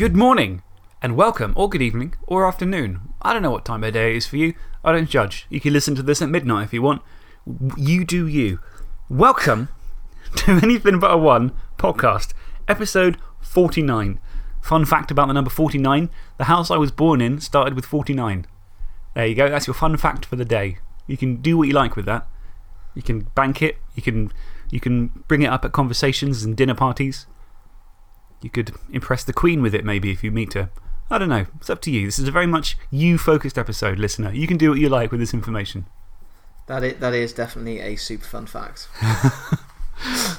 Good morning, and welcome, or good evening, or afternoon. I don't know what time of day it is for you. I don't judge. You can listen to this at midnight if you want. You do you. Welcome to Anything But a One podcast, episode 49. Fun fact about the number 49 the house I was born in started with 49. There you go. That's your fun fact for the day. You can do what you like with that. You can bank it, you can, you can bring it up at conversations and dinner parties. You could impress the Queen with it, maybe, if you meet her. I don't know. It's up to you. This is a very much you focused episode, listener. You can do what you like with this information. That is, that is definitely a super fun fact.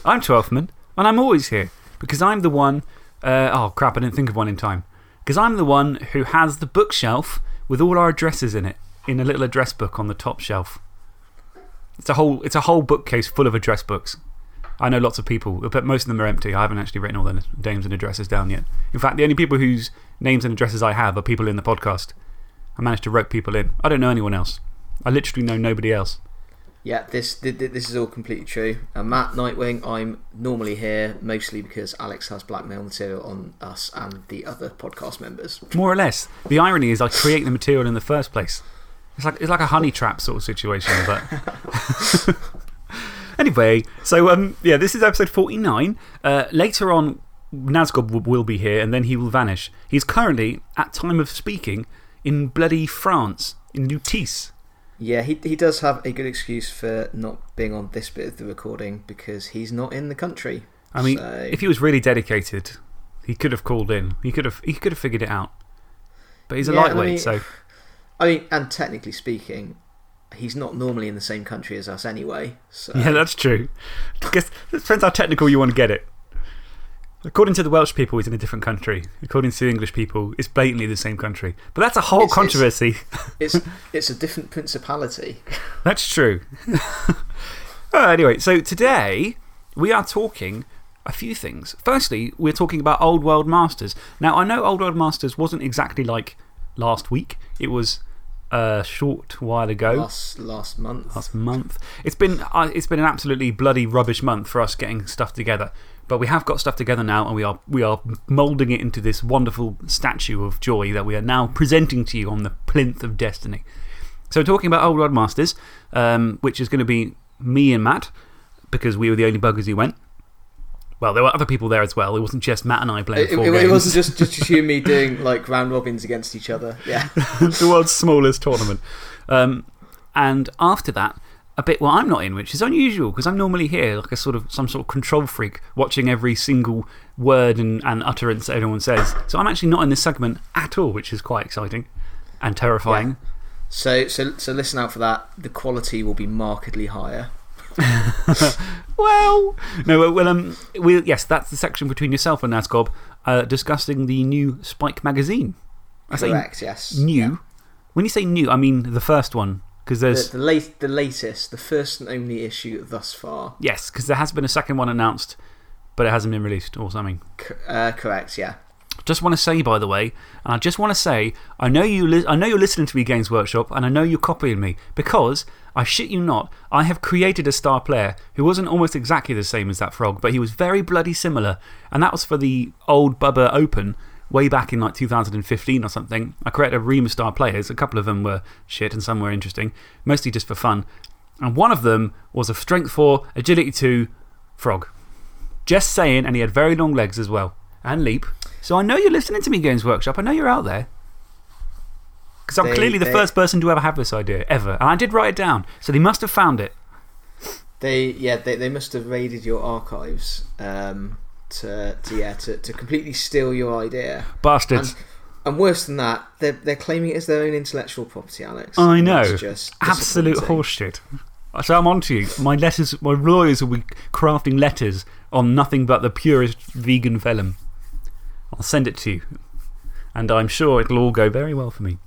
I'm Twelfthman, and I'm always here because I'm the one. Uh, oh, crap, I didn't think of one in time. Because I'm the one who has the bookshelf with all our addresses in it in a little address book on the top shelf. It's a whole, it's a whole bookcase full of address books. I know lots of people, but most of them are empty. I haven't actually written all their names and addresses down yet. In fact, the only people whose names and addresses I have are people in the podcast. I managed to rope people in. I don't know anyone else. I literally know nobody else. Yeah, this, this is all completely true. Uh, Matt Nightwing, I'm normally here mostly because Alex has blackmail material on us and the other podcast members. More or less. The irony is, I create the material in the first place. It's like, it's like a honey trap sort of situation, but. anyway, so um, yeah, this is episode 49. Uh, later on, Nazgob will be here and then he will vanish. He's currently, at time of speaking, in bloody France, in Lutis. Yeah, he, he does have a good excuse for not being on this bit of the recording because he's not in the country. I mean, if he was really dedicated, he could have called in. He could have, he could have figured it out. But he's a Yeah, I lightweight, mean- so. I mean, and technically speaking, he's not normally in the same country as us anyway. So. Yeah, that's true. Guess, it depends how technical you want to get it. According to the Welsh people, he's in a different country. According to the English people, it's blatantly the same country. But that's a whole It's- it's- controversy. it's, it's a different principality. That's true. Uh, anyway, so today we are talking a few things. Firstly, we're talking about Old World Masters. Now, I know Old World Masters wasn't exactly like last week, it was a short while ago. Last, last month. last month. It's been, uh, it's been an absolutely bloody rubbish month for us getting stuff together. But we have got stuff together now, and we are, we are moulding it into this wonderful statue of joy that we are now presenting to you on the plinth of destiny. So, talking about Old World Masters, um, which is going to be me and Matt, because we were the only buggers who went. Well, there were other people there as well. It wasn't just Matt and I playing It, four it, games. it wasn't just, just you and me doing like round robins against each other. Yeah. the world's smallest tournament. Um, and after that, a bit, well, I'm not in, which is unusual because I'm normally here like a sort of some sort of control freak watching every single word and, and utterance that everyone says. So I'm actually not in this segment at all, which is quite exciting and terrifying. So, so, so listen out for that. The quality will be markedly higher. Well, no, well, um, we, yes, that's the section between yourself and Nazgob uh, discussing the new Spike magazine. I say Correct, yes. new. Yeah. When you say new, I mean the first one. Because there's. The, the, late, the latest, the first and only issue thus far. Yes, because there has been a second one announced, but it hasn't been released or something. C uh, correct, yeah. Just want to say, by the way, and I just want to say, I know, you I know you're listening to me, Games Workshop, and I know you're copying me because, I shit you not, I have created a star player who wasn't almost exactly the same as that frog, but he was very bloody similar. And that was for the old Bubba Open way back in like 2015 or something. I created a ream of star players. A couple of them were shit and some were interesting, mostly just for fun. And one of them was a strength 4, agility 2 frog. Just saying, and he had very long legs as well. And leap. So I know you're listening to me, Games Workshop. I know you're out there. Because I'm They- clearly the they- first person to ever have this idea, ever. And I did write it down. So they must have found it. They, yeah, they, they must have raided your archives um, to, to, yeah, to, to completely steal your idea. Bastards. And, and worse than that, they're, they're claiming it as their own intellectual property, Alex. I know. that's just Absolute horseshit. So I'm on to you. My, letters, my lawyers will be crafting letters on nothing but the purest vegan vellum. I'll send it to you. And I'm sure it'll all go very well for me.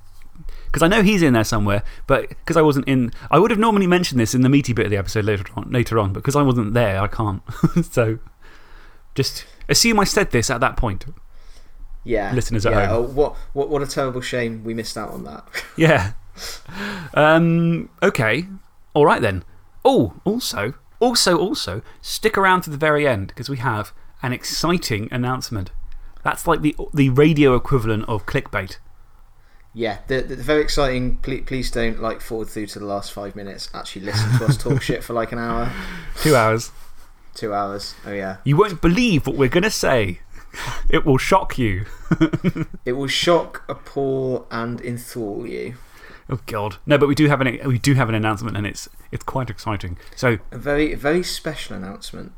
Because I know he's in there somewhere, but because I wasn't in. I would have normally mentioned this in the meaty bit of the episode later on, later on but because I wasn't there, I can't. so just assume I said this at that point. Yeah. Listeners at yeah. home. Oh, what, what, what a terrible shame we missed out on that. Yeah. Um, okay. All right then. Oh, also, also, also, stick around to the very end because we have an exciting announcement. That's like the, the radio equivalent of clickbait. Yeah, the, the, the very exciting. Please, please don't like forward through to the last five minutes. Actually, listen to us talk shit for like an hour, Two hours. two hours. Oh, yeah. You won't believe what we're going to say. It will shock you. It will shock, appall, and enthrall you. Oh, God. No, but we do have an, we do have an announcement and it's, it's quite exciting. So, A very, very special announcement.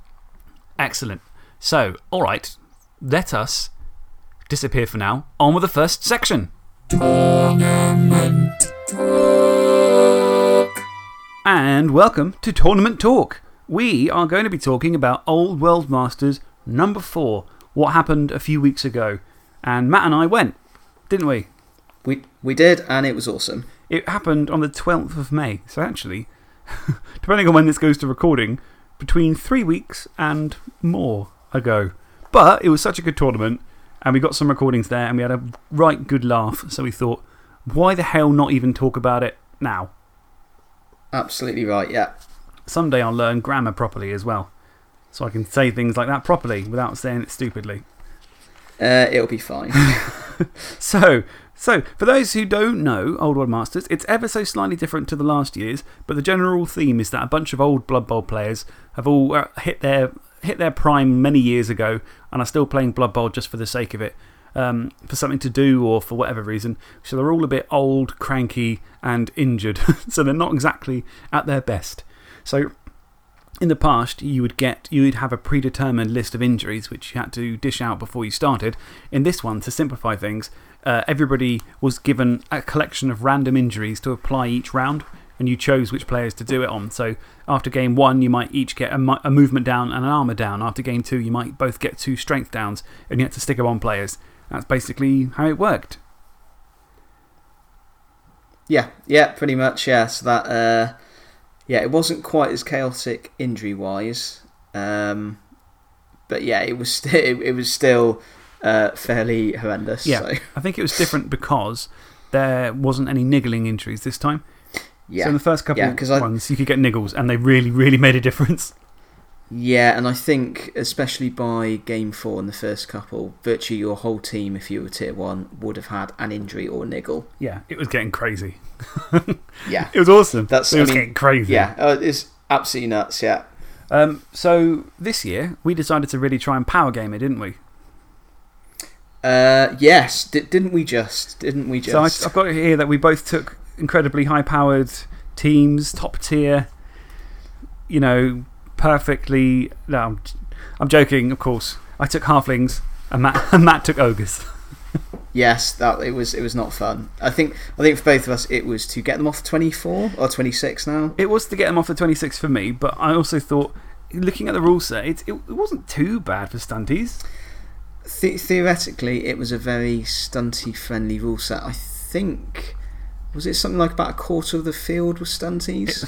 excellent. So, all right, let us disappear for now. On with the first section. Tournament Talk. And welcome to Tournament Talk. We are going to be talking about Old World Masters number four, what happened a few weeks ago. And Matt and I went, didn't we? We, we did, and it was awesome. It happened on the 12th of May. So, actually, depending on when this goes to recording, between three weeks and more ago. But it was such a good tournament, and we got some recordings there, and we had a right good laugh. So, we thought, why the hell not even talk about it now? Absolutely right, yeah. Someday I'll learn grammar properly as well. So I can say things like that properly without saying it stupidly. Uh, it'll be fine. So, so, for those who don't know Old World Masters, it's ever so slightly different to the last year's, but the general theme is that a bunch of old Blood Bowl players have all uh, hit, their, hit their prime many years ago and are still playing Blood Bowl just for the sake of it, um, for something to do or for whatever reason. So they're all a bit old, cranky, and injured. so they're not exactly at their best. So in the past, you would, get, you would have a predetermined list of injuries which you had to dish out before you started. In this one, to simplify things, uh, everybody was given a collection of random injuries to apply each round, and you chose which players to do it on. So after game one, you might each get a, a movement down and an armour down. After game two, you might both get two strength downs, and you had to stick them on players. That's basically how it worked. yeah, yeah, pretty much, yeah. So that, uh, yeah, it wasn't quite as chaotic injury wise. Um, but yeah, it was, st it, it was still uh, fairly horrendous. Yeah. So, I think it was different because there wasn't any niggling injuries this time. Yeah. So in the first couple Yeah, of 'cause I- ones, you could get niggles, and they really, really made a difference. Yeah, and I think, especially by game four in the first couple, virtually your whole team, if you were tier one, would have had an injury or a niggle. Yeah, it was getting crazy. Yeah. It was awesome. That's- it I was mean, getting crazy. Yeah, uh, it's absolutely nuts, yeah. Um, so this year, we decided to really try and power game it, didn't we? Uh, yes, di didn't we just? Didn't we So I, just? I've got it here that we both took incredibly high powered teams, top tier, you know, perfectly. No, I'm, I'm joking, of course. I took halflings, and Matt, and Matt took ogres. yes, that it was. It was not fun. I think. I think for both of us, it was to get them off twenty four or twenty six now. It was to get them off the 26 for me, but I also thought, looking at the rule set, it, it, it wasn't too bad for stunties. The theoretically, it was a very stunty friendly rule set. I think. Was it something like about a quarter of the field was stunties?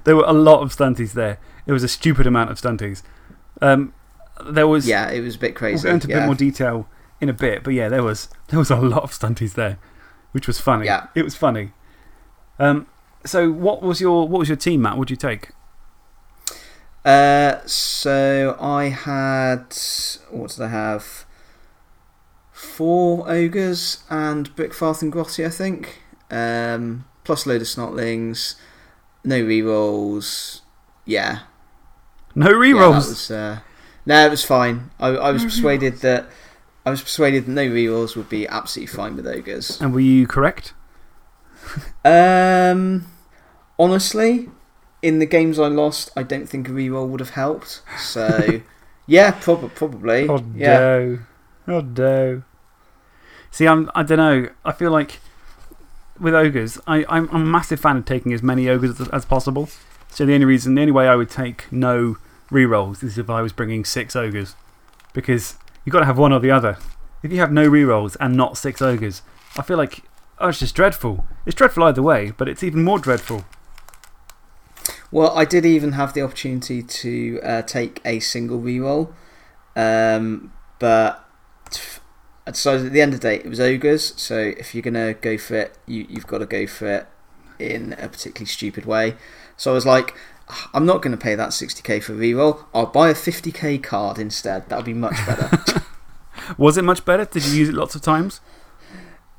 There were a lot of stunties there. It was a stupid amount of stunties. Um, there was. yeah, it was a bit crazy. We'll go into a bit more detail in a bit, but yeah, there was, there was a lot of stunties there, which was funny. Yeah. It was funny. Um, so, what was, your, what was your team, Matt? What did you take? Uh, so I had. What did I have? Four ogres and Brick Far'th and Grotty, I think. Um, plus a load of snotlings. No rerolls. Yeah. No Yeah, that rerolls. was, uh, no, it was fine. I, I was persuaded that. I was persuaded that no rerolls would be absolutely fine with ogres. and were you correct? Um, honestly, in the games I lost, I don't think a reroll would have helped. So, yeah, prob- probably. Oh, yeah. no. Oh, no. See, I'm, I don't know. I feel like with ogres, I, I'm, I'm a massive fan of taking as many ogres as, as possible. So, the only reason, the only way I would take no rerolls is if I was bringing six ogres. Because you've got to have one or the other. If you have no rerolls and not six ogres, I feel like, oh, it's just dreadful. It's dreadful either way, but it's even more dreadful. Well, I did even have the opportunity to uh, take a single reroll. Um, but I decided at the end of the day, it was ogres. So, if you're going to go for it, you, you've got to go for it in a particularly stupid way. So, I was like, I'm not going to pay that 60k for reroll. I'll buy a 50k card instead. That'll be much better. Was it much better? Did you use it lots of times?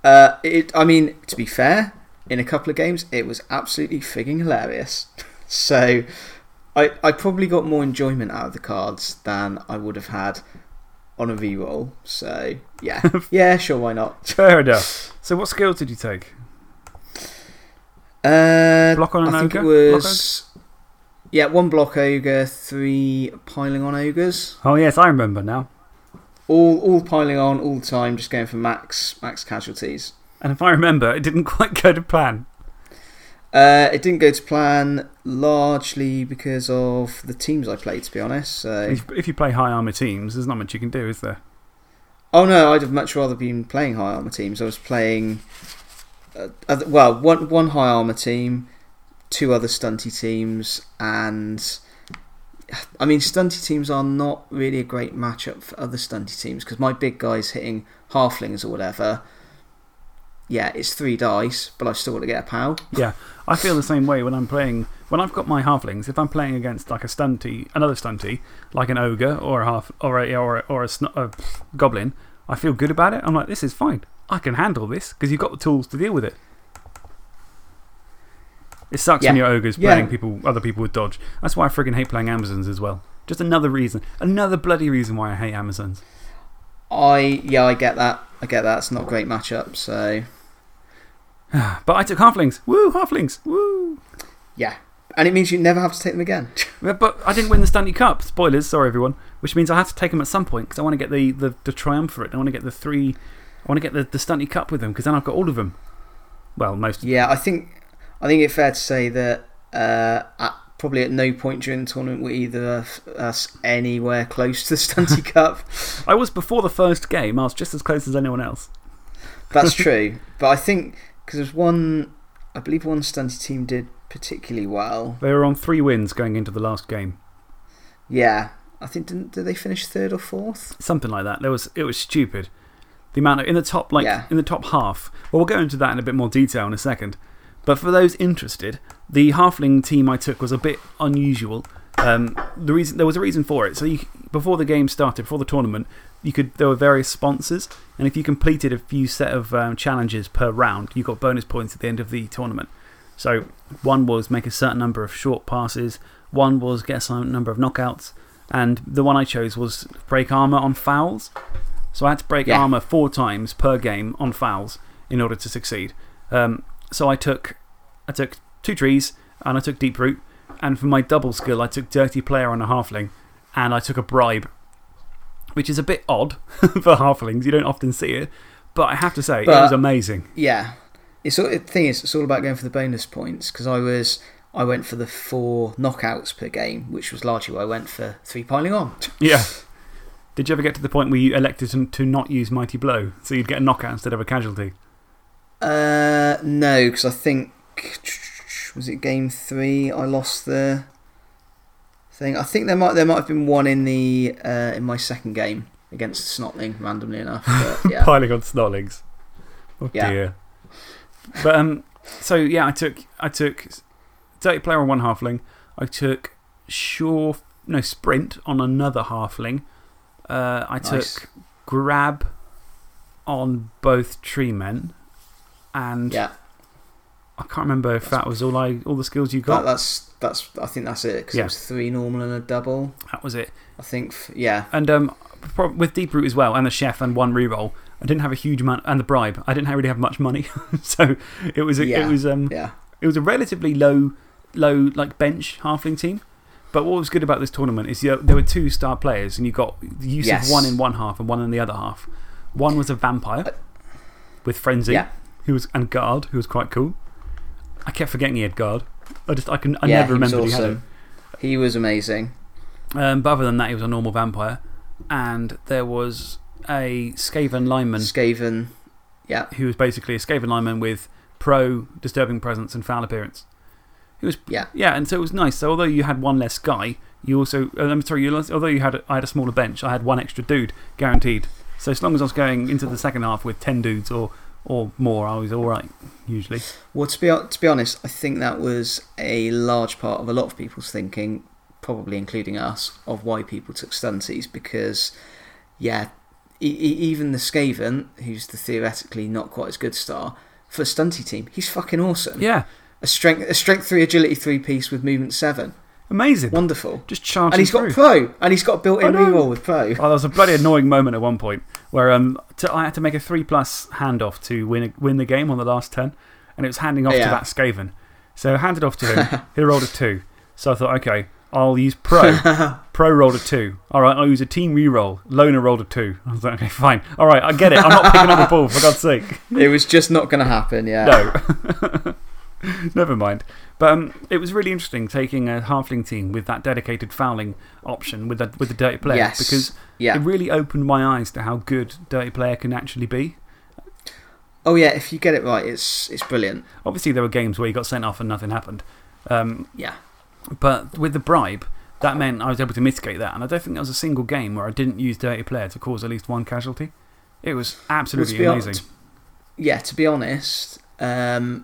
Uh, it, I mean, to be fair, in a couple of games, it was absolutely frigging hilarious. so I, I probably got more enjoyment out of the cards than I would have had on a reroll. So, yeah. yeah, sure, why not? Fair enough. So, what skills did you take? Uh, Block on an I think ogre? it was. Yeah, one block ogre, three piling on ogres. Oh, yes, I remember now. All, all piling on all the time, just going for max, max casualties. And if I remember, it didn't quite go to plan. Uh, it didn't go to plan largely because of the teams I played, to be honest. So. If, if you play high armour teams, there's not much you can do, is there? Oh no, I'd have much rather been playing high armor teams. I was playing, uh, well, one one high armor team, two other stunty teams, and I mean stunty teams are not really a great matchup for other stunty teams because my big guys hitting halflings or whatever. Yeah, it's three dice, but I've still want to get a pow. Yeah, I feel the same way when I'm playing. When I've got my halflings, if I'm playing against like a stunty, another stunty, like an ogre or a, half, or a, or a, or a, a goblin, I feel good about it. I'm like, this is fine. I can handle this because you've got the tools to deal with it. It sucks when Yeah. your ogres Yeah. playing people, other people with dodge. That's why I friggin' hate playing Amazons as well. Just another reason. Another bloody reason why I hate Amazons. I yeah, I get that. I get that. It's not a great matchup. So But I took halflings. Woo, halflings. Woo. yeah, and it means you never have to take them again. Yeah, But I didn't win the Stunty Cup. Spoilers, sorry everyone. Which means I have to take them at some point because I want to get the, the, the triumvirate. I want to get the three. I want to get the, the Stunty Cup with them because then I've got all of them. Well, most. Yeah, I think I think it's fair to say that uh, at, probably at no point during the tournament were either of us anywhere close to the Stunty Cup. I was before the first game. I was just as close as anyone else. That's true, but I think because there's one, I believe one Stunty team did particularly well. They were on three wins going into the last game. Yeah, I think didn't did they finish third or fourth? Something like that. There was, it was stupid. The amount of. In the top, like, Yeah. in the top half. Well, we'll go into that in a bit more detail in a second. But for those interested, the halfling team I took was a bit unusual. Um, the reason, there was a reason for it. So, you, before the game started, before the tournament, you could, there were various sponsors. And if you completed a few set of um, challenges per round, you got bonus points at the end of the tournament. So, one was make a certain number of short passes, one was get a certain number of knockouts, and the one I chose was break armour on fouls. So, I had to break Yeah. armour four times per game on fouls in order to succeed. Um, so, I took, I took two trees and I took deep root. And for my double skill, I took dirty player on a halfling and I took a bribe, which is a bit odd for halflings. You don't often see it. But I have to say, it was amazing. Yeah, it's all, the thing is it's all about going for the bonus points because I was I went for the four knockouts per game, which was largely why I went for three piling on. Yeah. Did you ever get to the point where you elected to, to not use Mighty Blow so you'd get a knockout instead of a casualty? Uh, no, because I think was it game three I lost the thing. I think there might there might have been one in the uh, in my second game against Snotling, randomly enough. But yeah, Piling on Snotlings. Oh Yeah. dear. But, um, so yeah, I took, I took Dirty Player on one halfling. I took Sure, no, Sprint on another halfling. Uh, I Nice. took Grab on both Tree Men. And yeah. I can't remember if that was all, I, all the skills you That, got. that's that's I think that's it because Yeah. it was three normal and a double. that was it. I think yeah. And um, with Deep Root as well, and the chef and one reroll, I didn't have a huge amount, and the bribe, I didn't really have much money. so it was, a, Yeah. it, was, um, Yeah. it was a relatively low, low like bench halfling team. But what was good about this tournament is you, there were two star players, and you got the use Yes. of one in one half and one in the other half. One was a vampire with Frenzy Yeah. who was, and Guard, who was quite cool. I kept forgetting he had Guard. I, just, I, can, I yeah, never he was remembered he had it. He was amazing. Um, but other than that, he was a normal vampire. And there was a Skaven lineman Skaven. Yeah. who was basically a Skaven lineman with pro, disturbing presence, and foul appearance. He was, Yeah. yeah, and so it was nice. So although you had one less guy, you also, uh, I'm sorry, you, although you had, I had a smaller bench, I had one extra dude guaranteed. So as long as I was going into the second half with 10 dudes or, or more, I was alright, usually. Well, to be, to be honest, I think that was a large part of a lot of people's thinking, probably including us, of why people took stunties because, yeah, e- e- even the Skaven, who's the theoretically not quite as good star, for a stunty team, he's fucking awesome. Yeah, A strength, a strength three, agility three piece with movement seven. Amazing. Wonderful. Just charging And he's got through. pro, and he's got built-in reroll with pro. Oh, there was a bloody annoying moment at one point where um, to, I had to make a 3 plus handoff to win, a, win the game on the last 10, and it was handing off to that Skaven. So I handed off to him. he rolled a 2. So I thought, okay, I'll use Pro. pro rolled a 2. All right, I'll use a team reroll. Loner rolled a 2. I was like, okay, fine. All right, I get it. I'm not picking up the ball, for God's sake. It was just not going to happen. Yeah. No. Never mind. But um, it was really interesting taking a halfling team with that dedicated fouling option with the, with the dirty player. Yes. Because Yeah. it really opened my eyes to how good dirty player can actually be. Oh yeah, if you get it right, it's it's brilliant. Obviously, there were games where you got sent off and nothing happened. Um, Yeah. but with the bribe, that meant I was able to mitigate that. And I don't think there was a single game where I didn't use dirty player to cause at least one casualty. It was absolutely hon- amazing. Yeah, to be honest, um,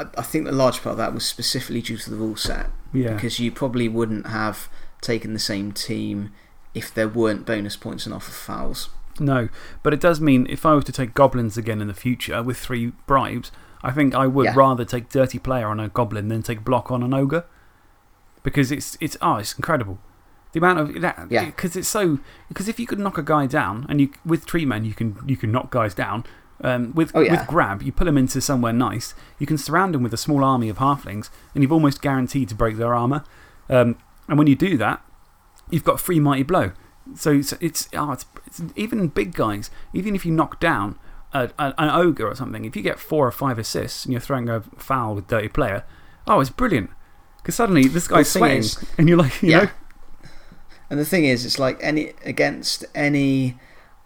I, I think the large part of that was specifically due to the rule set. Yeah. Because you probably wouldn't have taken the same team if there weren't bonus points and off of fouls. No, but it does mean if I was to take goblins again in the future with three bribes, I think I would Yeah. rather take dirty player on a goblin than take block on an ogre. Because it's, it's, oh, it's incredible. The amount of that, Yeah. Because it's so, because if you could knock a guy down, and you, with tree men, you can, you can knock guys down. Um, with, Oh, yeah. with grab, you pull them into somewhere nice, you can surround them with a small army of halflings, and you've almost guaranteed to break their armour. Um, and when you do that, you've got free mighty blow. So it's, it's, oh, it's, it's even big guys, even if you knock down a, a, an ogre or something, if you get four or five assists and you're throwing a foul with dirty player, oh, it's brilliant. Because suddenly this guy's is- and you're like, you Yeah. know, And the thing is, it's like any against any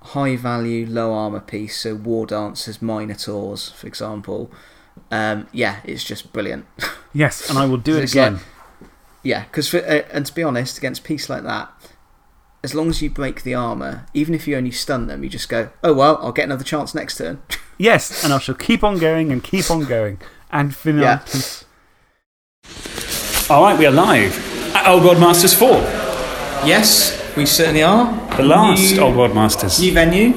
high value, low armor piece, so war dancers, minotaurs, for example. Um, yeah, it's just brilliant. yes, and I will do it again. like- yeah, because uh, and to be honest, against piece like that, as long as you break the armor, even if you only stun them, you just go, oh well, I'll get another chance next turn. yes, and I shall keep on going and keep on going. And finish. Yeah. All right, we are live at Old World Masters 4, yes, we certainly are. the last New- Old World Masters. New venue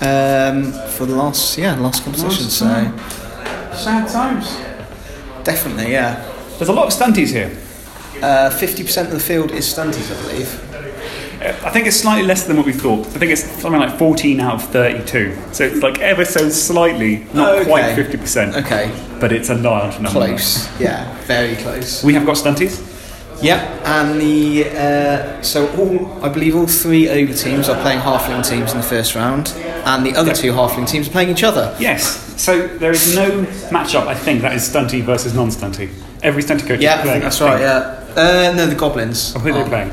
um, for the last yeah last competition. So Sad times. definitely, yeah. There's a lot of stunties here. Uh, Fifty percent of the field is stunties, I believe. I think it's slightly less than what we thought. I think it's something like 14 out of 32. So it's like ever so slightly, not Okay. quite 50%. Okay, But it's a large number. close. Yeah, very close. We have got stunties. Yep, and the uh, so all I believe all three ogre teams are playing halfling teams in the first round, and the other two halfling teams are playing each other. Yes. So there is no matchup, I think, that is stunty versus non stunty. Every stunty coach Yeah, playing. think that's right. Yeah. Uh, no, the goblins. Oh, who are they playing?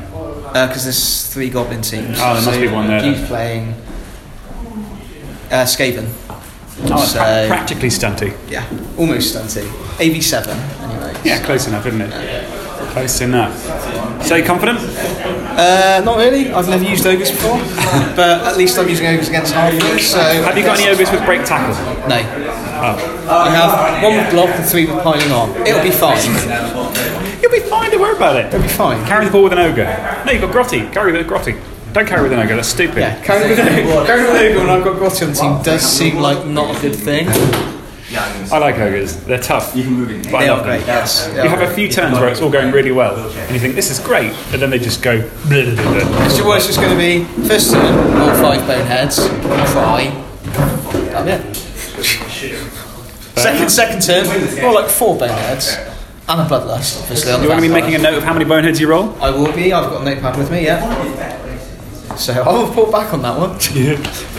Because there's three goblin teams. Oh, there must be one there, He's playing uh, Skaven. Oh, So- pra- practically stunty. Yeah, almost stunty. AV7, anyway. Yeah, close enough, isn't it? Close enough. So you confident? Uh, not really. I've never used ogres before, but at least I'm using ogres against halflings. So Have you got any ogres with break tackle? No. I have one with block and three with piling on. It'll be fine. You'll be fine, don't worry about it. It'll be fine. Carry the ball with an ogre. No, you've got Grotty. Carry with a Grotty. Don't carry with an ogre, that's stupid. Yeah, carrying with an carrying with an ogre when I've got Grotty on the team does seem like not a good thing. I like ogres. They're tough. You can But I They love are great, them. yes. They You are have a few turns where it's all going really well, and you think this is great, and then they just go. Blah, blah, blah, blah. So what's just going to be first turn, all five boneheads, cry. Damn it. Second, second turn, more like four boneheads and a bloodlust. Obviously, on the You want to be making a note of how many boneheads you roll? I will be. I've got a notepad with me. Yeah. So I'll pull back on that one.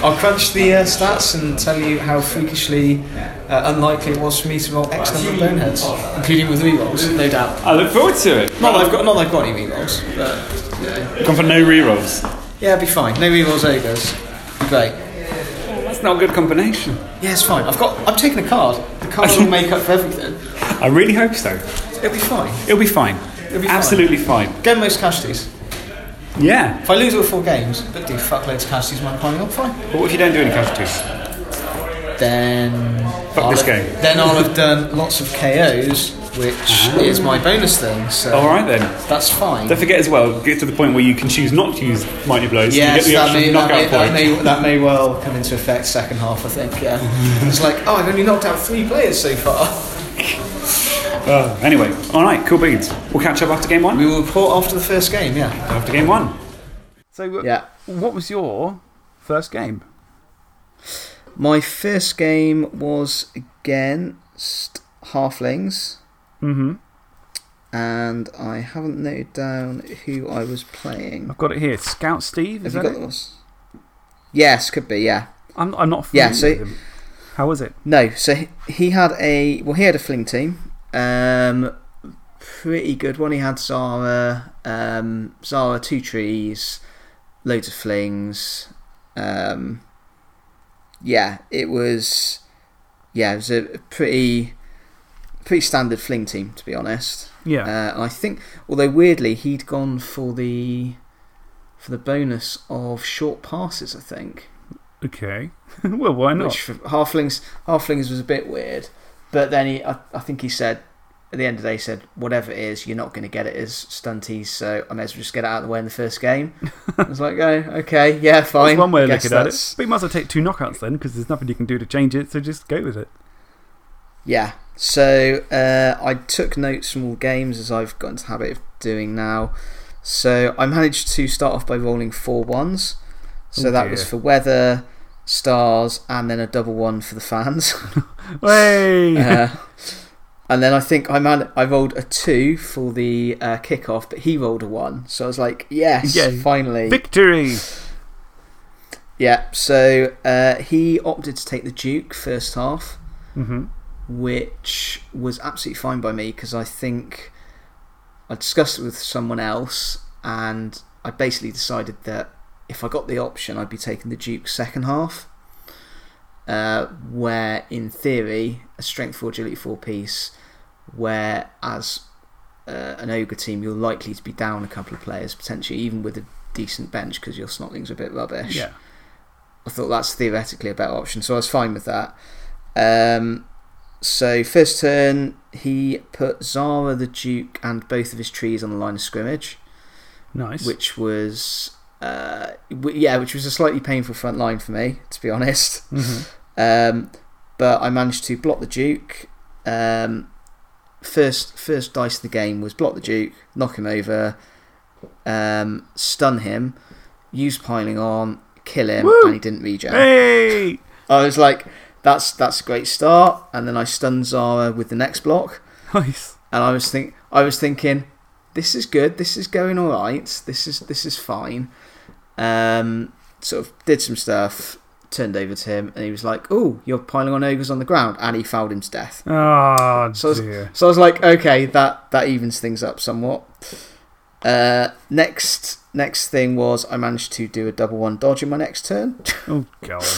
I'll crunch the uh, stats and tell you how freakishly uh, unlikely it was for me to roll X number of boneheads, including with rerolls, no doubt. I look forward to it. Not that I've got, not that I've got any rerolls, but Gone for no rerolls. yeah, it'll be fine. No rerolls, ogres. Great. That's not a good combination. Yeah, it's fine. I've got. I'm taking a card. The card will make up for everything. I really hope so. It'll be fine. It'll be fine. It'll be fine. Absolutely fine. Get most casualties. Yeah. If I lose all four games, but do fuckloads of casualties, my piling up, fine. But what if you don't do any casualties? Then Fuck I'll this have- game. Then I'll have done lots of KOs which ah. is my bonus thing. So All right then. that's fine. Don't forget as well, get to the point where you can choose not to use Mighty Blows Yes, to get that may, that, may, that, may, that may well come into effect second half, I think. Yeah, it's like, oh, I've only knocked out three players so far. Uh, anyway, all right, cool beans. We'll catch up after game one. We will report after the first game. Yeah, After game one. So, uh, yeah. what was your first game? My first game was against Halflings, Mm-hmm. and I haven't noted down who I was playing. I've got it here. Scout Steve, is Have you that got it? those? Yes, could be. Yeah. I'm, I'm not Yeah, familiar so- with him. How was it? No, so he, he had a well, he had a fling team. Um, pretty good one. He had Zara, um, Zara, two trees, loads of flings. Um, yeah, it was. Yeah, it was a pretty, pretty standard fling team to be honest. Yeah. Uh, and I think, although weirdly, he'd gone for the, for the bonus of short passes. I think. okay. well, why not? Which for halflings, halflings was a bit weird, but then he, I, I think he said at the end of the day, he said whatever it is, you're not going to get it as stunties, so I may as well just get it out of the way in the first game. I was like, oh, okay, yeah, fine. That's one way of looking at it. But you might as well take two knockouts then, because there's nothing you can do to change it, so just go with it. Yeah. So uh, I took notes from all games as I've got into the habit of doing now. So I managed to start off by rolling four ones. So Oh that was for weather, stars, and then a double one for the fans. Hey! Uh, and then I think I man- I rolled a two for the uh, kickoff, but he rolled a one. So I was like, yes, Yay. finally. Victory! yeah, so uh, he opted to take the Duke first half, Mm-hmm. which was absolutely fine by me because I think I discussed it with someone else and I basically decided that if I got the option, I'd be taking the Duke second half. Uh, where in theory, a strength 4 agility 4 piece, where as uh, an ogre team, you're likely to be down a couple of players, potentially even with a decent bench because your snotlings are a bit rubbish. Yeah. I thought that's theoretically a better option, so I was fine with that. Um, so, first turn, he put Zara, the Duke, and both of his trees on the line of scrimmage, Nice. which was. Uh, yeah, which was a slightly painful front line for me, to be honest. Mhm. Um, but I managed to block the Duke. Um, first, first dice of the game was block the Duke, knock him over, um, stun him, use piling on, kill him, Woo! and he didn't regen. Hey! I was like, that's that's a great start. And then I stunned Zara with the next block, Nice. and I was think I was thinking, this is good. This is going all right. This is this is fine. Um, sort of did some stuff, turned over to him, and he was like, "Oh, you're piling on ogres on the ground," and he fouled him to death. Oh, So I was- So I was like, okay, that that evens things up somewhat. Uh, next next thing was I managed to do a double one dodge in my next turn. Oh, God.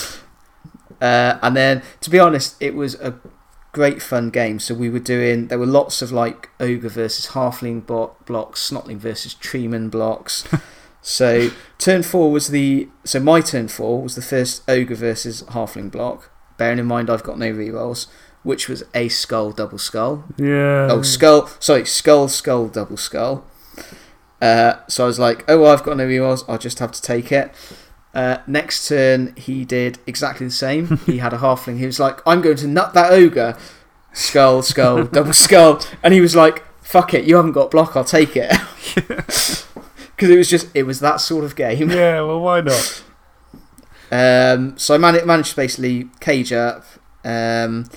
Uh, and then, to be honest, it was a great fun game. So we were doing, there were lots of like ogre versus halfling bo- blocks, snotling versus treeman blocks. so turn four was the, so my turn four was the first ogre versus halfling block. Bearing in mind I've got no rerolls, which was a skull double skull. Yeah. Oh, skull, sorry, skull skull double skull. Uh, so I was like, oh, well, I've got no rerolls, I'll just have to take it. Uh, next turn, he did exactly the same. he had a halfling. He was like, I'm going to nut that ogre. Skull, skull, double skull. And he was like, fuck it, you haven't got block, I'll take it. Because it was just, it was that sort of game. Yeah, well, why not? Um, so I man- managed to basically cage up. Um,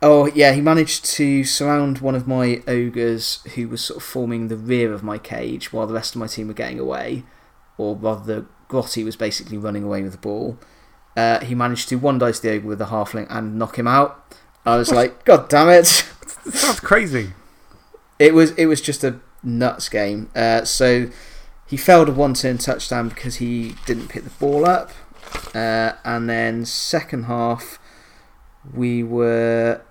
oh, yeah, he managed to surround one of my ogres who was sort of forming the rear of my cage while the rest of my team were getting away. Or rather, Grotty was basically running away with the ball. Uh, he managed to one dice the ogre with the halfling and knock him out. I was like, God damn it! Sounds crazy. It was it was just a nuts game. Uh, so he failed a one turn touchdown because he didn't pick the ball up, uh, and then second half we were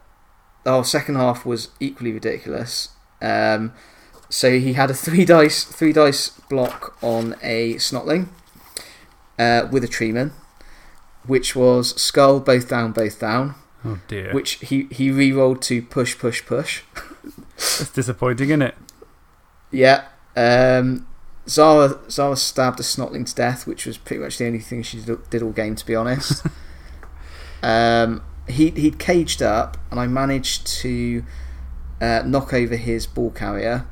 oh second half was equally ridiculous. Um, so he had a three dice three dice block on a snotling uh, with a treeman, which was skull both down both down. Oh dear. which he, he re rolled to push, push, push. It's disappointing, isn't it? Yeah. Um, Zara, Zara stabbed a snotling to death, which was pretty much the only thing she did all game, to be honest. um, he, he'd caged up, and I managed to uh, knock over his ball carrier,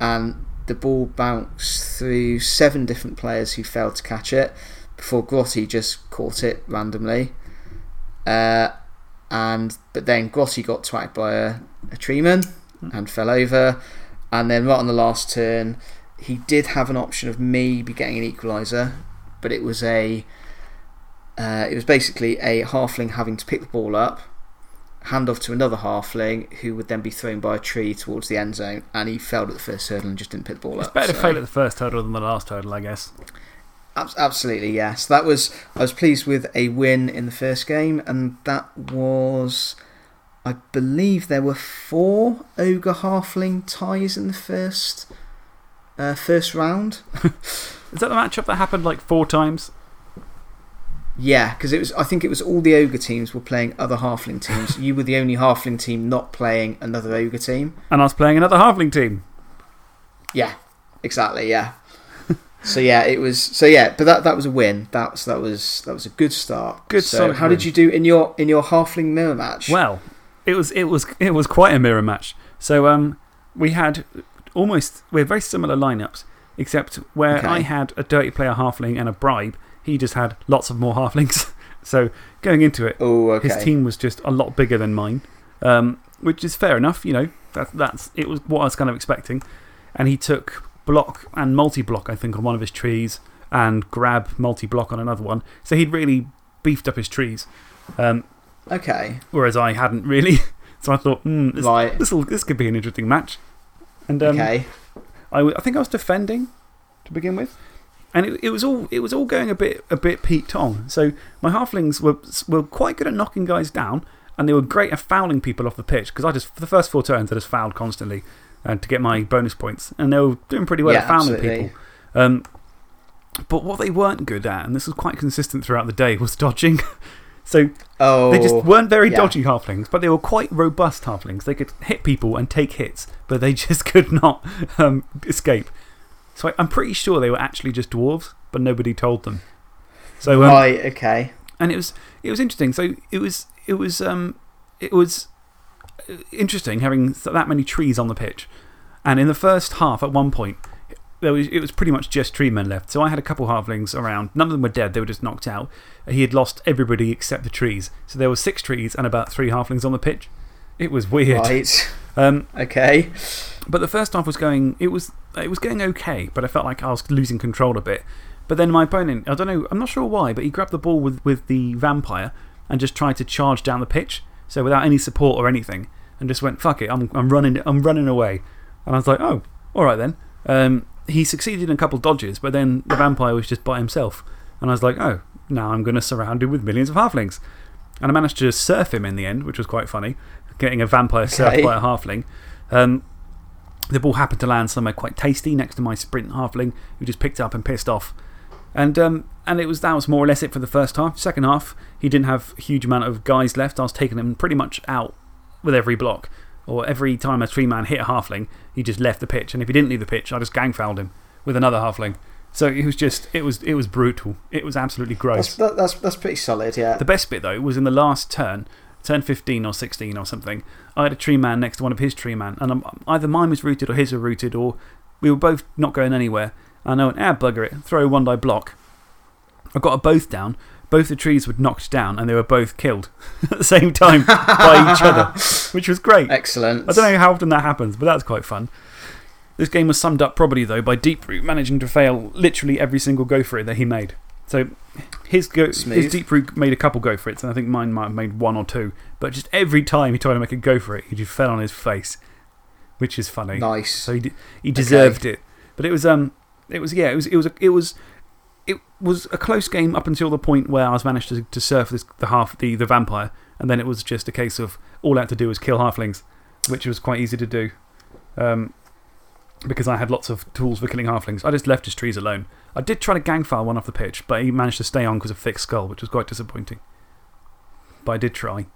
and the ball bounced through seven different players who failed to catch it before Grotty just caught it randomly. Uh, and but then Grotty got twacked by a, a treeman and fell over. And then right on the last turn, he did have an option of maybe getting an equaliser, but it was a uh, it was basically a halfling having to pick the ball up, hand off to another halfling who would then be thrown by a tree towards the end zone, and he failed at the first hurdle and just didn't pick the ball It's up. It's better to fail at the first hurdle than the last hurdle, I guess. Absolutely, yes. That was I was pleased with a win in the first game, and that was, I believe, there were four ogre halfling ties in the first, uh, first round. Is that the matchup that happened like four times? Yeah, because it was. I think it was all the ogre teams were playing other halfling teams. you were the only halfling team not playing another ogre team. And I was playing another halfling team. Yeah, exactly. Yeah. so yeah, it was. So yeah, but that that was a win. That was that was that was a good start. Good So how win. did you do in your in your halfling mirror match? Well, it was, it was, it was quite a mirror match. So um, we had almost, we had very similar lineups, except where Okay. I had a dirty player halfling and a bribe, he just had lots of more halflings. so going into it, okay. his team was just a lot bigger than mine, um, which is fair enough. You know, that, that's, it was what I was kind of expecting. And he took block and multi block, I think, on one of his trees and grab multi block on another one. So he'd really beefed up his trees. Um, Okay. whereas I hadn't really. So I thought, hmm, this, Right. this'll- this could be an interesting match. And um, okay. I, I think I was defending to begin with. And it, it, was all, it was all going a bit, a bit peaked on. So my halflings were, were quite good at knocking guys down, and they were great at fouling people off the pitch. Because I just, for the first four turns, I just fouled constantly uh, to get my bonus points. And they were doing pretty well Yeah, at fouling absolutely. people. Um, but what they weren't good at, and this was quite consistent throughout the day, was dodging. So Oh. they just weren't very yeah. dodgy halflings, but they were quite robust halflings. They could hit people and take hits, but they just could not um, escape. So I, I'm pretty sure they were actually just dwarves, but nobody told them. So, um, Right. Okay. and it was, it was interesting. So it was, it was, um, it was uh, interesting having that many trees on the pitch. And in the first half, at one point, there was, it was pretty much just tree men left. So I had a couple halflings around. None of them were dead, they were just knocked out. He had lost everybody except the trees. So there were six trees and about three halflings on the pitch. It was weird. Right. Um, Okay. but the first half was going, it was, it was going okay, but I felt like I was losing control a bit. But then my opponent, I don't know, I'm not sure why, but he grabbed the ball with, with the vampire and just tried to charge down the pitch. So without any support or anything, and just went, fuck it, I'm, I'm, running, I'm running away. And I was like, oh, all right then. Um, he succeeded in a couple dodges, but then the vampire was just by himself. And I was like, oh, now I'm going to surround him with millions of halflings. And I managed to surf him in the end, which was quite funny, getting a vampire surfed by a halfling. Um, the ball happened to land somewhere quite tasty next to my sprint halfling, who just picked it up and pissed off. And, um, and it was, that was more or less it for the first half. Second half, he didn't have a huge amount of guys left. I was taking him pretty much out with every block. Or every time a tree man hit a halfling, he just left the pitch. And if he didn't leave the pitch, I just gang fouled him with another halfling. So it was just, it was, it was brutal. It was absolutely gross. That's, that, that's, that's pretty solid, yeah. The best bit, though, was in the last turn, turn 15 or 16 or something. I had a tree man next to one of his tree man, and either mine was rooted or his were rooted, or we were both not going anywhere. And I went, ah, bugger it, throw one die block. I got a both down. Both the trees were knocked down, and they were both killed at the same time by each other, which was great. Excellent. I don't know how often that happens, but that's quite fun. This game was summed up probably, though, by Deeproot managing to fail literally every single go for it that he made. So his, go, his. Deeproot made a couple go for it, and I think mine might have made one or two. But just every time he tried to make a go for it, he just fell on his face, which is funny. Nice. So he, he deserved it. But it was, um, it was, yeah, it was, it was, a, it was, it was a close game up until the point where I was managed to, to surf this, the, half, the, the vampire, and then it was just a case of all I had to do was kill halflings, which was quite easy to do. Um, because I had lots of tools for killing halflings. I just left his trees alone. I did try to gang foul one off the pitch, but he managed to stay on because of thick skull, which was quite disappointing. But I did try.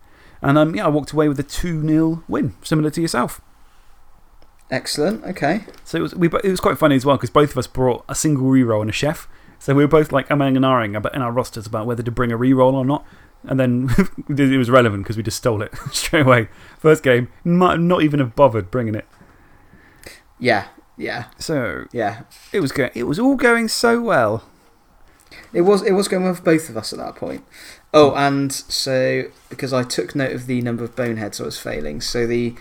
And um, yeah, I walked away with a 2 0 win, similar to yourself. Excellent. Okay. So it was, we, it was quite funny as well because both of us brought a single reroll and a chef. So we were both like umming and ahhing about, in our rosters about whether to bring a reroll or not. And then it was relevant because we just stole it straight away. First game, might not even have bothered bringing it. Yeah. Yeah. So Yeah. it was, go it was all going so well. It was, it was going with both of us at that point. Oh, and so because I took note of the number of boneheads I was failing, so the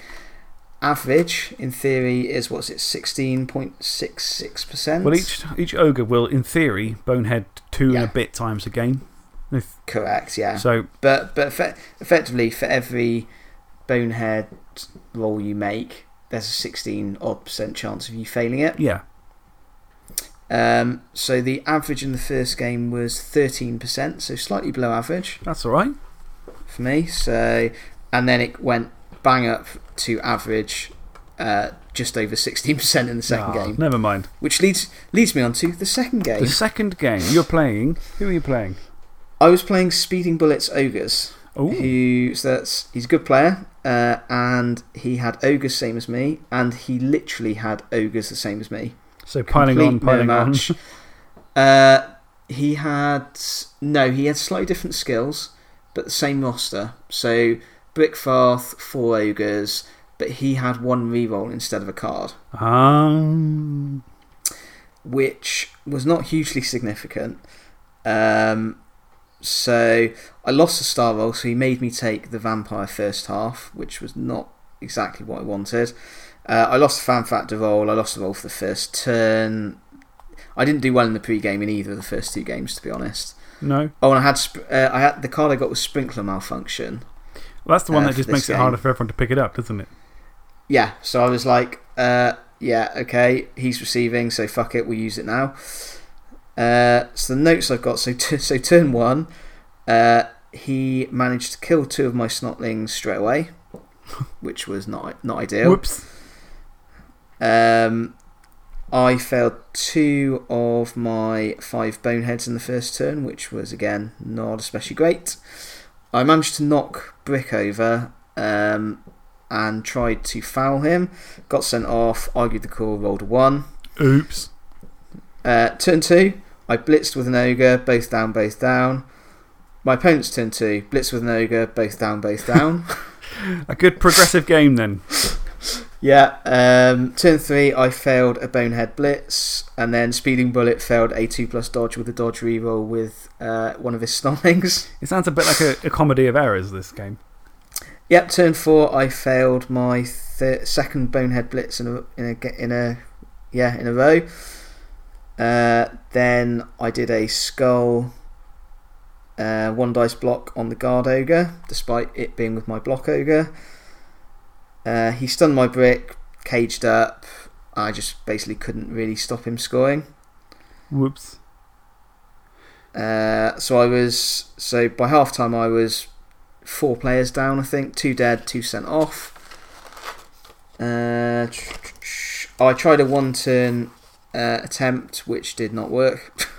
average in theory is what's it, 16.66%? Well, each, each ogre will, in theory, bonehead two and a bit times a game. If, Correct, yeah. so, But, but effectively, for every bonehead roll you make, there's a 16 odd percent chance of you failing it. yeah. Um, so the average in the first game was 13%, so slightly below average That's all right. for me. So, and then it went bang up to average uh, just over 16% in the second Ah, game. Never mind. Which leads, leads me on to the second game. The second game, you're playing. Who are you playing? I was playing Speeding Bullets Ogres. Ooh. Who, so that's, he's a good player, uh, and he had ogres same as me, and he literally had ogres the same as me. So piling on, piling on. no-match. uh, he had no, he had slightly different skills, but the same roster. So Brick Far'th, four ogres, but he had one reroll instead of a card, Um, which was not hugely significant. Um, so I lost the star roll, so he made me take the vampire first half, which was not exactly what I wanted. Uh, I lost the fanfactor roll, I lost the roll for the first turn. I didn't do well in the pre-game in either of the first two games, to be honest. no. Oh, and I had, uh, I had the card I got was Sprinkler Malfunction. Well, that's the one Uh, that just makes it harder for everyone to pick it up, doesn't it? Yeah, so I was like, uh, yeah, okay, he's receiving, so fuck it, we'll use it now. Uh, so the notes I've got, so, t- so turn one, uh, he managed to kill two of my snotlings straight away, which was not, not ideal. Whoops. Um, I failed two of my five boneheads in the first turn, which was again not especially great. I managed to knock Brick over um, and tried to foul him. Got sent off, argued the call, rolled a one. Oops. Uh, turn two, I blitzed with an ogre, both down, both down. My opponent's turn two, blitzed with an ogre, both down, both down. A good progressive game then. Yeah, um, turn three, I failed a bonehead blitz, and then Speeding Bullet failed a 2 plus dodge with a dodge reroll with uh, one of his snotlings. It sounds a bit like a, a comedy of errors, this game. Yep, turn four, I failed my th- second bonehead blitz in a, in a, in a, yeah, in a row. Uh, then I did a skull uh, one dice block on the guard ogre, despite it being with my block ogre. Uh, he stunned my brick, caged up. I just basically couldn't really stop him scoring. Whoops. Uh, so I was so by half time I was four players down. I think two dead, two sent off. Uh, I tried a one turn uh, attempt which did not work.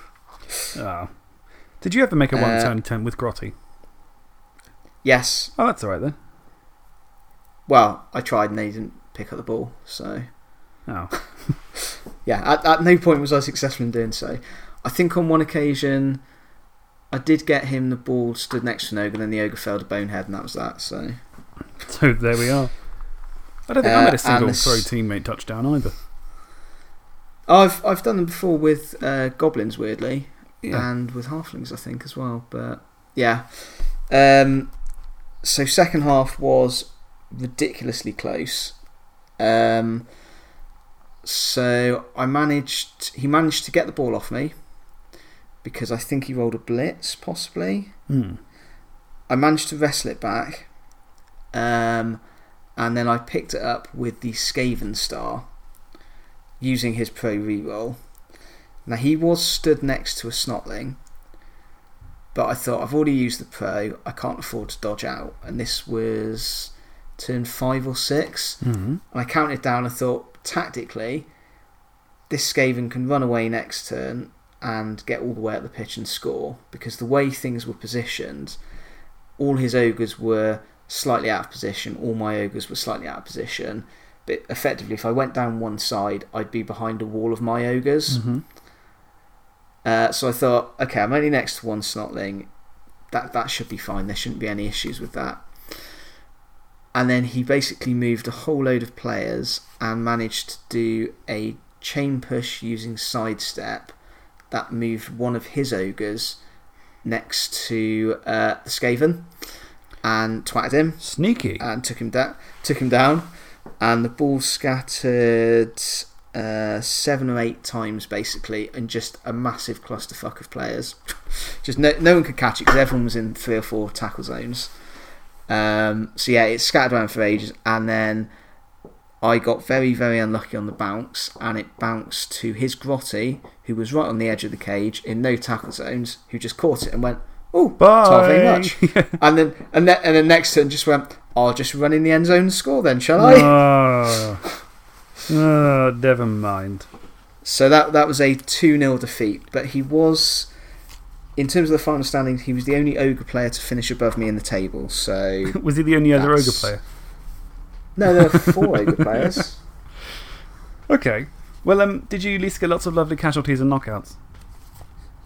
Ah. Did you ever make a one Uh, turn attempt with Grotty? yes, Oh, that's alright then. Well I tried and they didn't pick up the ball. So Oh. yeah, at, at no point was I successful in doing so. I think on one occasion I did get him the ball stood next to an ogre, and then the ogre failed a bonehead, and that was that. So So there we are. I don't think I Uh, made a single this- throw teammate touchdown either. I've I've done them before with uh, goblins, weirdly, Yeah. and with halflings, I think as well. But yeah, um, so second half was ridiculously close. Um, so I managed. He managed to get the ball off me because I think he rolled a blitz, possibly. Hmm. I managed to wrestle it back, um, and then I picked it up with the Skaven Star, using his pro reroll. Now he was stood next to a Snotling, but I thought I've already used the pro. I can't afford to dodge out, and this was turn five or six. Hmm. And I counted down and thought, tactically, this Skaven can run away next turn and get all the way up the pitch and score because the way things were positioned, all his ogres were slightly out of position. All my ogres were slightly out of position. But effectively, if I went down one side, I'd be behind a wall of my ogres. Mm-hmm. Uh, so I thought, okay, I'm only next to one snotling. That, that should be fine. There shouldn't be any issues with that. And then he basically moved a whole load of players and managed to do a chain push using sidestep that moved one of his ogres next to uh, the Skaven and twatted him Sneaky. and took him down. Took him down, and the ball scattered uh, seven or eight times basically, and just a massive clusterfuck of players. just no, no one could catch it because everyone was in three or four tackle zones. Um, so yeah, it scattered around for ages, and then I got very, very unlucky on the bounce, and it bounced to his grotty, who was right on the edge of the cage in no tackle zones, who just caught it and went, "Oh, Bye. very much." and then and then and then next turn just went, "I'll just run in the end zone and score then, shall I?" oh. oh, never mind. So that that was a two 0 defeat, but he was. In terms of the final standings, he was the only ogre player to finish above me in the table. So Was he the only other ogre player? no, there were four ogre players. Okay. Well, um, did you at least get lots of lovely casualties and knockouts?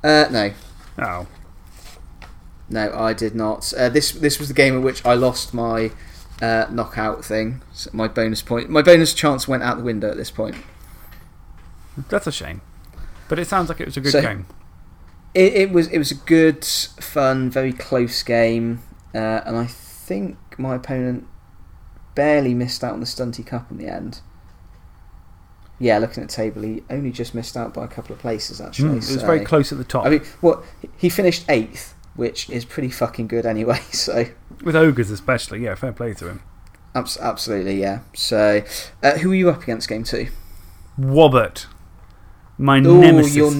Uh, no, Oh. No, I did not. Uh, this this was the game in which I lost my uh, knockout thing. So my bonus point, my bonus chance went out the window at this point. That's a shame. But it sounds like it was a good So- game. It, it was it was a good, fun, very close game, uh, and I think my opponent barely missed out on the Stunty Cup in the end. Yeah, looking at the table, he only just missed out by a couple of places actually. Mm, it was so- very close at the top. I mean, what he finished eighth, which is pretty fucking good anyway. So. With ogres, especially. Yeah, fair play to him. Abs- absolutely, yeah. So, uh, who are you up against game two? Wobbert. My Ooh, nemesis. your,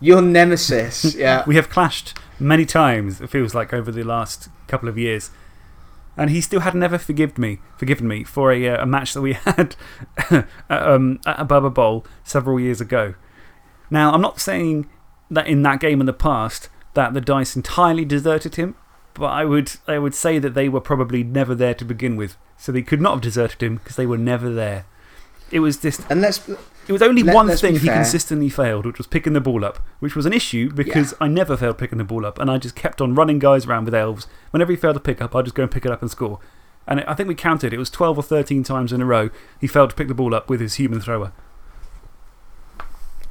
your nemesis. Yeah. We have clashed many times, it feels like, over the last couple of years. And he still had never forgiven me, forgiven me for a, uh, a match that we had at, um, at a Bubba Bowl several years ago. Now, I'm not saying that in that game in the past that the dice entirely deserted him, but I would, I would say that they were probably never there to begin with. So they could not have deserted him because they were never there. It was just and let's. It was only Let- one thing he consistently failed, which was picking the ball up, which was an issue because I never failed picking the ball up and I just kept on running guys around with elves. Whenever he failed to pick up, I'd just go and pick it up and score. And I think we counted, it was 12 or 13 times in a row he failed to pick the ball up with his human thrower,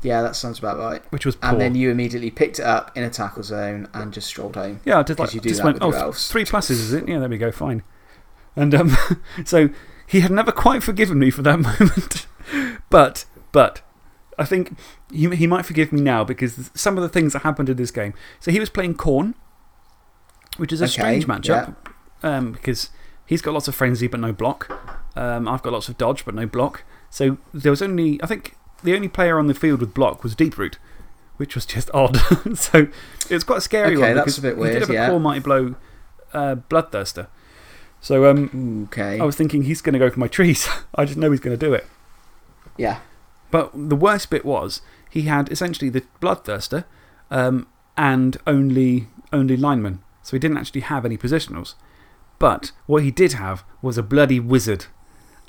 Yeah, that sounds about right. which was poor. And then you immediately picked it up in a tackle zone and just strolled home. yeah, I 'cause like, you do just went, oh, three pluses, is it? Yeah, there we go, fine. And um, so he had never quite forgiven me for that moment. but, but, I think he, he might forgive me now because some of the things that happened in this game. So he was playing Khorne, which is a Okay, strange matchup um, because he's got lots of frenzy but no block. Um, I've got lots of dodge but no block. So there was only, I think the only player on the field with block was Deeproot, which was just odd. so it was quite a scary Okay, one that's a bit he weird, did have yeah. a Core Mighty Blow uh, Bloodthirster. So um, Okay. I was thinking he's going to go for my trees. I just know he's going to do it. yeah. But the worst bit was he had essentially the Bloodthirster um, and only, only linemen. So he didn't actually have any positionals. But what he did have was a bloody wizard.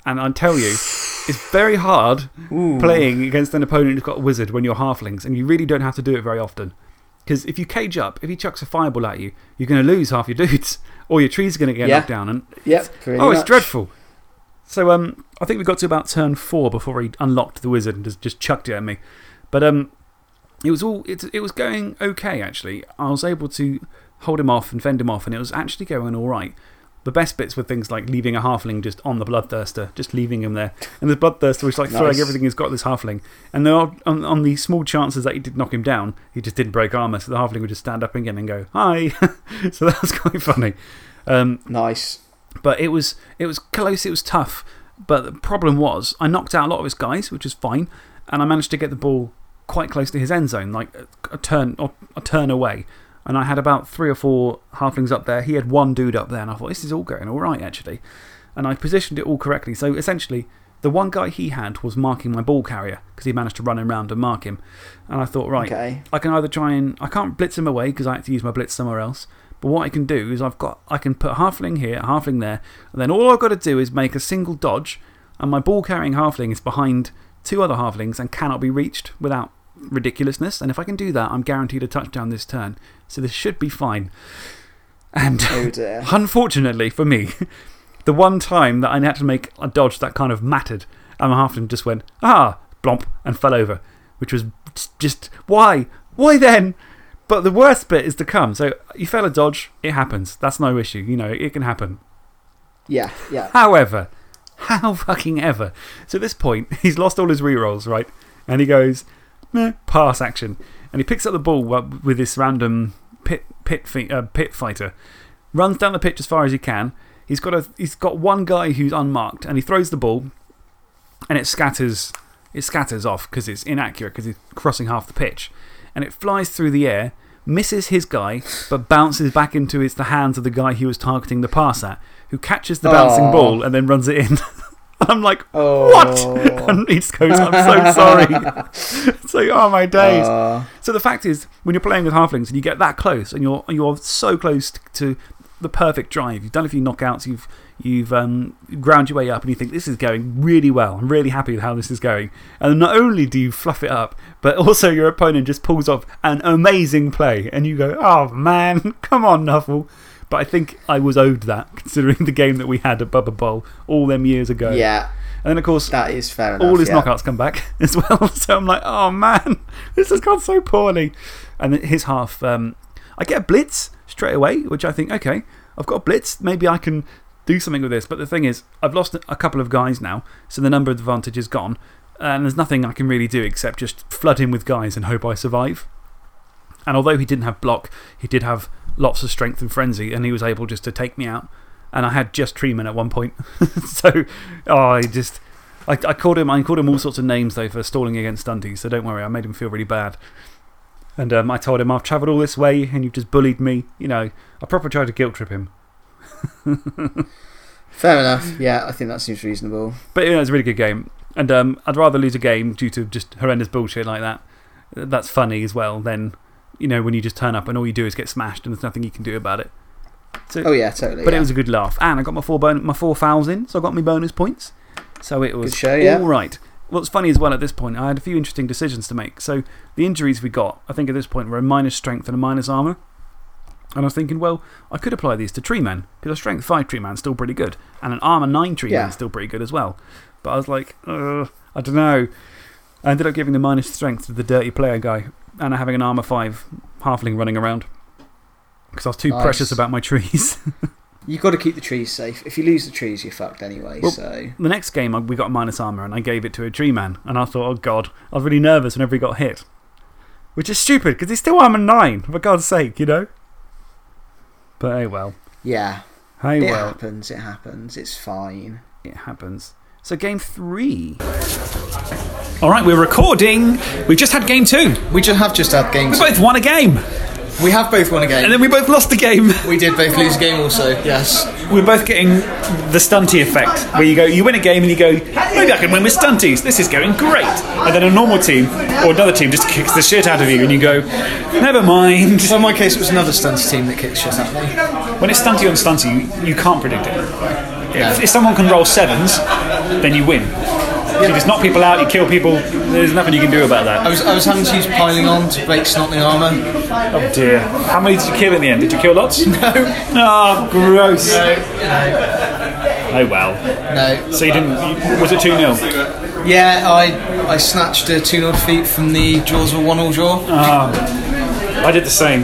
And I tell you, it's very hard playing against an opponent who's got a wizard when you're halflings, and you really don't have to do it very often. Because if you cage up, if he chucks a fireball at you, you're going to lose half your dudes, or your trees are going to get Yeah. knocked down. And Yep. Oh, it's dreadful. So um, I think we got to about turn four before he unlocked the wizard and just, just chucked it at me. But um, it, was all, it, it was going okay, actually. I was able to hold him off and fend him off, and it was actually going all right. The best bits were things like leaving a halfling just on the bloodthirster, just leaving him there. And the bloodthirster was like throwing everything he's got at this halfling. And there are, on, on the small chances that he did knock him down, he just didn't break armor, so the halfling would just stand up again and go, Hi. so that was quite funny. Um, Nice. But it was, it was close, it was tough. But the problem was, I knocked out a lot of his guys, which is fine, and I managed to get the ball quite close to his end zone, like a, a turn, or a turn away. And I had about three or four halflings up there. He had one dude up there, and I thought, this is all going all right, actually. And I positioned it all correctly. So essentially, the one guy he had was marking my ball carrier because he managed to run around and mark him. And I thought, right, Okay. I can either try and. I can't blitz him away because I had to use my blitz somewhere else. But what I can do is I've got, I can put halfling here, halfling there, and then all I've got to do is make a single dodge, and my ball carrying halfling is behind two other halflings and cannot be reached without ridiculousness. And if I can do that, I'm guaranteed a touchdown this turn. So this should be fine. And Oh unfortunately for me, the one time that I had to make a dodge that kind of mattered, and my halfling just went, ah, blomp, and fell over, which was just, why? Why then? But the worst bit is to come. So you fail a dodge, it happens. That's no issue. You know, it can happen. Yeah, yeah. However, how fucking ever. So at this point, he's lost all his rerolls, right? And he goes, meh, pass action. And he picks up the ball with this random pit, pit, uh, pit fighter, runs down the pitch as far as he can. He's got, a, he's got one guy who's unmarked, and he throws the ball, and it scatters, it scatters off because it's inaccurate because he's crossing half the pitch. And it flies through the air, misses his guy, but bounces back into his, the hands of the guy he was targeting the pass at, who catches the bouncing ball and then runs it in. I'm like, Oh. what? And he just goes, I'm so sorry. it's like, oh my days. So the fact is, when you're playing with halflings and you get that close and you're, you're so close to the perfect drive, you've done a few knockouts, you've, you've um, ground your way up, and you think this is going really well. I'm really happy with how this is going. And not only do you fluff it up, but also your opponent just pulls off an amazing play, and you go, oh man, come on, Nuffle. But I think I was owed that, considering the game that we had at Bubba Bowl all them years ago. Yeah, And then, of course, that is fair enough. all his yeah. knockouts come back as well. So I'm like, oh man, this has gone so poorly. And his half, um, I get a blitz straight away, which I think, okay, I've got a blitz. Maybe I can do something with this. But the thing is, I've lost a couple of guys now, so the number of advantage is gone. And there's nothing I can really do except just flood him with guys and hope I survive. And although he didn't have block, he did have lots of strength and frenzy, and he was able just to take me out. And I had just Treeman at one point. so, oh, I just. I, I, called him, I called him all sorts of names, though, for stalling against Stunty, so don't worry, I made him feel really bad. And um, I told him, I've travelled all this way and you've just bullied me. You know, I proper tried to guilt trip him. Fair enough. Yeah, I think that seems reasonable. But you know, it's a really good game. And um, I'd rather lose a game due to just horrendous bullshit like that. That's funny as well, than you know, when you just turn up and all you do is get smashed and there's nothing you can do about it. So, Oh, yeah, totally. But yeah. it was a good laugh. And I got my four, bon my four fouls in, so I got my bonus points. So it was show, yeah. right. What's funny as well at this point, I had a few interesting decisions to make. So the injuries we got, I think at this point, were a minus strength and a minus armour. And I was thinking, well, I could apply these to Tree Man, because a strength 5 Tree Man's still pretty good, and an armour 9 Tree Yeah. Man's still pretty good as well. But I was like, I don't know. I ended up giving the minus strength to the dirty player guy, and having an armour 5 halfling running around. Because I was too Nice. precious about my trees. You've got to keep the trees safe. If you lose the trees, you're fucked anyway. Well- so The next game, we got a minus armour, and I gave it to a tree man. And I thought, oh god, I was really nervous whenever he got hit. Which is stupid, because he's still armour 9, for God's sake, you know? But hey, well. yeah, Hey, it well. happens. It happens. It's fine. It happens. So, game three. All right, we're recording. We've just had game two. We just have just had games. We both won a game. We have both won a game. And then we both lost a game. we did both lose a game also. Yes. We're both getting the stunty effect, where you go, you win a game and you go, maybe I can win with stunties. This is going great. And then a normal team or another team just kicks the shit out of you, and you go, never mind. So in my case, it was another stunty team that kicked shit at me. When it's stunty on stunty, you, you can't predict it. If, if someone can roll sevens, then you win. You just knock people out, you kill people, there's nothing you can do about that. I was I was having to use piling on to break snotling armour. Oh dear. How many did you kill in the end? Did you kill lots? No. Oh, gross. No. Oh well. No. So you didn't. You, was it 2 0? Yeah, I I snatched a two 0 defeat from the jaws of a one all jaw. Ah. I did the same.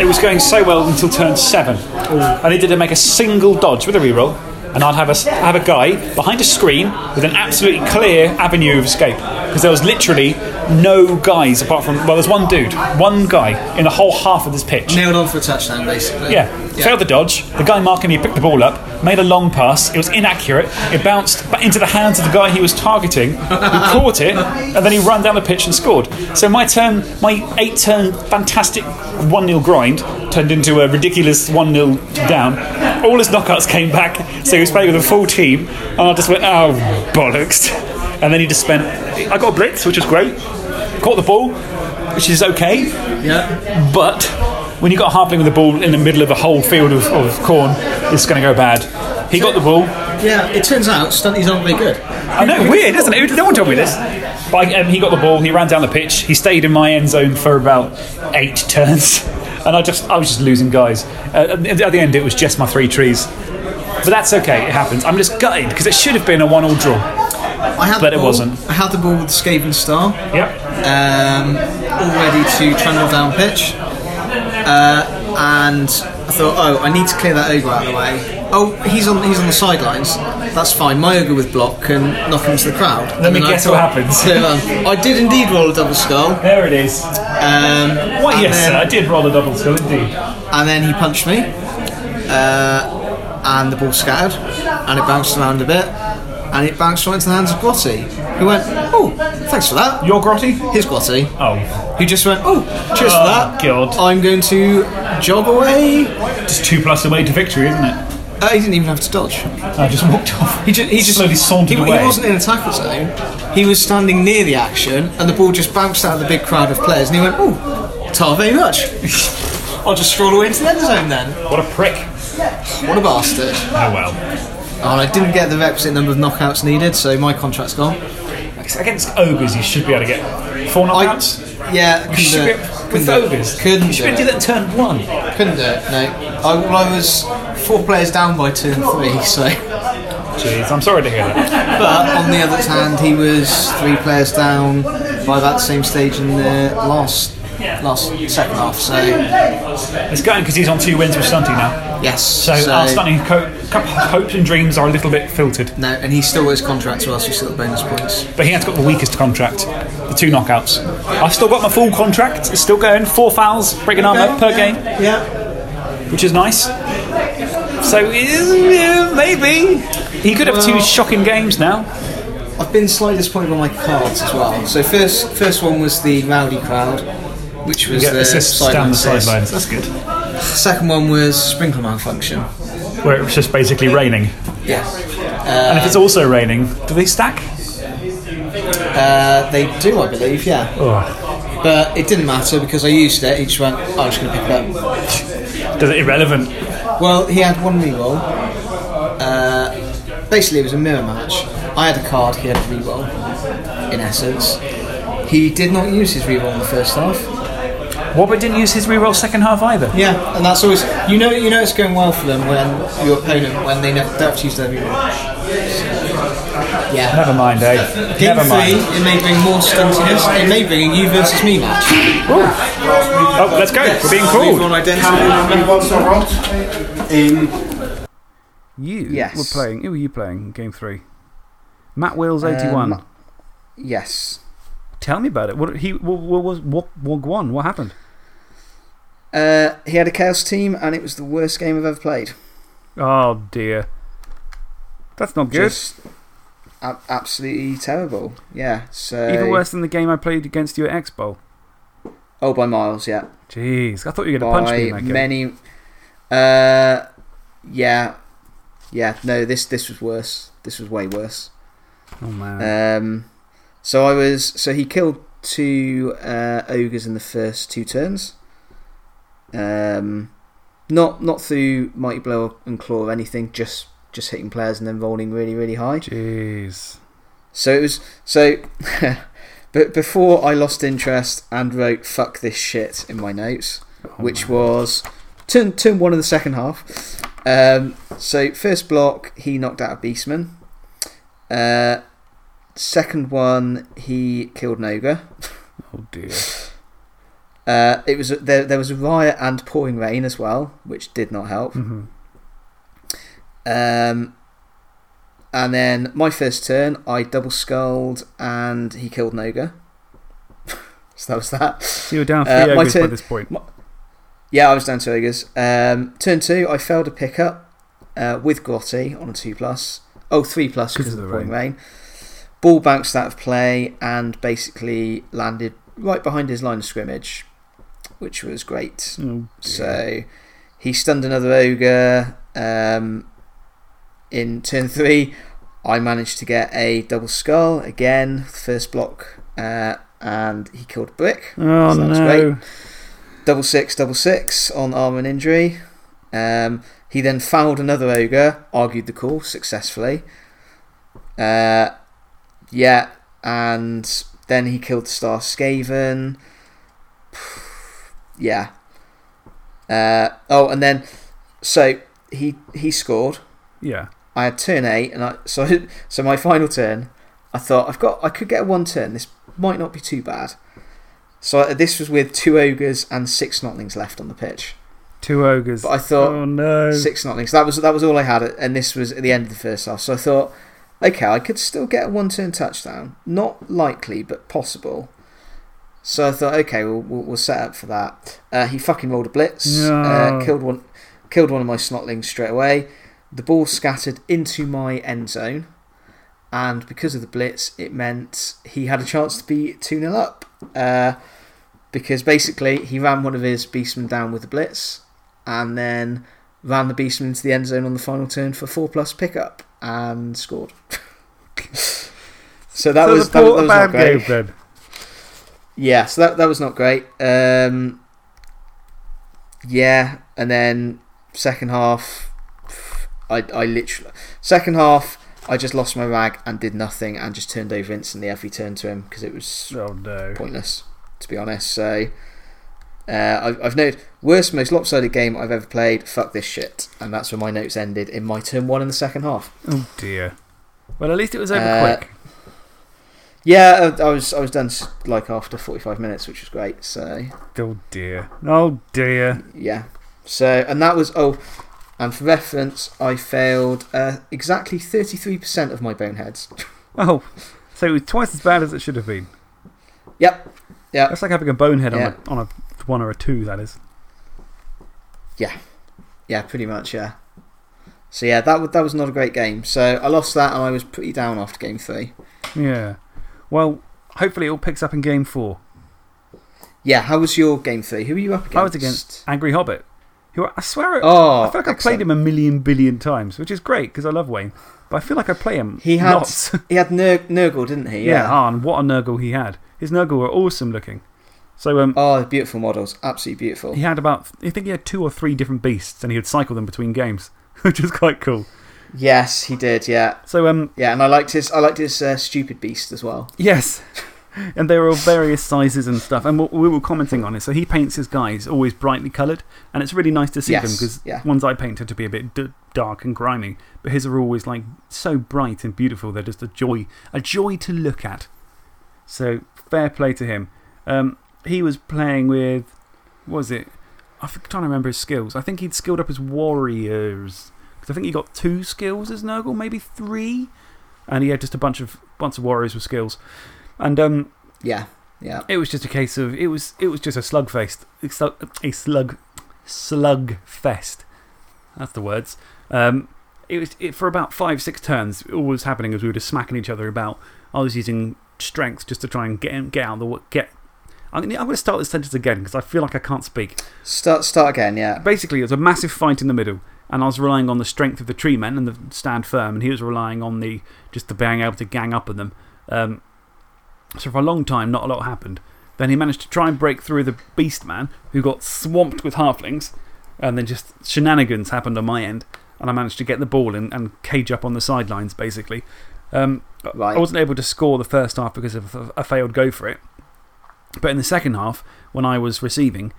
It was going so well until turn 7. I needed to make a single dodge with a reroll, and I'd have a, have a guy behind a screen with an absolutely clear avenue of escape. Because there was literally no guys apart from. Well, there's one dude, one guy in the whole half of this pitch. Nailed on for a touchdown, basically. Yeah. Failed the dodge. The guy marking me picked the ball up, made a long pass. It was inaccurate. It bounced back into the hands of the guy he was targeting, who caught it, and then he ran down the pitch and scored. So my turn, my eight turn fantastic 1 0 grind turned into a ridiculous 1 0 down. All his knockouts came back, so he was playing with a full team, and I just went, oh, bollocks. And then he just spent. I got a blitz, which was great. Caught the ball, which is okay Yeah. but when you got a halfling with the ball in the middle of a whole field of, of Khorne, it's going to go bad. He got the ball. Yeah, it turns out stunties aren't very good. I know, weird, isn't it? No one told me this. But um, he got the ball. He ran down the pitch. He stayed in my end zone for about eight turns, and I just I was just losing guys. Uh, at the end, it was just my three trees. But that's okay. It happens. I'm just gutted because it should have been a one-all draw. I had But the it ball, wasn't. I had the ball with the Skaven Star, Yep. um, all ready to trundle down pitch. Uh, and I thought, oh, I need to clear that ogre out of the way. Oh, he's on he's on the sidelines. That's fine. My ogre with block can knock him to the crowd. Let me And I guess what happens. Um, I did indeed roll a double skull. There it is. Um, Why, yes, then- sir. I did roll a double skull indeed. and then he punched me, uh, and the ball scattered, and it bounced around a bit, and it bounced right into the hands of Grotty, who went, "Oh, thanks for that." Your grotty? Here's Grotty, Oh, who just went, "Oh, cheers for Oh, that." God. I'm going to jog away. just two plus away to victory, isn't it? Uh, he didn't even have to dodge. I just walked off. He just, he just Slowly sauntered he, away. He wasn't in attacker zone. He was standing near the action, and the ball just bounced out of the big crowd of players, and he went, "Oh, tar very much." I'll just stroll away into the end zone then. What a prick. What a bastard. Oh well. And I didn't get the requisite number of knockouts needed, so my contract's gone. Against ogres, you should be able to get four I, knockouts. yeah, You couldn't should do be it. with ogres. Couldn't you should do be able to do that turn one. Couldn't do it. No, I, well, I was four players down by turn three. So, Jeez, I'm sorry to hear that. but on the other hand, he was three players down by the same stage in the last last second half. So, It's going because he's on two wins with Stunty now. yes. So, our Stunty co- co- hopes and dreams are a little bit filtered. no, and he still has contract to us. We still got bonus points. But he has got the weakest contract, the two knockouts. I've still got my full contract. It's still going. Four fouls, breaking armor per game, Yeah. which is nice. So yeah, maybe he could have two shocking games now. I've been slightly disappointed by my cards as well. So first, first one was the rowdy crowd, which was the assists down the assist. sidelines. That's good. Second one was sprinkler malfunction. Where it was just basically raining. Yeah. And if it's also raining, do they stack? Uh, they do, I believe, yeah. Oh, But it didn't matter because I used it. He just went, oh, I'm just going to pick it up. does it irrelevant? Well, he had one reroll. Uh, basically, it was a mirror match. I had a card, he had a reroll, in essence. He did not use his reroll in the first half. Wobbit didn't use his reroll second half either. Yeah, and that's always you know you know it's going well for them when your opponent when they never don't have to use their reroll. Yeah. Never mind, eh? Game Never three, mind. it may bring more stuntiness. It may bring a you versus me match. Oh, let's go. We're being We've called. gone we also in You Yes. were playing. Who were you playing in game three? Matt Wills, 81. Um, Yes. Tell me about it. What, he, what, what was what, what won? What happened? Uh, he had a chaos team, and it was the worst game I've ever played. Oh, dear. That's not good. Just absolutely terrible. Yeah. So Even worse than the game I played against you at Expo. Oh, by miles. Yeah. Jeez, I thought you were going to punch me in that game. many. Uh, yeah, yeah. No, this this was worse. This was way worse. Oh, man. Um, so I was so he killed two uh, ogres in the first two turns. Um, not not through mighty blow and claw or anything. Just just hitting players and then rolling really really high. Jeez. So it was so. But before I lost interest and wrote "fuck this shit" in my notes, Oh, which was turn turn one of the second half. Um, so first block, he knocked out a beastman. Uh, second one, he killed an ogre. Oh, dear. Uh, it was there. There was a riot and pouring rain as well, which did not help. Mhm. Um, and then my first turn, I double skulled and he killed Noga. so that was that. So you were down three Uh, my ogres by this point. Yeah, I was down to ogres. Um, turn two, I failed a pickup uh, with Grotty on a two plus. Oh, three plus because of the pouring rain. Ball bounced out of play and basically landed right behind his line of scrimmage, which was great. Oh. So he stunned another ogre. Um, in turn three, I managed to get a double skull again, first block, uh, and he killed Brick. Oh, so no. great. double six, double six on arm and injury. Um, he then fouled another ogre, argued the call successfully. Uh, yeah, and then he killed Star Skaven. Yeah. Uh, oh, and then so he he scored. Yeah. I had turn eight, and I so so my final turn. I thought I've got I could get a one turn. This might not be too bad. So this was with two ogres and six snotlings left on the pitch. Two ogres. But I thought oh no. six snotlings. That was that was all I had, and this was at the end of the first half. So I thought, okay, I could still get a one turn touchdown. Not likely, but possible. So I thought, okay, we'll, we'll, we'll set up for that. Uh, he fucking rolled a blitz, No. uh, killed one, killed one of my snotlings straight away. The ball scattered into my end zone, and because of the blitz, it meant he had a chance to be two 0 up. Uh, because basically he ran one of his beastmen down with the blitz, and then ran the beastman into the end zone on the final turn for four plus pickup and scored. so that so was the that, was- that a was not great. game then. Yeah, so that that was not great. Um, yeah, and then second half, I I literally second half I just lost my rag and did nothing and just turned over instantly every turn to him because it was Oh no. pointless to be honest. So. Uh, I've, I've noted worst, most lopsided game I've ever played. Fuck this shit, and that's where my notes ended in my turn one in the second half. Oh dear. Well, at least it was over Uh, quick. Yeah, I, I was I was done like after forty five minutes, which was great. So Oh dear. Oh dear. Yeah. So, and that was, oh, and for reference, I failed uh, exactly 33% of my boneheads. Oh, so it was twice as bad as it should have been. Yep. Yeah. That's like having a bonehead Yeah. on, a, on a one or a two, that is. Yeah, Yeah, pretty much, yeah. So, yeah, that, that was not a great game. So, I lost that and I was pretty down after game three. Yeah. Well, hopefully it all picks up in game four. Yeah, how was your game three? Who were you up against? I was against Angry Hobbit. Who I swear, Oh, I feel like I've played him a million billion times, which is great because I love Wayne. But I feel like I play him He had, lots. he had Ner- Nurgle, didn't he? yeah, ah, and what a Nurgle he had. His Nurgle were awesome looking. So um, Oh, beautiful models. Absolutely beautiful. he had about, I think he had two or three different beasts and he would cycle them between games, which is quite cool. Yes, he did, yeah. So, um, Yeah, and I liked his, I liked his uh, stupid beast as well. Yes. And they were of various sizes and stuff. And we we were commenting on it. So he paints his guys always brightly coloured. And it's really nice to see them because yeah. ones I paint tend to be a bit d dark and grimy. But his are always like so bright and beautiful. They're just a joy, a joy to look at. So fair play to him. Um, he was playing with, what was it? I'm trying to remember his skills. I think he'd skilled up his warriors. Because I think he got two skills as Nurgle, maybe three. And he had just a bunch of, bunch of warriors with skills. And um, Yeah, yeah. it was just a case of, it was, it was just a slug fest. A slug, slug fest. That's the words. Um, it was it, for about five, six turns. All was happening as we were just smacking each other about. I was using strength just to try and get, get out of the get. I'm going to start this sentence again because I feel like I can't speak. Start, start again, yeah. Basically, it was a massive fight in the middle, and I was relying on the strength of the tree men and the stand firm, and he was relying on the just the being able to gang up on them. Um, so, for a long time, not a lot happened. Then he managed to try and break through the beast man, who got swamped with halflings, and then just shenanigans happened on my end, and I managed to get the ball and, and cage up on the sidelines, basically. Um, Right. I wasn't able to score the first half because of a failed go for it. But in the second half, when I was receiving,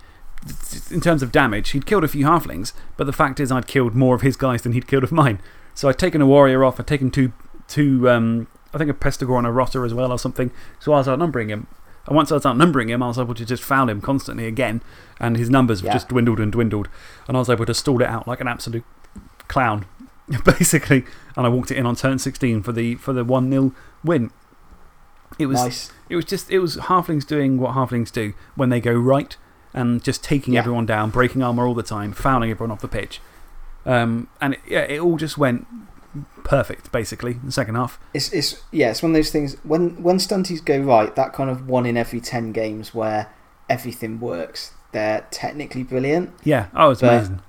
in terms of damage, he'd killed a few halflings, but the fact is, I'd killed more of his guys than he'd killed of mine. So I'd taken a warrior off, I'd taken two, two um, I think a Pestigor and a Rotter as well, or something. So I was outnumbering him. And once I was outnumbering him, I was able to just foul him constantly again, and his numbers Yeah. just dwindled and dwindled. And I was able to stall it out like an absolute clown, basically. And I walked it in on turn 16 for the, for the 1 0 win. It was, Nice. it was just, it was halflings doing what halflings do when they go right and just taking Yeah. everyone down, breaking armour all the time, fouling everyone off the pitch. Um, and it, yeah, it all just went perfect, basically, in the second half. It's, it's, yeah, it's one of those things. When, when stunties go right, that kind of one in every 10 games where everything works, they're technically brilliant. Yeah, oh, it's amazing.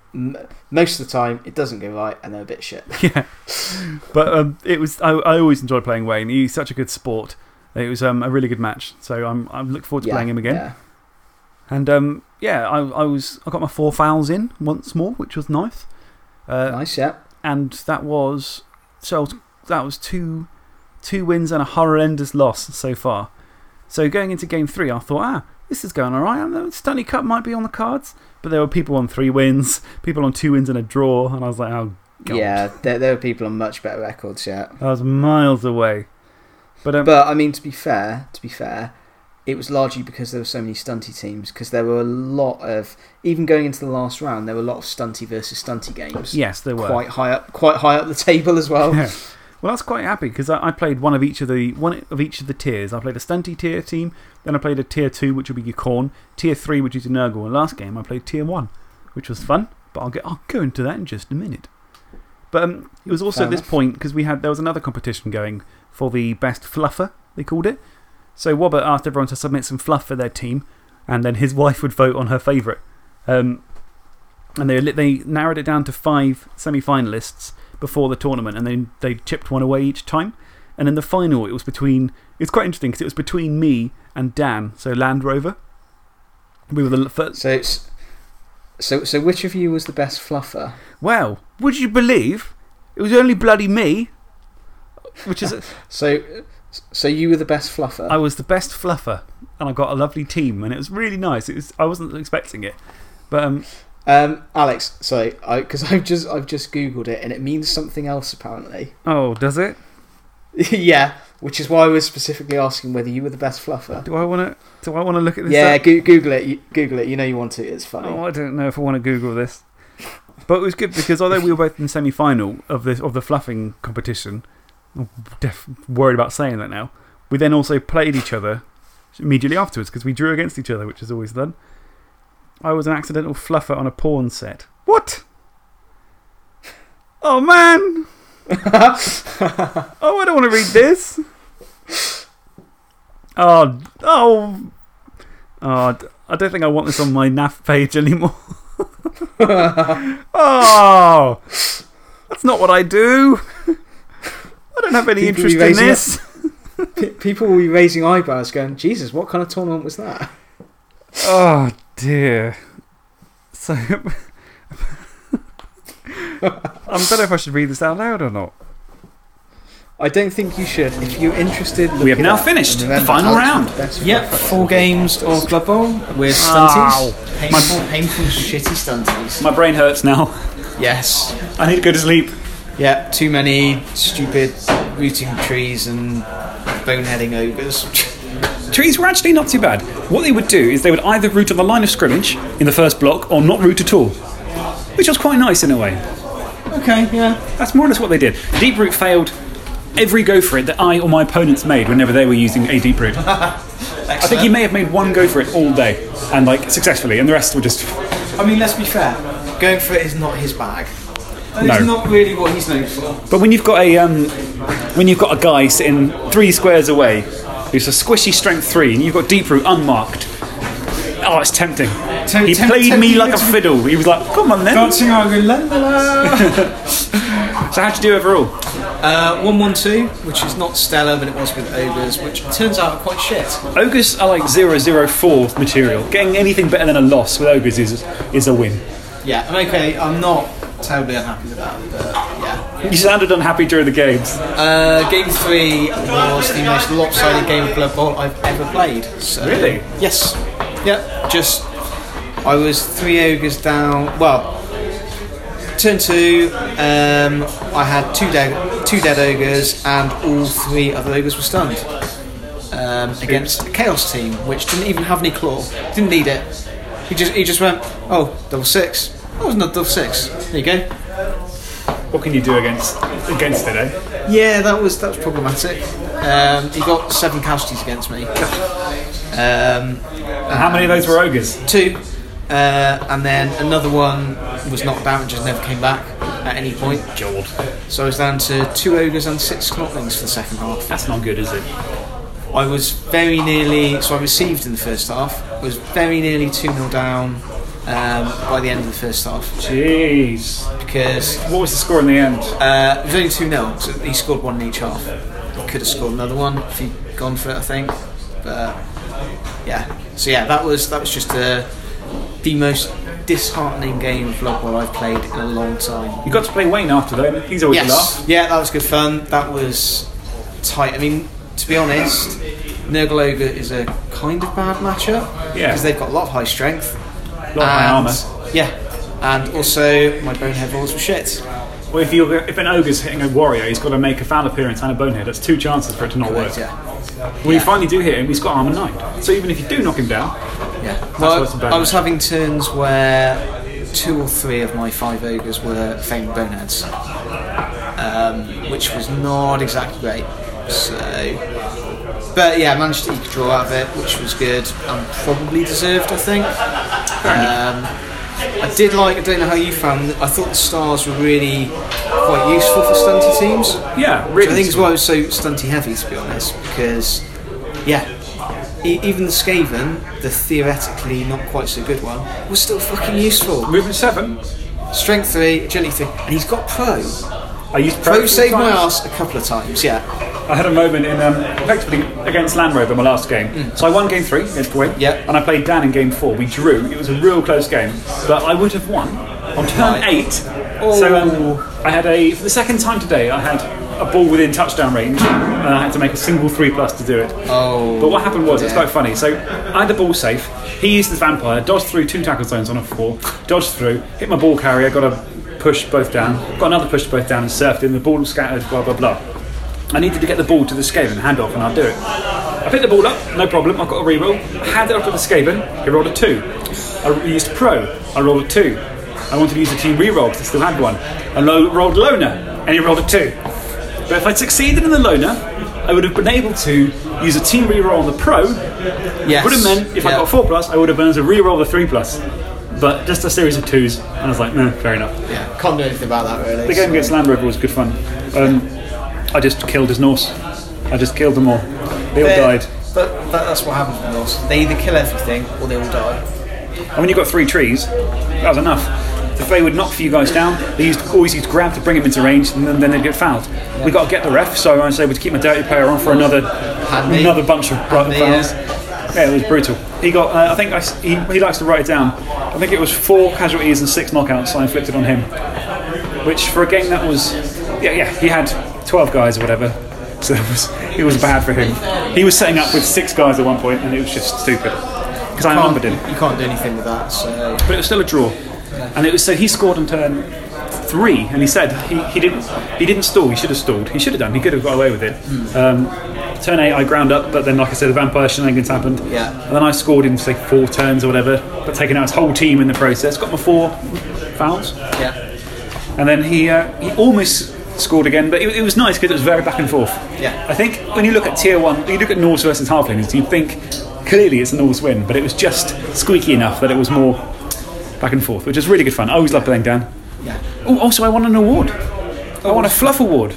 Most of the time, it doesn't go right and they're a bit shit. Yeah. But um, it was, I, I always enjoy playing Wayne. He's such a good sport. It was um, a really good match. So I'm, I look forward to yeah, playing him again. Yeah. And um, yeah, I, I, was, I got my four fouls in once more, which was nice. Uh, nice, yeah. And that was, so that was two, two wins and a horrendous loss so far. So going into game three, I thought, ah, this is going all right. Know Stunty Cup might be on the cards. But there were people on three wins, people on two wins and a draw. And I was like, oh, God. Yeah, there, there were people on much better records, yeah. I was miles away. But, um, but I mean, to be fair, to be fair, it was largely because there were so many stunty teams. Because there were a lot of, even going into the last round, there were a lot of stunty versus stunty games. Yes, there were. Quite high up, quite high up the table as well. Yeah. Well, that's quite happy because I, I, played one of each of the one of each of the tiers. I played a stunty tier team, then I played a tier two, which would be your Khorne, tier three, which is your Nurgle, and last game I played tier one, which was fun. But I'll, get, I'll go into that in just a minute. But um, it was also at this point because we had, there was another competition going for the best fluffer, they called it. So Wobbert asked everyone to submit some fluff for their team, and then his wife would vote on her favourite. Um, and they, they narrowed it down to five semi finalists before the tournament, and then they chipped one away each time. And in the final, it was between, it's quite interesting because it was between me and Dan, so Land Rover. We were the first. So, so, so which of you was the best fluffer? Well, would you believe it was only bloody me? Which is. so, so you were the best fluffer? I was the best fluffer, and I got a lovely team, and it was really nice. It was, I wasn't expecting it. But um, um, Alex, sorry, because I've just, I've just Googled it and it means something else apparently. Oh, does it? yeah, which is why I was specifically asking whether you were the best fluffer. Do I want to do I want to look at this? Yeah, go Google it. You, Google it. You know you want to. It's funny. Oh, I don't know if I want to Google this. But it was good because although we were both in the semi final of, this, of the fluffing competition, worried about saying that now, we then also played each other immediately afterwards because we drew against each other, which is always done. I was an accidental fluffer on a porn set. What? Oh, man! oh, I don't want to read this. Oh, oh. Oh, I don't think I want this on my NAF page anymore. oh, that's not what I do. I don't have any people interest in this. people will be raising eyebrows going, Jesus, what kind of tournament was that? Oh, dear. So. I don't know if I should read this out loud or not. I don't think you should. If you're interested, we have now finished the final round. Yep, four games of Blood Bowl with stunties. Painful, my, painful, shitty stunties. My brain hurts now. Yes. I need to go to sleep. Yeah, too many stupid rooting trees and boneheading ogres. trees were actually not too bad. What they would do is they would either root on the line of scrimmage in the first block or not root at all, which was quite nice in a way. Okay, yeah. That's more or less what they did. Deeproot failed every go for it that I or my opponents made whenever they were using a Deeproot. I think he may have made one go for it all day and like successfully, and the rest were just. I mean, let's be fair. Going for it is not his bag. No. It's not really what he's known for. But when you've got a um, when you've got a guy sitting three squares away who's a squishy strength three, and you've got Deeproot unmarked. Oh, it's tempting. Tem- he played me like a fiddle. He was like, come on then. Dancing on So, how'd you do overall? Uh, 112, which is not stellar, but it was with Ogres, which turns out are quite shit. Ogres are like 004 material. Getting anything better than a loss with Ogres is, is a win. Yeah, I'm okay. I'm not terribly unhappy with that, but yeah. You sounded unhappy during the games. Uh, game three was the most lopsided game of Blood Bowl I've ever played. So, really? Yes. Yeah, just. I was three ogres down. Well, turn two, um, I had two dead, two dead ogres, and all three other ogres were stunned. Um, against a chaos team, which didn't even have any claw. Didn't need it. He just he just went, oh, double six. That was not double six. There you go. What can you do against against it, eh? Yeah, that was that was problematic. Um, he got seven casualties against me. Um, how many of those were ogres? Two. Uh, and then another one was knocked out and just never came back at any point. God. So I was down to two ogres and six snotlings for the second half. That's not good, is it? I was very nearly, so I received in the first half, I was very nearly 2 0 down um, by the end of the first half. Jeez. Because. What was the score in the end? Uh, it was only 2 0, so he scored one in each half. He could have scored another one if he'd gone for it, I think. But yeah. So yeah, that was, that was just a the most disheartening game of Blood Bowl I've played in a long time. You got to play Wayne after though. He's always a laugh. yeah, that was good fun. That was tight. I mean, to be honest, Nurgle Ogre is a kind of bad matchup Yeah. because they've got a lot of high strength. Of armour. Yeah, and also my bonehead rolls were shit. Well, if you're if an ogre's hitting a warrior, he's got to make a foul appearance and a bonehead. That's two chances for it to not work. Yeah, When you finally do hit him, he's got armor nine. So even if you do knock him down, yeah. what's Well, bad I was having turns where two or three of my five ogres were failing boneheads, um, which was not exactly great. So, but yeah, I managed to eke a draw out of it, which was good and probably deserved, I think. Um, I did like. I don't know how you found. I thought the stars were really quite useful for stunty teams. yeah, really. I think is why I was so stunty heavy, to be honest, because yeah, e- even the Skaven, the theoretically not quite so good one, was still fucking useful. Movement seven. Strength three, agility three, and he's got pro. I used pro. Pro saved my ass a couple of times. Yeah, I had a moment in um, effectively against Land Rover my last game. So I won game three against. Mm. Yeah. And I played Dan in game four. We drew. It was a real close game, but I would have won on turn eight. So um, I had a for the second time today. I had a ball within touchdown range, and I had to make a single three plus to do it. Oh. But what happened was, it's dear. quite funny. So I had the ball safe. He used the vampire, dodged through two tackle zones on a four, dodged through, hit my ball carrier, got a push both down, got another push both down, and surfed in. The ball scattered, blah blah blah. I needed to get the ball to the Skaven, hand off, and I'll do it. I picked the ball up, no problem. I've got a reroll. I hand it off to the Skaven. He rolled a two. I used pro. I rolled a two. I wanted to use a team reroll because I still had one. I rolled loner, and he rolled a two. But if I'd succeeded in the loner, I would have been able to use a team reroll on the pro. yes. Would have meant if I got a four plus, I would have been able to reroll the three plus. But just a series of twos, and I was like, no, fair enough. Yeah, can't do anything about that really. The game so- against Land Rover was good fun. Um, I just killed his Norse. I just killed them all. They all They're- died. But that, that's what happens with Norse. They either kill everything or they all die. And when you got three trees, that was enough. If they would knock for you guys down, they used always used grab to bring him into range, and then, then they'd get fouled. We got to get the ref, so I was able to keep my dirty player on for another another bunch of fouls. yeah. Yeah, it was brutal. He got, uh, I think I he, he likes to write it down. I think it was four casualties and six knockouts I inflicted on him, which for a game that was, yeah, yeah, he had 12 guys or whatever. So it was, it was bad for him. He was setting up with six guys at one point, and it was just stupid. Because I numbered him You can't do anything with that. So but it was still a draw. And it was so he scored on turn three, and he said he, he didn't he didn't stall. He should have stalled. He should have done. He could have got away with it. Um, turn eight, I ground up, but then like I said, the vampire shenanigans happened. Yeah. And then I scored in say four turns or whatever, but taking out his whole team in the process. Got my four fouls, yeah, and then he uh, he almost scored again, but it, it was nice because it was very back and forth. Yeah. I think when you look at tier one, you look at Norse versus Halflings, you think clearly it's a Norse win, but it was just squeaky enough that it was more back and forth, which is really good fun. I always love playing Dan. Yeah. Oh, also I won an award. I won a fluff award.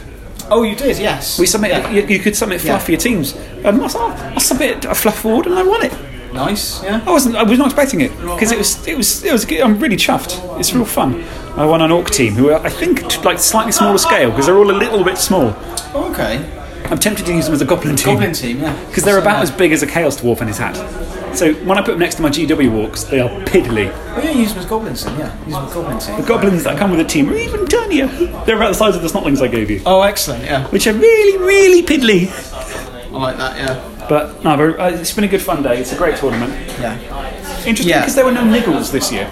Oh, you did, yes. We submit. You, you could submit fluff Yeah. for your teams, and I, I oh, submitted a fluff award, and I won it. nice. Yeah. I wasn't. I was not expecting it because it was. It was. It was. good. I'm really chuffed. It's real fun. I won an orc team who are, I think, like slightly smaller scale because they're all a little bit small. Oh, okay. I'm tempted to use them as a goblin team Goblin team, yeah. because they're about as big as a chaos dwarf in his hat. So when I put them next to my GW orcs, they are piddly. Oh, yeah, use them as goblins then. Yeah, use them as goblin. The goblins that come with a team are even tinier. They're about the size of the snotlings I gave you, Oh, excellent. Yeah, which are really, really piddly. I like that. Yeah. But no, but, uh, it's been a good fun day. It's a great tournament. Yeah. Interesting Yeah. because there were no niggles this year.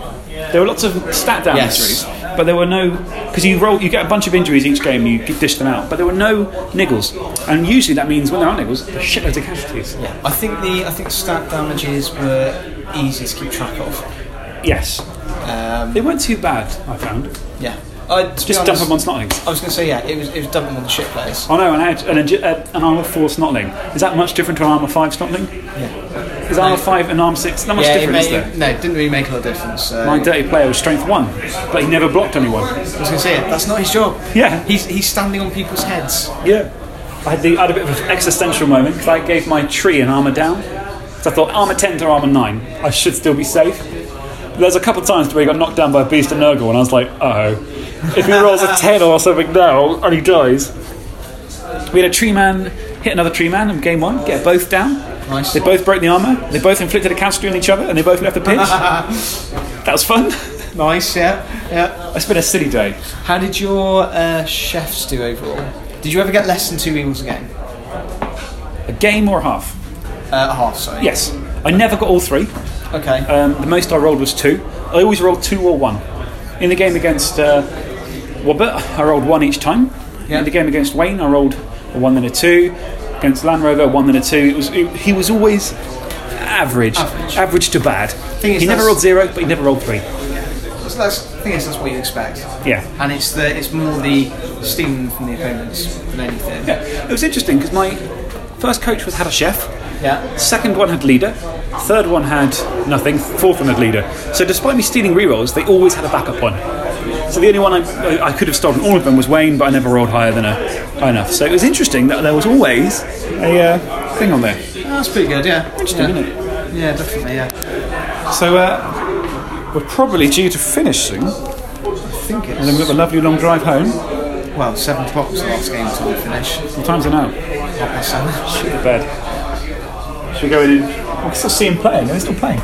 There were lots of stat down Yes. injuries, but there were no because you roll. You get a bunch of injuries each game. You dish them out, but there were no niggles. And usually that means when there are niggles, there's shitloads of casualties. Yeah. I think the I think stat damages were easy to keep track of. Yes, Um, they weren't too bad. I found yeah. Be just dump honest, them on snotlings. I was going to say yeah. It was it was dumping on the shit players. Oh no, and I had an, agi- uh, an armor four snotling. Is that much different to an armor five snotling? Yeah. Is armor five and armor six? Not much yeah. Different, is made, there? no, it didn't really make a lot of difference. So. My dirty player was strength one, but he never blocked anyone. I was going to say that's not his job. Yeah. He's he's standing on people's heads. Yeah. I had, the, I had a bit of an existential moment because I gave my tree an armour down. So I thought armour 10 to armour 9, I should still be safe. But there's a couple of times where he got knocked down by a beast of Nurgle and I was like, uh oh. If he rolls a 10 or something now and he dies. We had a tree man hit another tree man in game one, get both down. Nice. They both broke the armour, they both inflicted a casualty on each other, and they both left the pitch. that was fun. Nice, yeah, yeah. It's been a silly day. How did your uh, chefs do overall? Did you ever get less than two rerolls a game? A game or a half? Uh, a half, sorry. Yes. I never got all three. Okay. Um, the most I rolled was two. I always rolled two or one. In the game against uh, Wobbit, I rolled one each time. Yeah. In the game against Wayne, I rolled a one and a two. Against Land Rover, one and a two. It was, it- he was always average, Average. to bad. Thing is, he never rolled zero, but he never rolled three. So that's, the thing is, that's what you expect. Yeah. And it's the it's more the steam from the opponents than anything. Yeah. It was interesting because my first coach was had a chef. Yeah. Second one had leader. Third one had nothing. Fourth one had leader. So despite me stealing rerolls, they always had a backup one. So the only one I, I could have stolen all of them was Wayne, but I never rolled higher than a high enough. So it was interesting that there was always a uh, thing on there. Oh, that's pretty good, yeah. Interesting, yeah. isn't it? Yeah, definitely, yeah. So uh, we're probably due to finish soon, and I think then we've got a lovely long drive home. Well, 7 o'clock was the last game until we finish. What time's it now? Half past 7. Shoot the bed. Should we go in? I can still see him playing. They're still playing.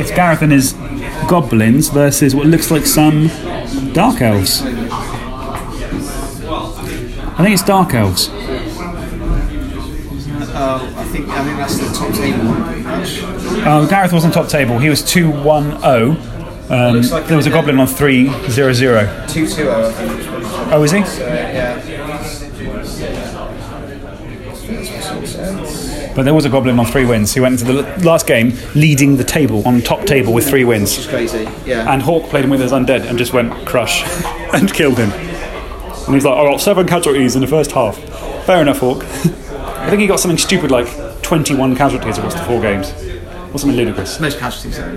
It's Gareth and his goblins versus what looks like some dark elves. I think it's dark elves. Oh, I think I think that's the top table one, pretty much. Uh, Gareth was on top table. He was 2 1 0. Um, Looks like there was a goblin on 3 0 0. 2 2 I think. Oh, is he? Yeah. But there was a goblin on 3 wins. He went into the last game leading the table, on top table with 3 wins. It's crazy, yeah. And Hawk played him with his undead and just went crush and killed him. And he's like, I got seven casualties in the first half. Fair enough, Hawk. I think he got something stupid like 21 casualties across the four games. Or something ludicrous. Most casualties, though.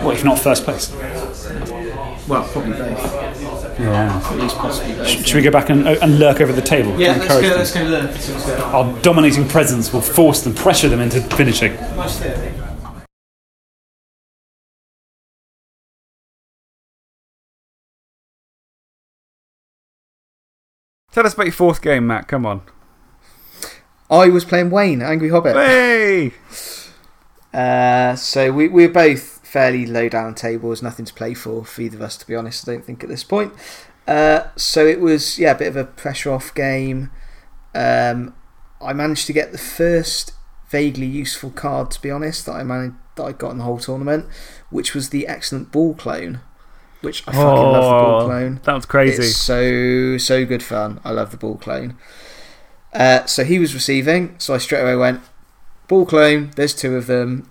Well, if not first place. Well, probably both. Yeah. At least possibly both. Should we go back and, and lurk over the table? Yeah, to let's go, encourage them? let's go look. Let's go. Our dominating presence will force them, pressure them into finishing. Tell us about your fourth game, Matt. Come on. I was playing Wayne, Angry Hobbit. Hey! Uh, so we, we were both fairly low down tables, nothing to play for for either of us, to be honest. I don't think at this point. Uh, so it was yeah a bit of a pressure off game. Um, I managed to get the first vaguely useful card, to be honest, that I managed that I got in the whole tournament, which was the excellent ball clone. Which I fucking love the ball clone. That was crazy. It's so so good fun. I love the ball clone. Uh, so he was receiving, so I straight away went ball clone. There's two of them.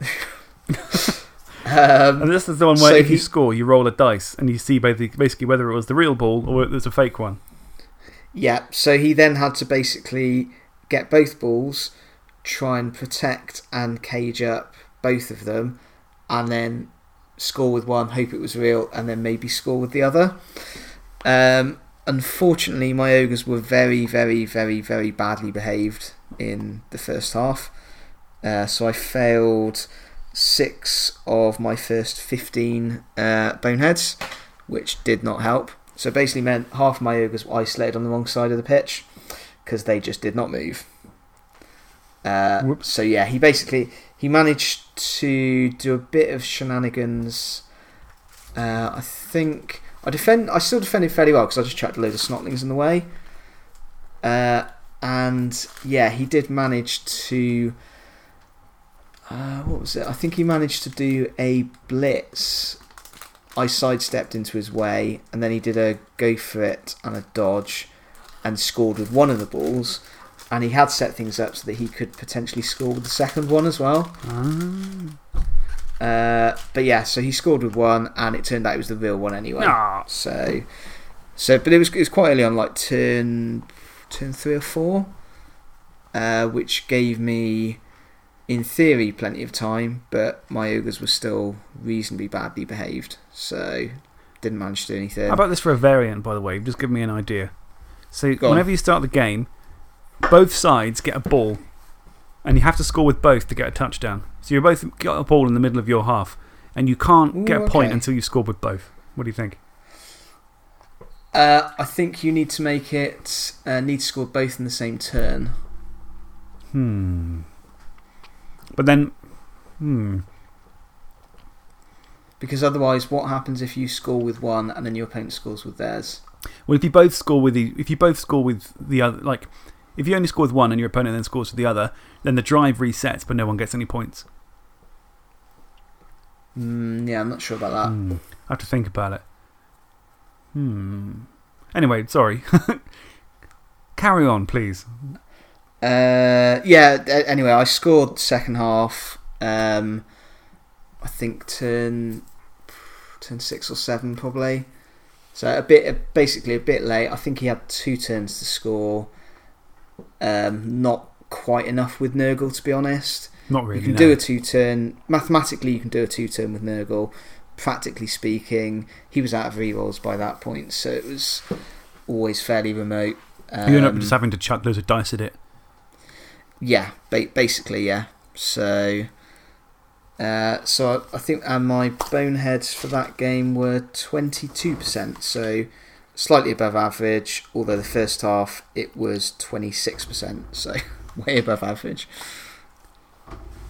um, and this is the one where so if you he- score, you roll a dice and you see basically, basically whether it was the real ball or it was a fake one. yeah. So he then had to basically get both balls, try and protect and cage up both of them, and then score with one, hope it was real, and then maybe score with the other. Um, unfortunately, my ogres were very, very, very, very badly behaved in the first half. Uh, so I failed six of my first 15 uh, boneheads, which did not help. So basically meant half my ogres were isolated on the wrong side of the pitch because they just did not move. Uh, so yeah, he basically he managed to do a bit of shenanigans. Uh, I think I defend. I still defended fairly well because I just chucked a load of snotlings in the way. Uh, and yeah, he did manage to. Uh, what was it? I think he managed to do a blitz. I sidestepped into his way, and then he did a go for it and a dodge, and scored with one of the balls. And he had set things up so that he could potentially score with the second one as well. Uh, but yeah, so he scored with one, and it turned out it was the real one anyway. Ah. So, so but it was it was quite early on, like turn turn three or four, uh, which gave me, in theory, plenty of time. But my ogres were still reasonably badly behaved, so didn't manage to do anything. How about this for a variant, by the way? Just give me an idea. So, Go on. whenever you start the game, both sides get a ball, and you have to score with both to get a touchdown. So, you're both got a ball in the middle of your half, and you can't get a point okay. until you score with both. What do you think? Uh, I think you need to make it uh, need to score both in the same turn. Hmm. But then, hmm. Because otherwise, what happens if you score with one and then your opponent scores with theirs? Well, if you both score with the, if you both score with the other, like, if you only score with one and your opponent then scores with the other, then the drive resets, but no one gets any points. Mm, yeah, I'm not sure about that. Hmm. I have to think about it. Hmm. Anyway, sorry. Carry on, please. Uh, yeah, anyway, I scored second half. Um, I think turn, turn six or seven, probably. So a bit, basically a bit late. I think he had two turns to score. Um, not quite enough with Nurgle, to be honest. Not really. You can no. do a two turn. Mathematically, you can do a two turn with Nurgle. Practically speaking, he was out of rerolls by that point, so it was always fairly remote. you end up Um, just having to chuck loads of dice at it. Yeah, ba- basically, yeah. So, uh, so I, I think uh, my boneheads for that game were 22%, so slightly above average, although the first half it was 26%, so way above average.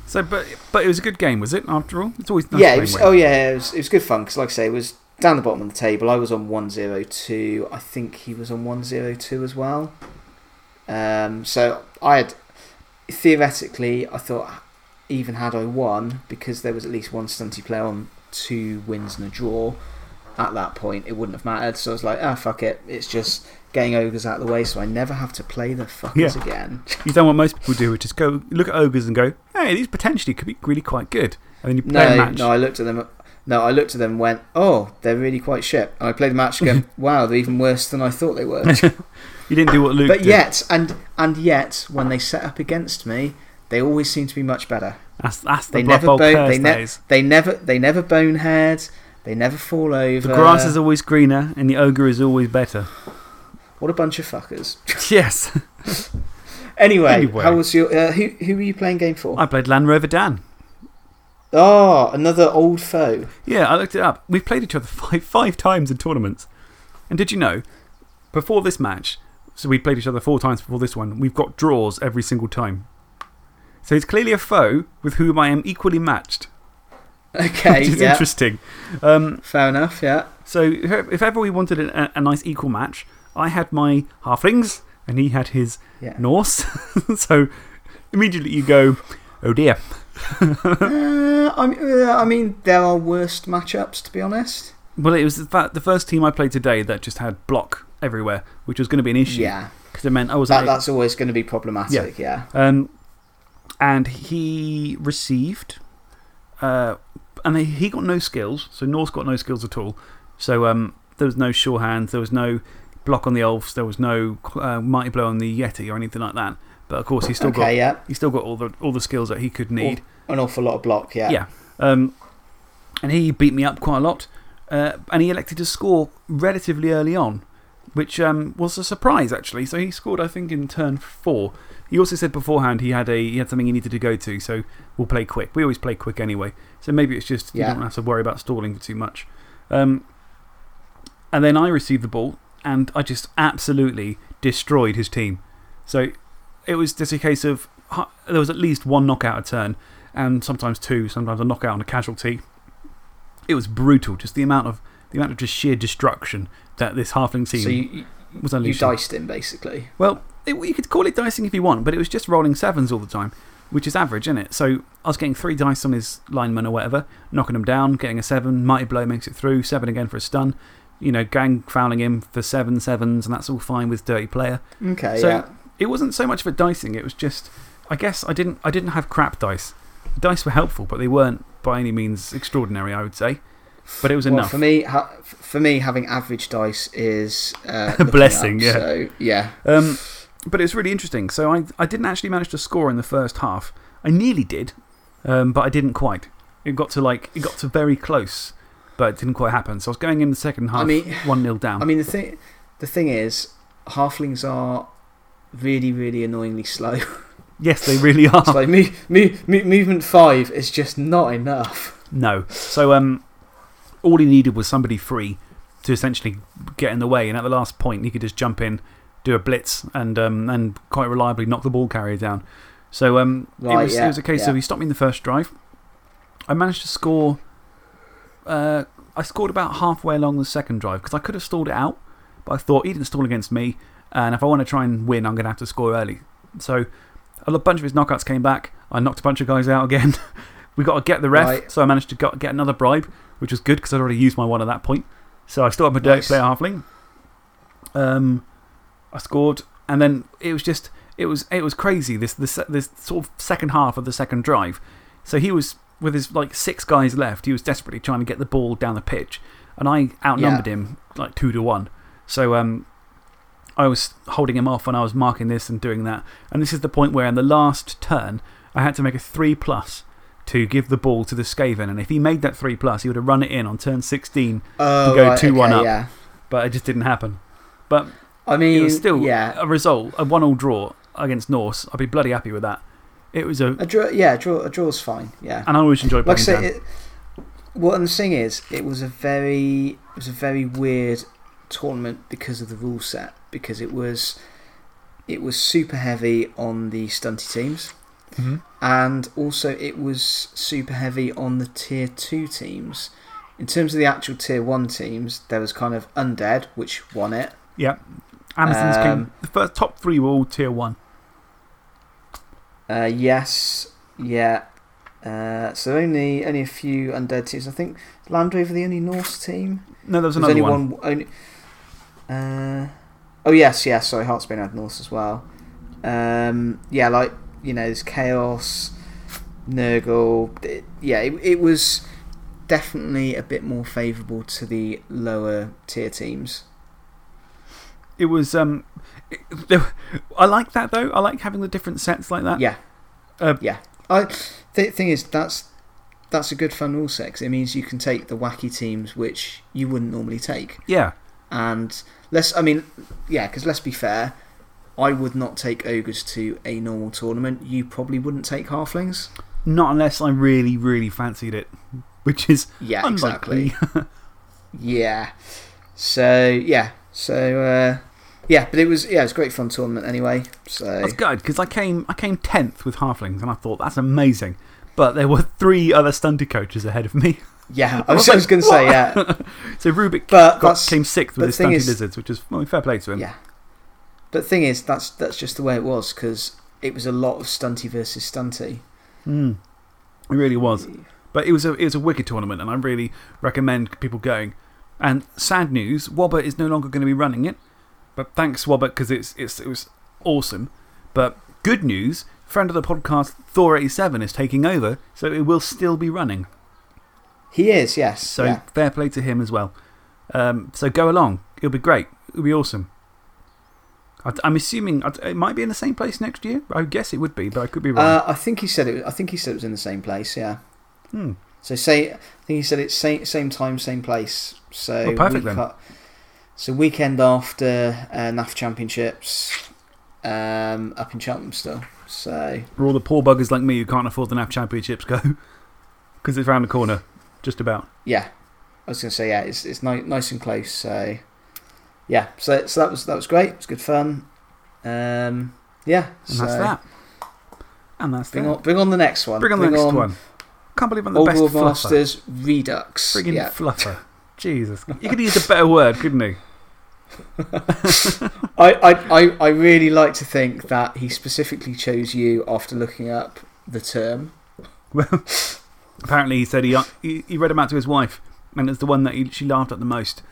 So, but, but it was a good game, was it, after all? It's always nice yeah, it was, oh yeah, it was, it was good fun because, like I say, it was down the bottom of the table. I was on 102. I think he was on 102 as well. Um, so I had, theoretically, I thought even had I won, because there was at least one stunty player on two wins and a draw, at that point it wouldn't have mattered. So I was like, ah, fuck it. It's just getting ogres out of the way so I never have to play the fuckers Yeah. again. You've done what most people do, which is go look at ogres and go, hey, these potentially could be really quite good. And then you play a match. no, I looked at them. No, I looked at them and went, "Oh, they're really quite shit." And I played the match again. wow, they're even worse than I thought they were. You didn't do what Luke but did. yet, and and yet, when they set up against me, they always seem to be much better. That's, that's the They Blood never, bone, curse, they, ne- they never, they never bonehead. They never fall over. The grass is always greener and the ogre is always better. what a bunch of fuckers. yes. anyway, Anyway. how was your? Uh, who who were you playing game for? I played Land Rover Dan. Oh, another old foe. Yeah, I looked it up. We've played each other five, five times in tournaments. And did you know, before this match, so we played each other four times before this one, we've got draws every single time. So he's clearly a foe with whom I am equally matched, Okay, which is yeah, interesting. Um, fair enough. Yeah. so if ever we wanted a, a nice equal match, I had my halflings and he had his Yeah. Norse. so immediately you go, oh dear. Uh, I, mean, uh, I mean, there are worst matchups, to be honest. Well, it was the, the first team I played today that just had block everywhere, which was going to be an issue. Yeah. Because it meant I was That, like, that's always going to be problematic, yeah. Um, and he received, uh, and he, he got no skills. So Norse got no skills at all. So um, there was no sure hands, there was no block on the elves, there was no uh, mighty blow on the yeti or anything like that. But of course, he still, Okay, got, yeah. he still got all the, all the skills that he could need. An awful lot of block, yeah. Yeah. Um, and he beat me up quite a lot. Uh, and he elected to score relatively early on, which um, was a surprise, actually. So he scored, I think, in turn four. He also said beforehand he had, a, he had something he needed to go to, so we'll play quick. We always play quick anyway. So maybe it's just you don't have to worry about stalling for too much. Um, and then I received the ball, and I just absolutely destroyed his team. So it was just a case of there was at least one knockout a turn, and sometimes two, sometimes a knockout and a casualty. It was brutal, just the amount of, the amount of just sheer destruction that this halfling team So you, you, was you diced him, basically. Well, it, you could call it dicing if you want, but it was just rolling sevens all the time, which is average, isn't it? So I was getting three dice on his lineman or whatever, knocking him down, getting a seven, mighty blow makes it through, seven again for a stun, you know, gang fouling him for seven sevens, and that's all fine with dirty player. Okay, So yeah. it wasn't so much of a dicing, it was just, I guess I didn't, I didn't have crap dice. The dice were helpful, but they weren't by any means extraordinary, I would say. But it was Well, enough. for me, ha for me, having average dice is uh, A blessing, up, yeah. So, yeah. Um, but it was really interesting. So I, I didn't actually manage to score in the first half. I nearly did, um, but I didn't quite. It got to like, it got to very close, but it didn't quite happen. So I was going in the second half I mean- 1 0 down. I mean, the thing, the thing is, halflings are really, really annoyingly slow. yes, they really are. it's like mo mo movement five is just not enough. No. So um, all he needed was somebody free to essentially get in the way. And at the last point, he could just jump in, do a blitz, and um, and quite reliably knock the ball carrier down. So um, it, Right, was, it was a case yeah. of he stopped me in the first drive. I managed to score. Uh, I scored about halfway along the second drive because I could have stalled it out, but I thought he didn't stall against me. And if I want to try and win, I'm going to have to score early. So a bunch of his knockouts came back. I knocked a bunch of guys out again. we got to get the ref. Right. So I managed to get another bribe, which was good because I'd already used my one at that point. So I still had my dirty Nice. player halfling. Um, I scored, and then it was just, it was, it was crazy. This, this, this sort of second half of the second drive. So he was, with his like six guys left, he was desperately trying to get the ball down the pitch. And I outnumbered him like two to one. So um, I was holding him off and I was marking this and doing that. And this is the point where in the last turn, I had to make a 3 plus to give the ball to the Skaven. And if he made that 3 plus, he would have run it in on turn 16 Oh, to go right, 2 1 okay, up. Yeah. But it just didn't happen. But I it mean, was still yeah. a result, a 1 all draw against Norse. I'd be bloody happy with that. It was a. A draw, yeah, a draw, a draw's fine. Yeah. And I always enjoy Like playing I say, it, what I'm saying is, it was a very, it was a very weird tournament because of the rule set. Because it was, it was super heavy on the stunty teams, Mhm. And also it was super heavy on the tier two teams. In terms of the actual tier one teams, there was kind of undead, which won it. Yeah. Anderson's came. Um, The first top three were all tier 1. Uh, yes, yeah. Uh, so only only a few undead teams. I think Landrover the only Norse team. No, there was another only one. one. only, uh, oh yes, yes. Sorry, Heartsbane had Norse as well. Um, yeah, like you know, there's Chaos, Nurgle. It- yeah, it, it was definitely a bit more favourable to the lower tier teams. It was. Um, it, I like that though. I like having the different sets like that. Yeah, Uh, yeah. I the thing is that's that's a good fun rule set 'cause it means you can take the wacky teams which you wouldn't normally take. Yeah. And let's, I mean, yeah, because let's be fair, I would not take ogres to a normal tournament. You probably wouldn't take halflings. Not unless I really, really fancied it, which is Yeah, unlikely. exactly. Yeah. So yeah, so uh, yeah, but it was yeah, it was a great fun tournament anyway. So That's good because I came, I came 10th with Halflings and I thought that's amazing. But there were three other stunted coaches ahead of me. yeah, I was, was going to say yeah, So Rubik But got, came sixth with his stunted is- lizards, which is well, fair play to him. yeah. But the thing is, that's that's just the way it was because it was a lot of stunty versus stunty. Mm. It really was. But it was, a, it was a wicked tournament and I really recommend people going. And sad news Wobbert is no longer going to be running it. But thanks, Wobbert, because it's, it's, it was awesome. But good news friend of the podcast, Thor87, is taking over, so it will still be running. He is, yes. So yeah. fair play to him as well. Um, so go along. It'll be great. It'll be awesome. I, I'm assuming it might be in the same place next year. I guess it would be, but I could be wrong. Uh, I think he said it. I think he said it was in the same place. Yeah. Hmm. So say, I think he said it's same same time, same place. So Oh, perfect then. so weekend after uh, NAF Championships, um, up in Cheltenham still. So For all the poor buggers like me who can't afford the NAF Championships, go. Because it's round the corner, just about. yeah, I was going to say yeah, it's it's ni- nice and close. So yeah, so so that was that was great. It was good fun. Um, yeah, And so that's that. And that's Bring that. on, bring on the next one. Bring on the next one. Can't believe I'm the best fluffer. Masters Redux. Friggin' yeah. fluffer. Jesus. You could use a better word, couldn't he? I, I, I, I really like to think that he specifically chose you after looking up the term. Well, apparently he said he, he, he read them out to his wife, and it's the one that he, she laughed at the most.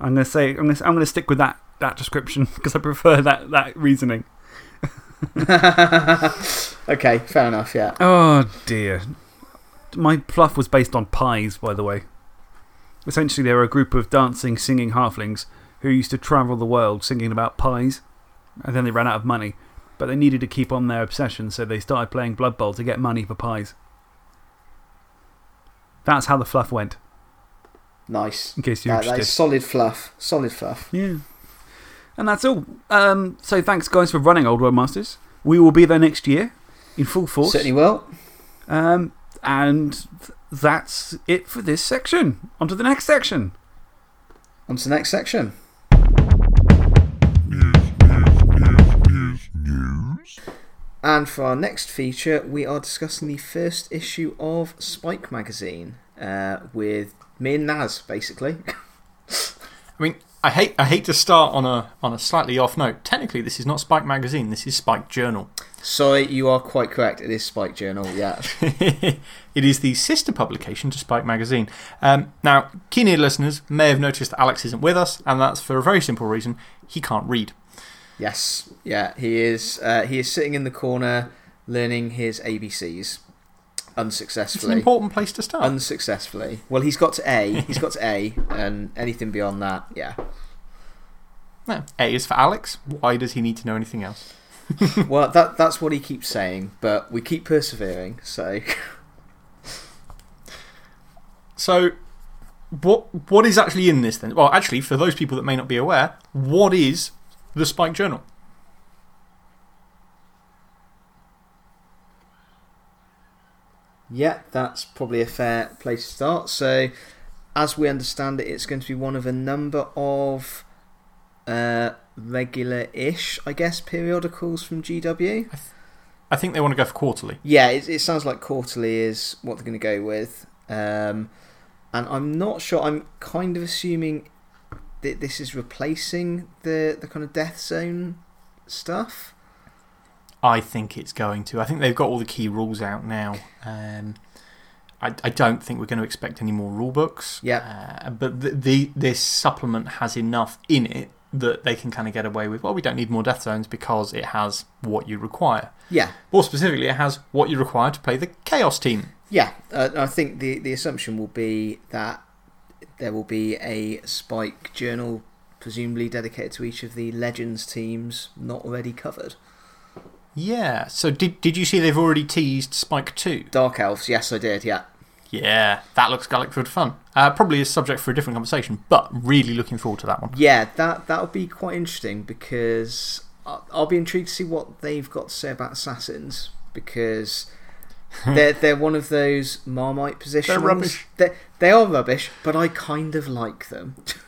I'm going to say, I'm going to I'm going to stick with that, that description because I prefer that, that reasoning. Okay, fair enough, yeah. Oh dear. My fluff was based on pies, by the way. Essentially, they were a group of dancing, singing halflings who used to travel the world singing about pies, and then they ran out of money. But they needed to keep on their obsession, so they started playing Blood Bowl to get money for pies. That's how the fluff went, Nice. in case you're That, that interested. is solid fluff. Solid fluff. Yeah. And that's all. Um, so thanks, guys, for running Old World Masters. We will be there next year in full force. Certainly will. Um, and th- that's it for this section. On to the next section. On to the next section. And for our next feature, we are discussing the first issue of Spike magazine uh, with me and Naz, basically. I mean, I hate, I hate to start on a, on a slightly off note. Technically, this is not Spike Magazine, this is Spike Journal. Sorry, you are quite correct. It is Spike Journal, yeah. it is the sister publication to Spike Magazine. Um, now, keen ear listeners may have noticed that Alex isn't with us, and that's for a very simple reason he can't read. Yes, yeah, he is. Uh, he is sitting in the corner learning his ABCs unsuccessfully. It's an important place to start. Unsuccessfully. Well, he's got to A. he's got to A, and anything beyond that, yeah. No, A is for Alex. Why does he need to know anything else? well, that, that's what he keeps saying, but we keep persevering, so. so, what, what is actually in this then? Well, actually, for those people that may not be aware, what is the Spike Journal? Yeah, that's probably a fair place to start. So, as we understand it, it's going to be one of a number of uh, regular ish, I guess, periodicals from GW. I, th I, think they want to go for quarterly. Yeah, it, it sounds like quarterly is what they're going to go with. Um, and I'm not sure, I'm kind of assuming that this is replacing the, the kind of Death Zone stuff. I think it's going to. I think they've got all the key rules out now. Um, I, I don't think we're going to expect any more rule books. Yeah. Uh, but the, the, this supplement has enough in it that they can kind of get away with, well, we don't need more death zones because it has what you require. Yeah. More specifically, it has what you require to play the Chaos team. Yeah. Uh, I think the, the assumption will be that there will be a Spike journal, presumably dedicated to each of the Legends teams, not already covered. Yeah. So, did, did you see they've already teased Spike 2? Dark Elves, yes, I did, yeah. Yeah, that looks like good fun. Uh, probably a subject for a different conversation, but really looking forward to that one. Yeah, that, that'll be quite interesting because I'll, I'll be intrigued to see what they've got to say about Assassins because they're, they're one of those Marmite positions. They're rubbish. They're, they are rubbish, but I kind of like them.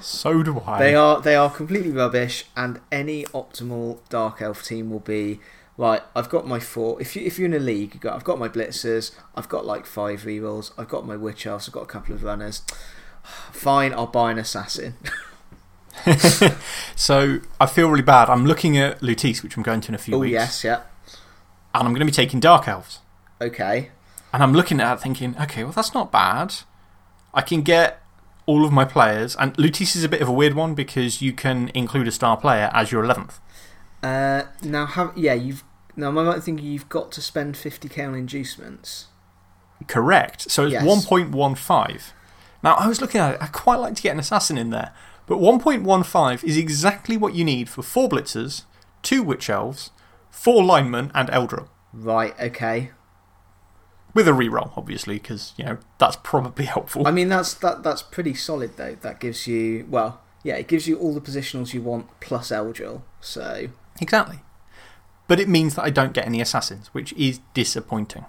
so do I. They are, they are completely rubbish, and any optimal Dark Elf team will be right, I've got my four. If, you, if you're in a league, you've got, I've got my Blitzers, I've got like five rerolls, I've got my Witch Elves, I've got a couple of runners. Fine, I'll buy an Assassin. so I feel really bad. I'm looking at Lutece, which I'm going to in a few weeks. oh, weeks. yes, yeah. And I'm going to be taking Dark Elves. Okay. And I'm looking at it thinking, okay, well, that's not bad. I can get all of my players. And Lutece is a bit of a weird one because you can include a star player as your 11th. Uh, now, have, yeah, you've. Now, am I right thinking you've got to spend 50k on inducements? Correct. So it's Yes. 1.15. Now, I was looking at it. I quite like to get an assassin in there. But 1.15 is exactly what you need for four blitzers, two witch elves, four linemen, and Eldril. Right, okay. With a reroll, obviously, because you know, that's probably helpful. I mean, that's, that, that's pretty solid, though. That gives you. Well, yeah, it gives you all the positionals you want plus Eldril. So. Exactly. But it means that I don't get any assassins, which is disappointing.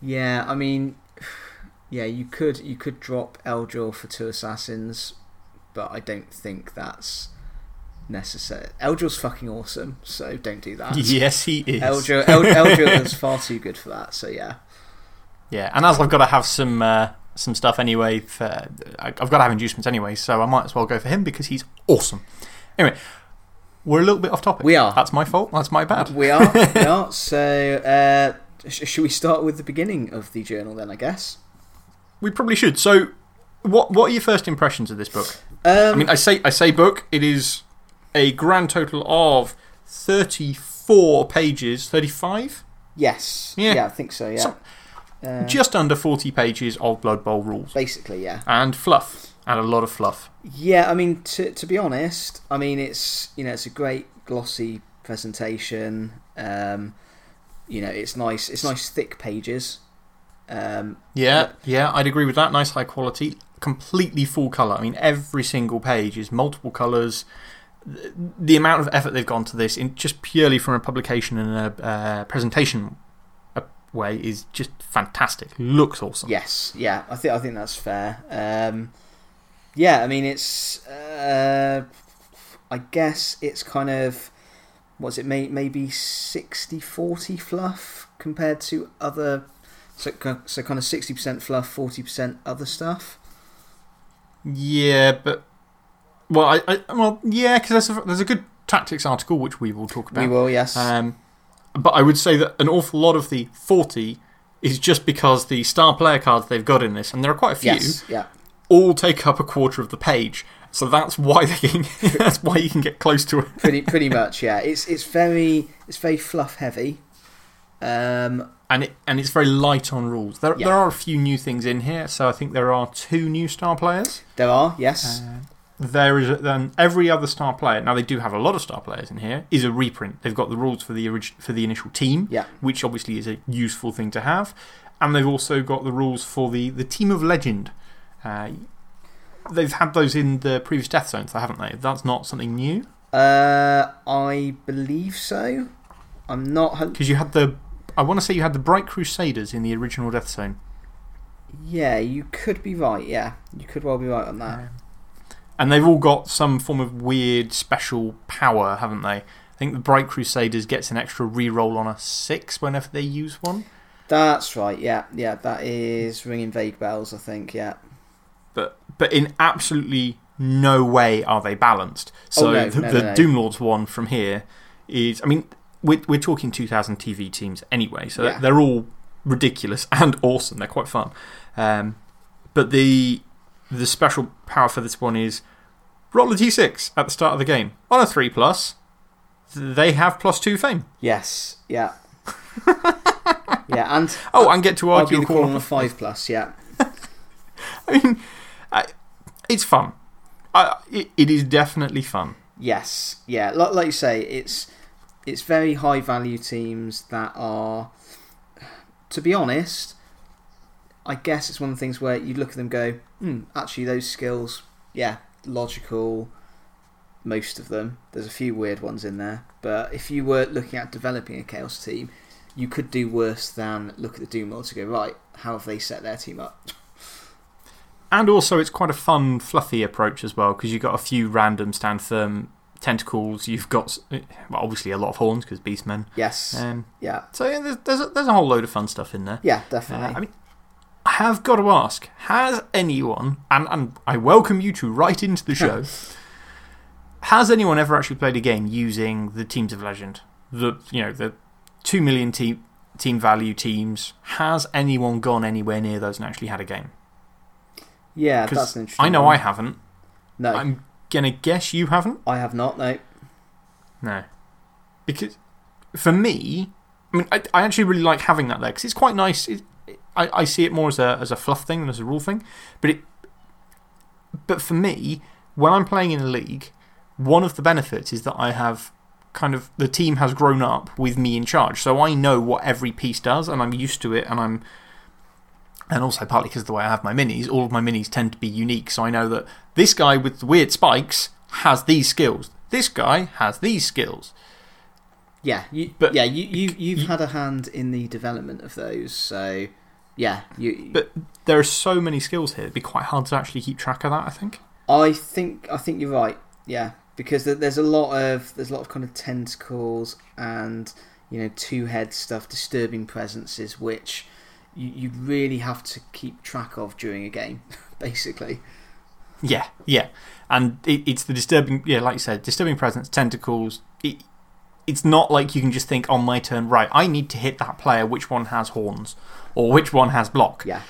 Yeah, I mean, yeah, you could you could drop Eldril for two assassins, but I don't think that's necessary. Eldril's fucking awesome, so don't do that. Yes, he is. Eldril, El, Eldril is far too good for that, so yeah. Yeah, and as I've got to have some, uh, some stuff anyway, for, I've got to have inducements anyway, so I might as well go for him because he's awesome. Anyway, we're a little bit off topic. We are. That's my fault. That's my bad. We are, we are. So, uh, sh- should we start with the beginning of the journal then? I guess. We probably should. So, what, what are your first impressions of this book? Um, I mean, I say, I say book, it is a grand total of 34 pages, 35? yes. Yeah. I think so. Yeah. So- Uh, Just under 40 pages of Blood Bowl rules. basically, yeah. And fluff. And a lot of fluff. Yeah, I mean, to to be honest, I mean it's you know it's a great glossy presentation. Um, you know, it's nice. It's nice thick pages. Um, Yeah, yeah, I'd agree with that. Nice high quality. Completely full colour. I mean, every single page is multiple colours. The, amount of effort they've gone to this, in just purely from a publication and a uh, presentation way, is just fantastic. Looks awesome. yes, yeah, I think I think that's fair. Um, yeah, I mean it's. Uh, I guess it's kind of what's it, may, maybe 60 40 fluff compared to other. So, so kind of 60% fluff, 40% other stuff. Yeah, but. Well, I, I, well yeah, because there's a, there's a good tactics article which we will talk about. We will, yes. Um, but I would say that an awful lot of the 40 is just because the star player cards they've got in this, and there are quite a few, yes, yeah. all take up a quarter of the page. So that's why they can, that's why you can get close to it. pretty pretty much yeah it's it's very it's very fluff heavy um And, it, and it's very light on rules. There, Yeah. there are a few new things in here. So I think there are two new star players. there are yes There is a, then every other star player. Now they do have a lot of star players in here. Is a reprint. They've got the rules for the orig- for the initial team, Yeah. which obviously is a useful thing to have, and they've also got the rules for the the team of legend. Uh, they've had those in the previous Death Zones, haven't they? That's not something new uh i believe so i'm not because you had the. I want to say you had the Bright Crusaders in the original Death Zone. yeah you could be right yeah you could well be right on that And they've all got some form of weird special power, haven't they? I think the Bright Crusaders gets an extra reroll on a six whenever they use one. that's right yeah yeah that is ringing vague bells i think yeah But, but in absolutely no way are they balanced. So Oh, no, the, no, the no, no. Doomlords one from here is. I mean, we're, we're talking 2000 TV teams anyway, so Yeah. they're all ridiculous and awesome. They're quite fun. Um, but the, the special power for this one is roll a d6 at the start of the game. On a 3 plus, they have plus 2 fame. yes yeah yeah and Oh, and get to argue the call on a 5 plus yeah I mean, I, it's fun. I, it, it is definitely fun. Yes, yeah. Like, like you say, it's it's very high value teams that are, to be honest, I guess it's one of the things where you look at them and go, hmm, actually, those skills, yeah, logical, most of them. There's a few weird ones in there. But if you were looking at developing a Chaos team, you could do worse than look at the Doom Lords to go, right, how have they set their team up? And also, it's quite a fun, fluffy approach as well because you've got a few random stand firm tentacles. You've got, well, obviously, a lot of horns because beastmen. Yes. Um, yeah. so, yeah, there's, there's, a, there's a whole load of fun stuff in there. Yeah, Uh, definitely. I mean, have got to ask has anyone, and, and I welcome you to write into the show, has anyone ever actually played a game using the Teams of Legend? The, you know, the 2 million team, team value teams. Has anyone gone anywhere near those and actually had a game? Yeah, that's an interesting I know one. I haven't. No, I'm going to guess you haven't? I have not, no. No. Because for me, I mean, I, I actually really like having that there because it's quite nice. It, I, I see it more as a, as a fluff thing than as a rule thing. But, it, but for me, when I'm playing in a league, one of the benefits is that I have kind of the team has grown up with me in charge. So I know what every piece does and I'm used to it. And I'm. And also, partly because of the way I have my minis, all of my minis tend to be unique. So I know that this guy with the weird spikes has these skills. This guy has these skills. Yeah, you, But- yeah, you, you, you've you- had a hand in the development of those, so yeah, you. But there are so many skills here, it'd be quite hard to actually keep track of that, I think. I think I think you're right. Yeah, because there's a lot of there's a lot of kind of tentacles and you know two head stuff, disturbing presences, which you you really have to keep track of during a game, basically. Yeah, yeah. And it, it's the disturbing, yeah, like you said, disturbing presence, tentacles. It, it's not like you can just think on my turn, right, I need to hit that player, which one has horns or which one has block. Yeah,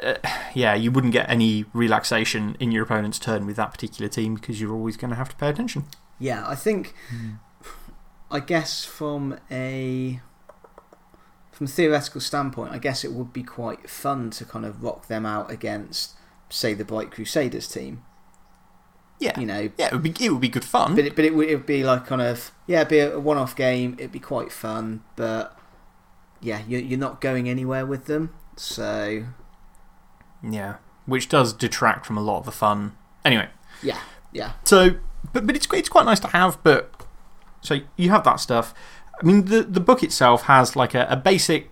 uh, Yeah, you wouldn't get any relaxation in your opponent's turn with that particular team because you're always going to have to pay attention. yeah. I think hmm. I guess from a from a theoretical standpoint, I guess it would be quite fun to kind of rock them out against, say, the Bright Crusaders team. Yeah. You know, Yeah, it would be, it would be good fun. But it, but it would it would be like kind of yeah, it'd be a one off game. It'd be quite fun, but yeah, you're you're not going anywhere with them. So yeah, which does detract from a lot of the fun. Anyway. yeah, yeah, So, but, but it's, it's quite nice to have. But, so you have that stuff. I mean, the, the book itself has like a, a basic,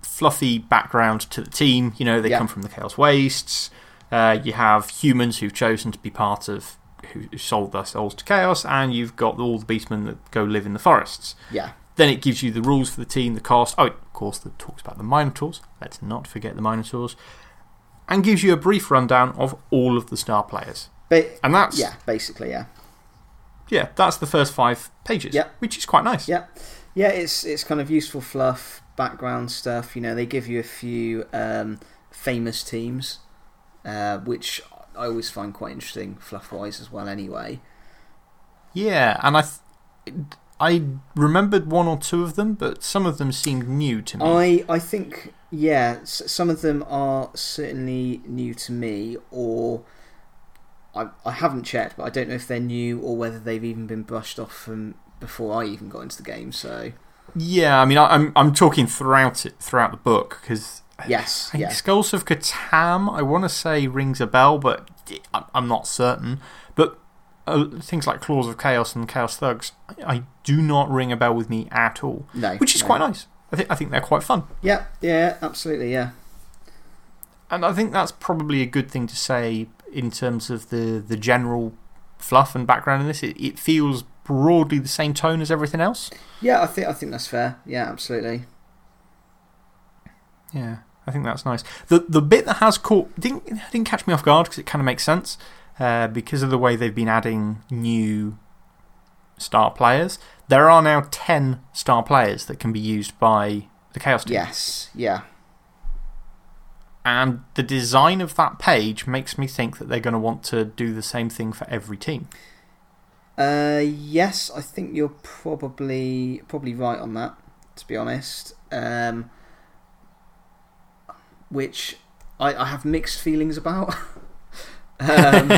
fluffy background to the team. You know, they Yeah. come from the Chaos Wastes. Uh, you have humans who've chosen to be part of who sold their souls to Chaos, and you've got all the beastmen that go live in the forests. Yeah. Then it gives you the rules for the team, the cost. Oh, of course, it talks about the Minotaurs. Let's not forget the Minotaurs. And gives you a brief rundown of all of the star players. Ba- And that's, yeah, basically, yeah. yeah, that's the first five pages, Yep. which is quite nice. Yeah, yeah. It's it's kind of useful fluff, background stuff. You know, they give you a few um, famous teams, uh, which I always find quite interesting, fluff wise as well. Anyway, Yeah, and I, th I remembered one or two of them, but some of them seemed new to me. I I think yeah, some of them are certainly new to me, or I I haven't checked, but I don't know if they're new or whether they've even been brushed off from before I even got into the game. So Yeah, I mean, I, I'm, I'm talking throughout, it, throughout the book because yes, I yeah, Skulls of Katam, I want to say rings a bell, but I- I'm not certain. But uh, things like Claws of Chaos and Chaos Thugs, I, I do not ring a bell with me at all, no, which is no. quite nice. I think, I think they're quite fun. Yeah, yeah, absolutely, yeah. And I think that's probably a good thing to say in terms of the, the general fluff and background in this. It, it feels broadly the same tone as everything else. Yeah, I think I think that's fair. Yeah, absolutely. Yeah, I think that's nice. The, the bit that has caught, didn't, didn't catch me off guard because it kind of makes sense uh, because of the way they've been adding new star players. There are now 10 star players that can be used by the Chaos Team. Yes, yeah, And the design of that page makes me think that they're going to want to do the same thing for every team. uh, yes. I think you're probably probably right on that. To be honest, um, which I, I have mixed feelings about. um,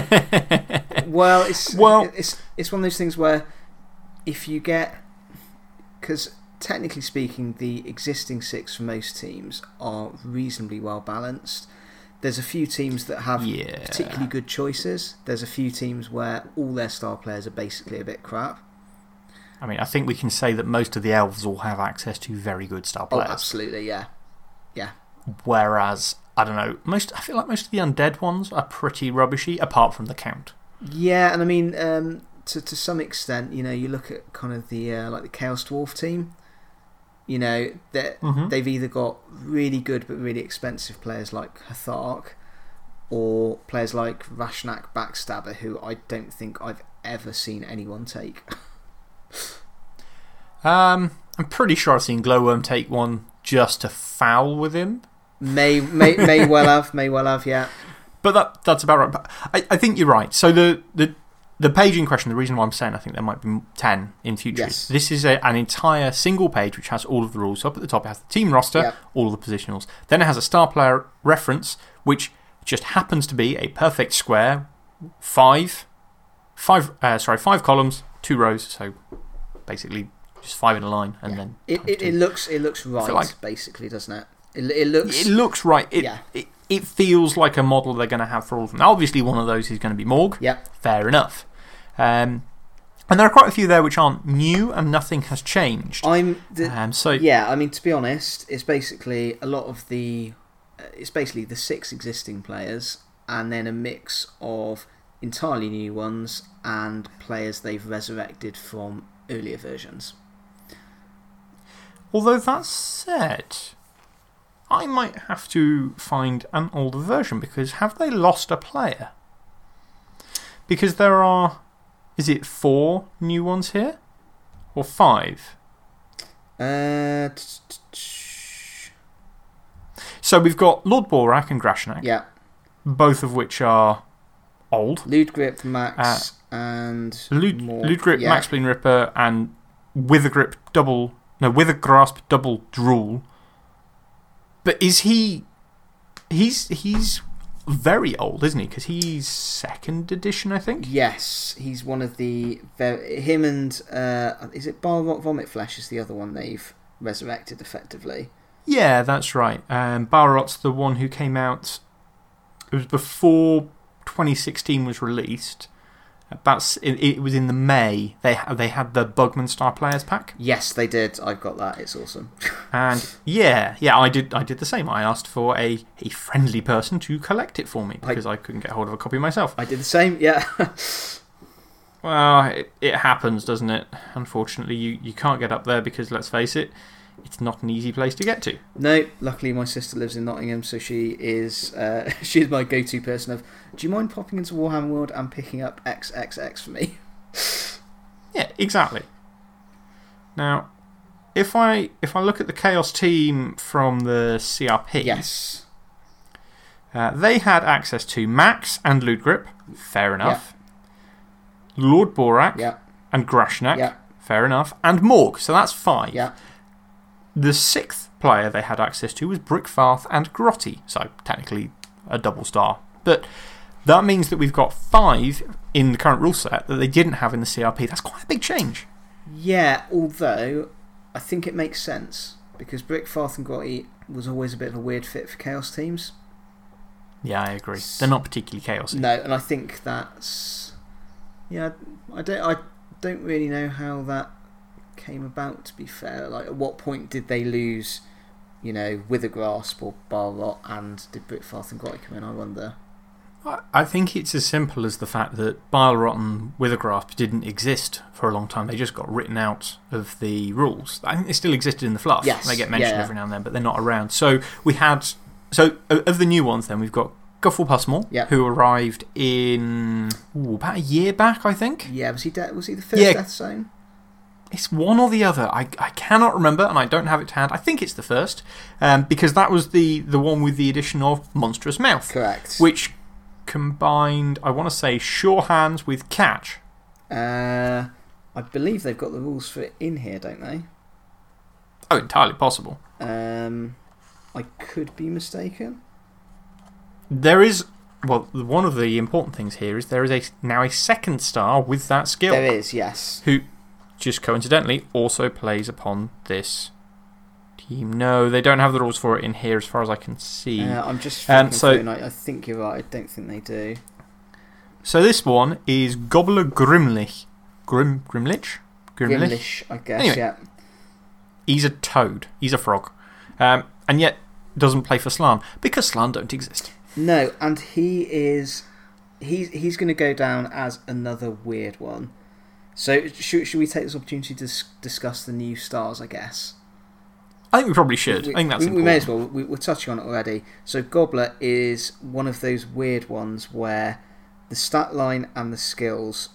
well, it's Well- it's it's one of those things where if you get because technically speaking, the existing six for most teams are reasonably well balanced. There's a few teams that have Yeah. particularly good choices. There's a few teams where all their star players are basically a bit crap. I mean, I think we can say that most of the elves all have access to very good star Oh, players. absolutely, yeah, yeah, Whereas, I don't know, most, I feel like most of the undead ones are pretty rubbishy, apart from the Count. yeah. And I mean, um, to to some extent, you know, you look at kind of the uh, like the Chaos Dwarf team. You know, that Mhm. they've either got really good but really expensive players like Hthark, or players like Rashnak Backstabber, who I don't think I've ever seen anyone take. Um, I'm pretty sure I've seen Glowworm take one just to foul with him. May may may well have, may well have, yeah. But that, that's about right. But I, I think you're right. So, the, the, the page in question, the reason why I'm saying I think there might be 10 in future Yes. this is a, an entire single page which has all of the rules. So up at the top, it has the team roster, Yep. all of the positionals. Then it has a star player reference, which just happens to be a perfect square, five, five, uh, sorry, five columns, two rows. So basically just five in a line. And then It, it, it looks it looks right, like- basically, doesn't it? It, it looks It looks right. It, Yeah. it, it feels like a model they're going to have for all of them. Now, obviously, one of those is going to be Morg. yeah. Fair enough. Um, and there are quite a few there which aren't new and nothing has changed. I'm the, Um, so, yeah. I mean, to be honest, it's basically a lot of the uh, it's basically the six existing players and then a mix of entirely new ones and players they've resurrected from earlier versions. although that said, I might have to find an older version because have they lost a player? Because there are. Is it four new ones here? Or five? Uh, So we've got Lord Borak and Grashnak, yeah, both of which are old. Lewdgrip, Max, and Lud. Lewdgrip, yeah. Max Spleenripper, and Withergrip double. No, Wither Grasp double drool. But is he. He's, he's very old, isn't he? Because he's second edition, I think. Yes, he's one of the. Him and. Uh, is it Bilerot Vomitflesh is the other one they've resurrected effectively. Yeah, that's right. Um, Bilerot's the one who came out. It was before 2016 was released. About, it, it was in the May. They, they had the Bugman Star Players pack. Yes, they did. I've got that. It's awesome. And yeah, yeah, I did, I did the same. I asked for a, a friendly person to collect it for me because I, couldn't get hold of a copy myself. I did the same, yeah. Well, it, it happens, doesn't it? Unfortunately, you, you can't get up there because, let's face it, it's not an easy place to get to. No, luckily my sister lives in Nottingham, so she is uh, she is my go-to person. Of, do you mind popping into Warhammer World and picking up XXX for me? Yeah, exactly. Now, if I, if I look at the Chaos team from the CRP, Yes. uh, they had access to Max and Lewdgrip. Fair enough. Lord Borak Yeah. and Grashnak. Yeah. Fair enough. And Morg, so that's five. Yeah. The sixth player they had access to was Brick Far'th and Grotty, so technically a double star. But that means that we've got five in the current rule set that they didn't have in the CRP. That's quite a big change. Yeah, although I think it makes sense because Brick Far'th and Grotty was always a bit of a weird fit for Chaos teams. Yeah, I agree. They're not particularly chaotic. No, and I think that's. Yeah, I don't, I don't really know how that came about, to be fair. Like, at what point did they lose, you know, Withergrasp or Bilerot and did Brick Far'th and Grotty come in? I wonder. I- I think it's as simple as the fact that Bilerot and Withergrasp didn't exist for a long time. They just got written out of the rules. I think they still existed in the fluff. Yes, They get mentioned yeah. every now and then, but they're not around. So we had. So of the new ones, then, we've got Guffle Pusmaw, Yeah. who arrived in ooh, about a year back, I think. Yeah, was he, was he the first Yeah. Death Zone? It's one or the other. I, I cannot remember, and I don't have it to hand. I think it's the first, um, because that was the, the one with the addition of Monstrous Mouth, Correct. which combined, I want to say, Sure Hands with Catch. Uh, I believe they've got the rules for it in here, don't they? Oh, entirely possible. Um, I could be mistaken. There is, well, one of the important things here is there is a, now a second star with that skill, There is, yes. who, just coincidentally, also plays upon this team. No, they don't have the rules for it in here as far as I can see. Uh, I'm just And so- I, I think you're right. I don't think they do. So this one is Gobbler Grimlich. Grim, Grimlich? Grimlich? I guess, Anyway. yeah. He's a toad. He's a frog. Um, and yet doesn't play for Slann because Slann don't exist. No, and he is. He's, he's going to go down as another weird one. So, should, should we take this opportunity to discuss the new stars, I guess? I think we probably should. We, I think that's we, we may as well. We, we're touching on it already. So, Gobbler is one of those weird ones where the stat line and the skills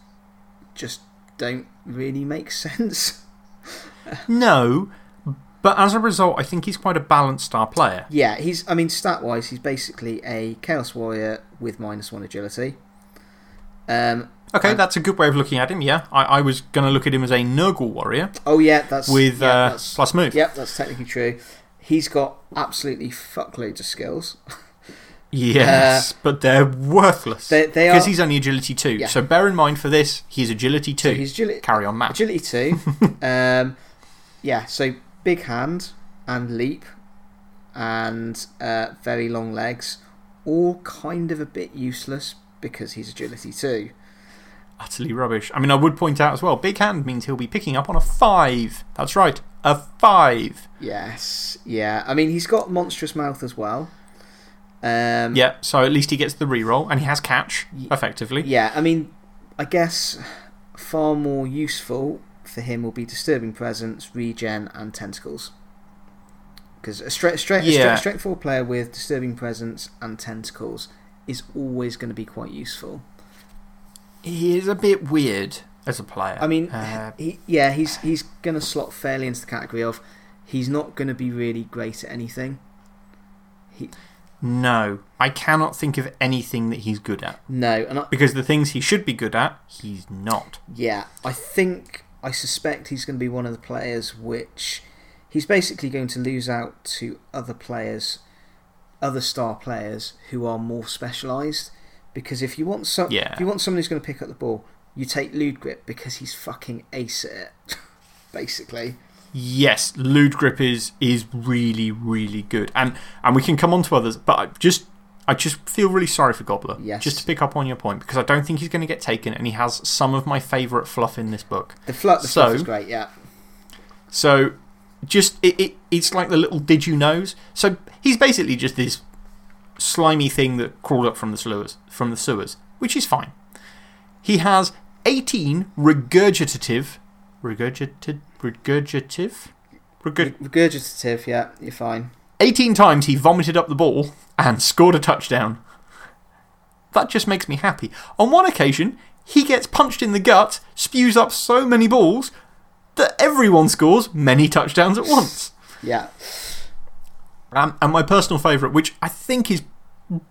just don't really make sense. No, but as a result, I think he's quite a balanced star player. Yeah, he's. I mean, stat wise, he's basically a Chaos Warrior with minus one agility. Um, Okay, that's a good way of looking at him, yeah. I, I was going to look at him as a Nurgle warrior oh yeah, that's with yeah, uh, that's, plus move. Yep, that's technically true. He's got absolutely fuckloads of skills. Yes, but they're worthless. Uh, They- they because he's only agility 2. Yeah. So bear in mind for this, he's agility 2. So he's agility, Carry on, Matt. agility two. um, yeah, so big hand and leap and uh, very long legs, all kind of a bit useless because he's agility two. Utterly rubbish. I mean, I would point out as well big hand means he'll be picking up on a 5. That's right, a 5. Yes, yeah. I mean, he's got monstrous mouth as well. Um, Yeah, so at least he gets the reroll and he has catch, effectively. Yeah, I mean, I guess far more useful for him will be disturbing presence, regen, and tentacles. Because a straight, straight, a straight, straightforward player with disturbing presence and tentacles is always going to be quite useful. He is a bit weird as a player. I mean, Uh, he, yeah, he's he's going to slot fairly into the category of he's not going to be really great at anything. He, no, I cannot think of anything that he's good at. no, and I, Because the things he should be good at, he's not. Yeah, I think, I suspect he's going to be one of the players which he's basically going to lose out to other players, other star players who are more specialised. Because if you want some, Yeah. if you want someone who's going to pick up the ball, you take Lewdgrip because he's fucking ace at it, basically. Yes, Lewdgrip is, is really, really good. And, and we can come on to others, but I just, I just feel really sorry for Gobbler. Yes. Just to pick up on your point, because I don't think he's going to get taken, and he has some of my favourite fluff in this book. The fluff, the fluff So- is great, yeah. So, just, it, it, it's like the little did you knows. So, he's basically just this slimy thing that crawled up from the sewers, from the sewers which is fine. He has 18 regurgitative. Regurgitative? Regurgitative? Regurg Regurgitative, yeah, you're fine. 18 times he vomited up the ball and scored a touchdown. That just makes me happy. On one occasion, he gets punched in the gut, spews up so many balls that everyone scores many touchdowns at once. Yeah. Um, and my personal favourite, which I think is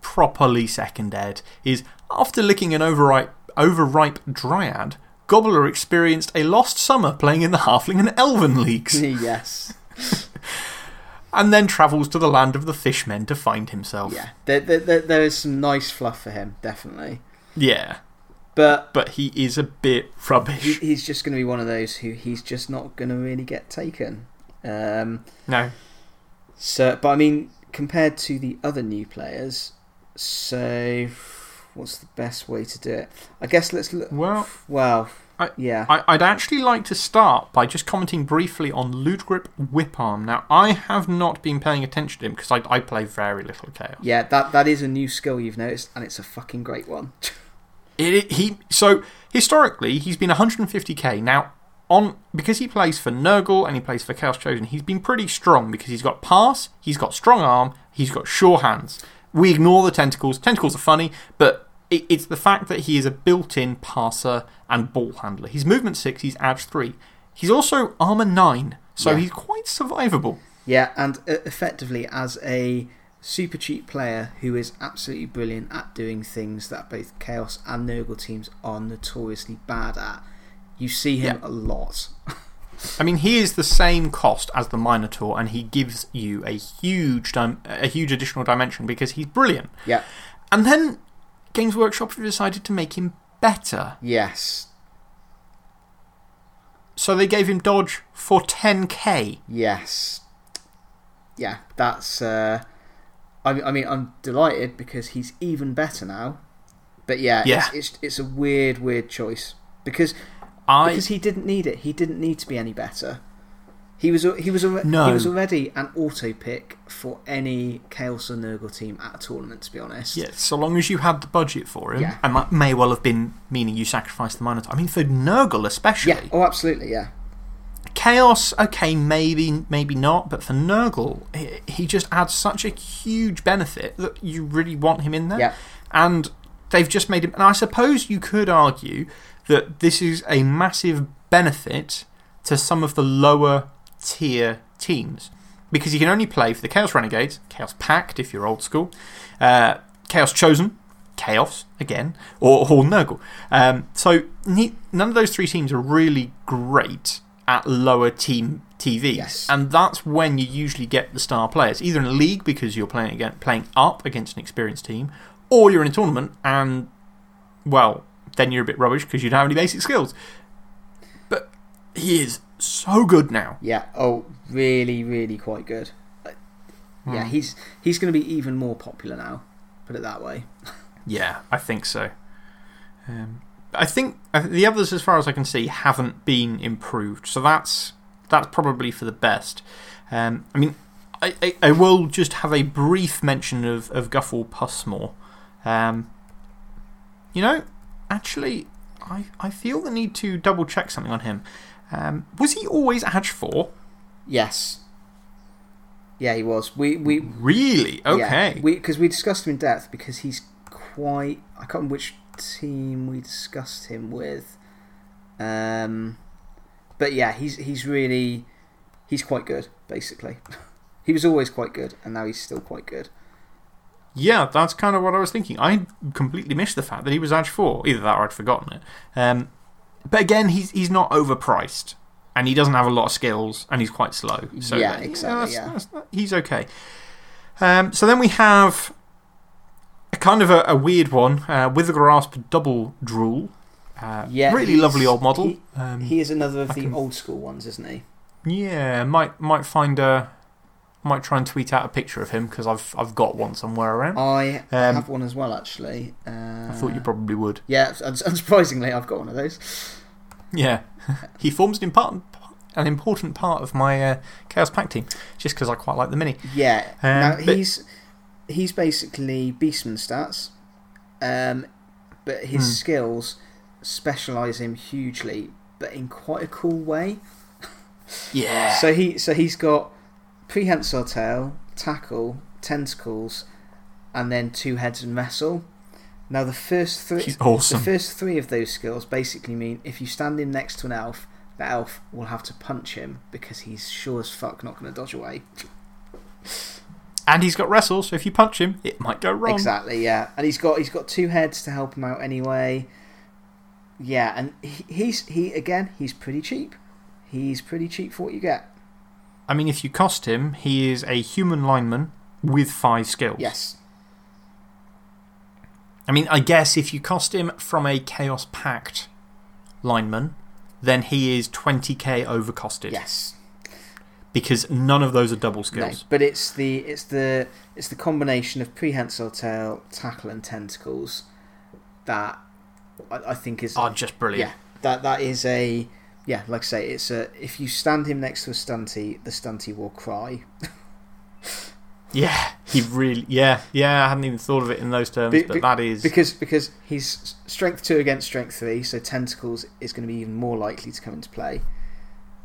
properly seconded, is after licking an overripe, overripe dryad, Gobbler experienced a lost summer playing in the Halfling and Elven leagues, yes. and then travels to the land of the fishmen to find himself. Yeah. There, there, there, is some nice fluff for him, definitely. Yeah. But But he is a bit he, rubbish. he's just going to be one of those who he's just not going to really get taken. Um, No. So, but I mean, compared to the other new players, so what's the best way to do it? I guess let's look. Well, Well, I- yeah. I, I'd actually like to start by just commenting briefly on Lewdgrip Whiparm. Now, I have not been paying attention to him because I, I play very little Chaos. yeah, that, that is a new skill you've noticed, and it's a fucking great one. It, he, so, historically, he's been 150k. Now, on because he plays for Nurgle and he plays for Chaos Chosen, he's been pretty strong because he's got pass, he's got strong arm, he's got sure hands. We ignore the tentacles. Tentacles are funny, but it, it's the fact that he is a built in passer and ball handler. He's movement 6, he's edge 3. He's also armor 9, so Yeah. he's quite survivable. Yeah, and uh, effectively, as a super cheap player who is absolutely brilliant at doing things that both Chaos and Nurgle teams are notoriously bad at, you see him a lot. I mean, he is the same cost as the Minotaur, and he gives you a huge, a huge additional dimension because he's brilliant. Yeah. And then Games Workshop have decided to make him better. Yes. So they gave him dodge for 10k. Yes. Yeah, that's. Uh, I, I mean, I'm delighted because he's even better now. But yeah, Yeah. It's, it's, it's a weird, weird choice. Because, I, because he didn't need it. He didn't need to be any better. He was, he, was No. he was already an auto pick for any Chaos or Nurgle team at a tournament, to be honest. yeah, so long as you had the budget for him, Yeah. and that may well have been meaning you sacrificed the Minotaur. I mean, for Nurgle especially. Yeah, oh, absolutely, yeah. Chaos, okay, maybe, maybe not, but for Nurgle, he, he just adds such a huge benefit that you really want him in there. Yeah. And they've just made him. And I suppose you could argue that this is a massive benefit to some of the lower tier teams because you can only play for the Chaos Renegades, Chaos Pact if you're old school, uh, Chaos Chosen, Chaos again, or, or Nurgle. Um, so none of those three teams are really great at lower team TVs. Yes. And that's when you usually get the star players, either in a league because you're playing, again, playing up against an experienced team, or you're in a tournament and, well, then you're a bit rubbish because you don't have any basic skills. But he is so good now. Yeah, oh, really, really quite good. Uh, Yeah, he's, he's going to be even more popular now, put it that way. Yeah, I think so. Um, I think the others, as far as I can see, haven't been improved. So that's, that's probably for the best. Um, I mean, I, I, I will just have a brief mention of, of Guffle Pusmaw. Um, you know, actually, I, I feel the need to double check something on him. Um, was he always Edge 4? Yes. Yeah, he was. We, we, Really? Okay. Yeah, because we, discussed him in depth because he's quite. I can't remember which team we discussed him with. Um, but yeah, he's, he's really. He's quite good, basically. he was always quite good, and now he's still quite good. Yeah, that's kind of what I was thinking. I completely missed the fact that he was Edge 4. Either that or I'd forgotten it. Um, but again, he's, he's not overpriced. And he doesn't have a lot of skills, and he's quite slow. So, Yeah, exactly, that's- yeah. that's- that- he's okay. Um, so then we have a kind of a, a weird one uh, with the grasp double drool. Uh, Yeah, really lovely old model. he- um, He is another of I the can- old school ones, isn't he? yeah, might, might find a. Might try and tweet out a picture of him because I've, I've got one somewhere around. I Um, have one as well, actually. Uh, I thought you probably would. Yeah, un- unsurprisingly, I've got one of those. Yeah. he forms an important, an important part of my uh, Chaos Pact team just because I quite like the mini. Yeah. Um, now, he's, he's basically Beastman stats, um, but his Hmm. skills specialise him hugely, but in quite a cool way. Yeah. So he so he's got prehensile tail, tackle, tentacles, and then two heads and wrestle. Now the first three awesome. the first three of those skills basically mean if you stand him next to an elf, the elf will have to punch him because he's sure as fuck not going to dodge away. and he's got wrestle, so if you punch him, it might go wrong. Exactly, yeah. And he's got he's got two heads to help him out anyway. Yeah, and he, he's he again he's pretty cheap. He's pretty cheap for what you get. I mean, if you cost him, he is a human lineman with five skills. Yes, I mean, I guess if you cost him from a Chaos Pact lineman, then he is 20k overcosted. yes. Because none of those are double No, skills. but it's the it's the it's the combination of prehensile tail, tackle, and tentacles that I, I think is Are just brilliant. yeah that that is a yeah like I say it's a if you stand him next to a stunty the stunty will cry Yeah, he really. Yeah, yeah, I hadn't even thought of it in those terms, Be- but be- that is. because because he's strength two against strength three so tentacles is going to be even more likely to come into play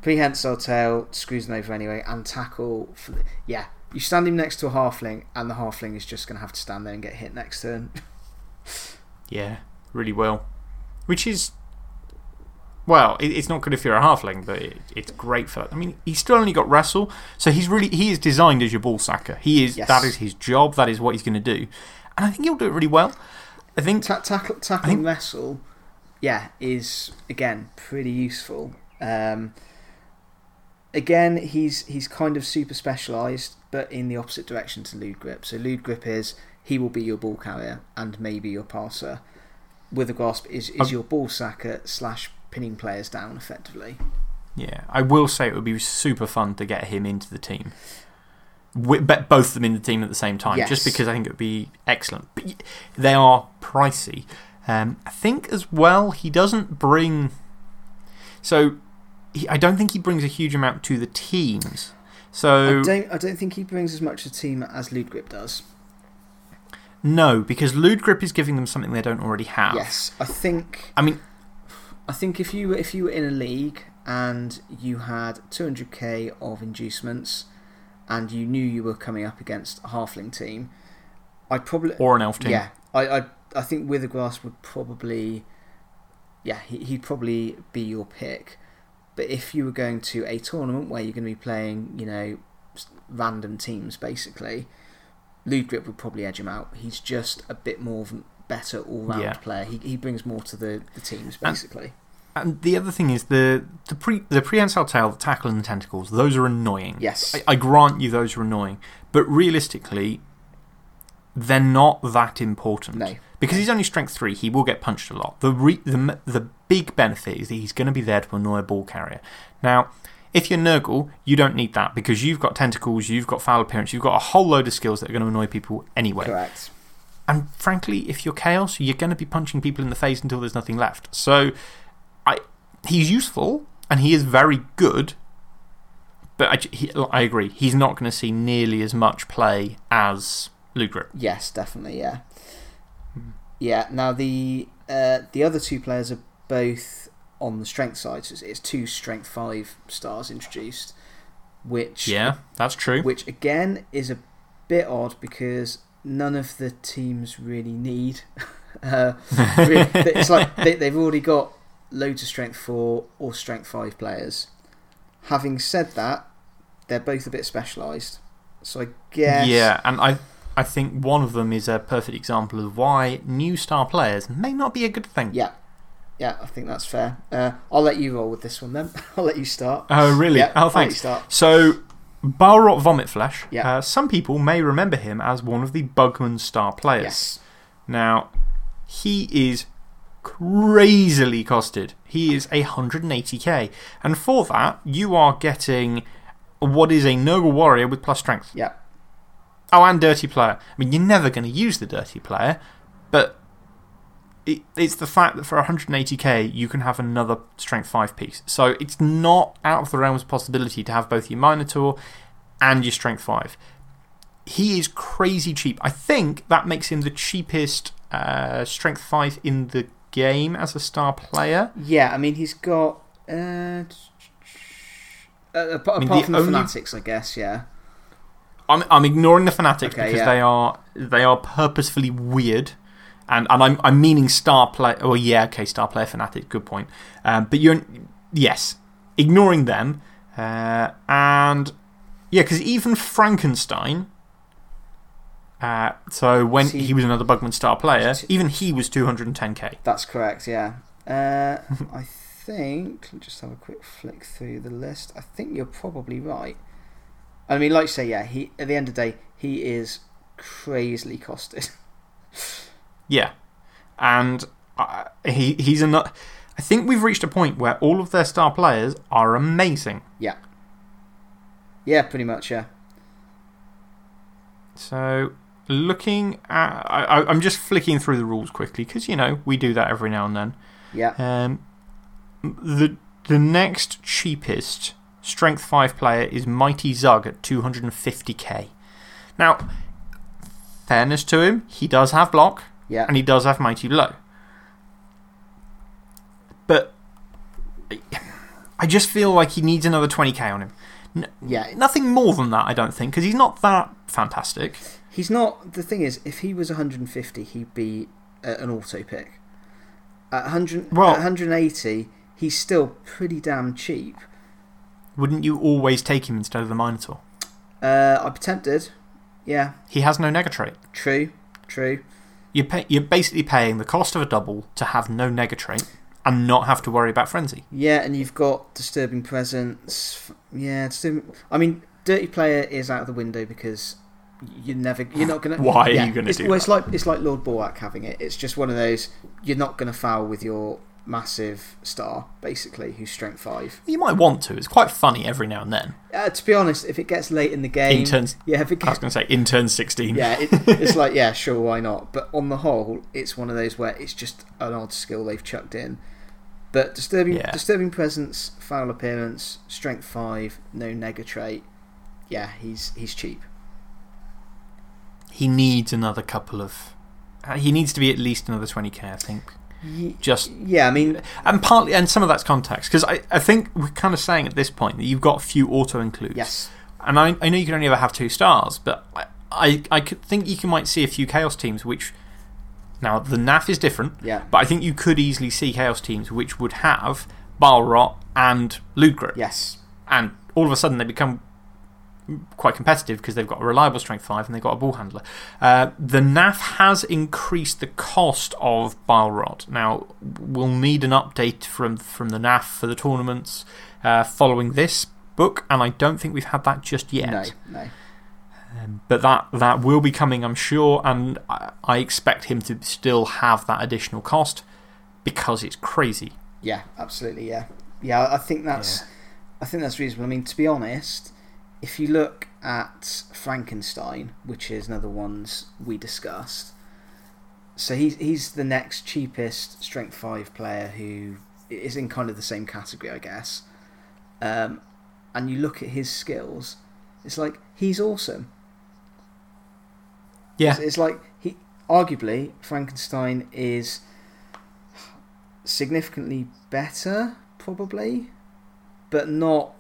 prehensile tail screws him over anyway and tackle for the, yeah you stand him next to a halfling and the halfling is just going to have to stand there and get hit next turn Yeah, really well. Which is. Well, it, it's not good if you're a halfling, but it, it's great for. I mean, he's still only got wrestle, so he's really. He is designed as your ball sacker. He is. Yes. That is his job, that is what he's going to do. And I think he'll do it really well. I think. Ta- tackle, tackle think- and wrestle, yeah, is again pretty useful. Um, again, he's he's kind of super specialised, but in the opposite direction to Lewdgrip. So Lewdgrip is he will be your ball carrier and maybe your passer. Withergrasp is is Um, your ball sacker slash pinning players down effectively. Yeah, I will say it would be super fun to get him into the team. Wi- but both of them in the team at the same time, just because I think it would be excellent. But they are pricey. Um, I think as well, he doesn't bring. So, he, I don't think he brings a huge amount to the teams. So, I don't I don't think he brings as much to the team as Lewdgrip does. no, because Lewdgrip is giving them something they don't already have. Yes, I think I mean, I think if you if you were in a league and you had 200k of inducements and you knew you were coming up against a halfling team, I'd probably or an elf team. yeah I I I think Withergrasp would probably yeah he, he'd probably be your pick. But if you were going to a tournament where you're going to be playing you know random teams basically, Lewdgrip would probably edge him out. He's just a bit more of a better all round Yeah. player. He he brings more to the, the teams basically. And the other thing is the, the, pre, the prehensile tail, the tackle, and the tentacles, those are annoying. Yes. I, I grant you those are annoying. But realistically, they're not that important. No. Because he's only strength three, he will get punched a lot. The, re, the, the big benefit is that he's going to be there to annoy a ball carrier. Now, if you're Nurgle, you don't need that because you've got tentacles, you've got foul appearance, you've got a whole load of skills that are going to annoy people anyway. Correct. And frankly, if you're Chaos, you're going to be punching people in the face until there's nothing left. So, I, he's useful and he is very good. But I, he, I agree, he's not going to see nearly as much play as Lewdgrip. Yes, definitely. Yeah. Yeah. Now the uh, the other two players are both on the strength side. So it's, it's two strength five stars introduced, which Yeah, that's true. which again is a bit odd because none of the teams really need. uh, really- it's like they, they've already got loads of strength four or strength five players. Having said that, they're both a bit specialised. So I guess Yeah, and I, I think one of them is a perfect example of why new star players may not be a good thing. Yeah, yeah, I think that's fair. Uh, I'll let you roll with this one then. I'll let you start. Oh, really? Yeah, oh, I'll let you thanks. start. So, Bilerot Vomitflesh, Yeah. uh, some people may remember him as one of the Bugman star players. Yes. Now, he is crazily costed. He is 180k. And for that, you are getting what is a Noble Warrior with plus strength. Yeah. Oh, and Dirty Player. I mean, you're never going to use the Dirty Player, but it, it's the fact that for 180k, you can have another Strength 5 piece. So it's not out of the realms of possibility to have both your Minotaur and your Strength 5. He is crazy cheap. I think that makes him the cheapest uh, Strength 5 in the game as a star player. Yeah, I mean, he's got. Uh, uh, apart mean, apart the from the only- Fanatics, I guess, yeah. I'm, I'm ignoring the Fanatics Okay, because yeah. they, are, they are purposefully weird. And, and I'm, I'm meaning star player. Oh, yeah, okay, star player Fanatic, good point. Um, but you're. Yes, ignoring them. Uh, and. Yeah, because even Frankenstein. Uh, so when See- he was another Bugman star player, even he was 210k. That's correct, yeah. Uh, I think. Let me just have a quick flick through the list. I think you're probably right. I mean, like you say, yeah, he, at the end of the day, he is crazily costed. Yeah. And uh, he, he's another. I think we've reached a point where all of their star players are amazing. yeah. Yeah, pretty much, yeah. So, looking at. I, I, I'm just flicking through the rules quickly because, you know, we do that every now and then. Yeah. Um, the, the next cheapest Strength 5 player is Mighty Zug at 250k. Now, fairness to him, he does have block Yeah. and he does have Mighty Blow. But I just feel like he needs another 20k on him. N- Yeah. Nothing more than that, I don't think, because he's not that fantastic. He's not. The thing is, if he was 150, he'd be uh, an auto pick. At 100, Well- at 180, he's still pretty damn cheap. Wouldn't you always take him instead of the Minotaur? Uh, I'd be tempted. Yeah, He has no Negatrait. true, true. You're, pay, you're basically paying the cost of a double to have no Negatrait and not have to worry about Frenzy. Yeah, and you've got disturbing presence. Yeah, disturbing. I mean, dirty player is out of the window because you're never. You're not gonna. Why are yeah, you gonna it's, do well, that? It's like it's like Lord Borak having it. It's just one of those. You're not gonna foul with your massive star, basically, who's strength five. You might want to. It's quite funny every now and then. Uh, to be honest, if it gets late in the game, In turns, yeah, if it I was going to say, in turn 16. yeah, it, it's like yeah, sure, why not? But on the whole, it's one of those where it's just an odd skill they've chucked in. But disturbing, Yeah. disturbing presence, foul appearance, strength five, no negatrait. Yeah, he's he's cheap. He needs another couple of. uh, He needs to be at least another 20k, I think. Just. Yeah, I mean, And partly, and some of that's context. Because I, I think we're kind of saying at this point that you've got a few auto includes. yes, And I, I know you can only ever have two stars, but I, I, I could think you can, might see a few Chaos teams which. Now, the NAF is different, yeah, but I think you could easily see Chaos teams which would have Bilerot and Loot yes, And all of a sudden they become quite competitive because they've got a reliable strength 5 and they've got a ball handler. Uh, the NAF has increased the cost of Bilerot. Now, we'll need an update from, from the NAF for the tournaments uh, following this book, and I don't think we've had that just yet. no, no, Um, but that, that will be coming, I'm sure, and I, I expect him to still have that additional cost because it's crazy. yeah, absolutely, yeah, yeah. I think that's, I think that's reasonable. I mean, to be honest, if you look at Frankenstein, which is another ones we discussed, so he's he's the next cheapest strength five player who is in kind of the same category, I guess. Um, and you look at his skills, it's like he's awesome. Yeah. It's, it's like he arguably Frankenstein is significantly better, probably, but not.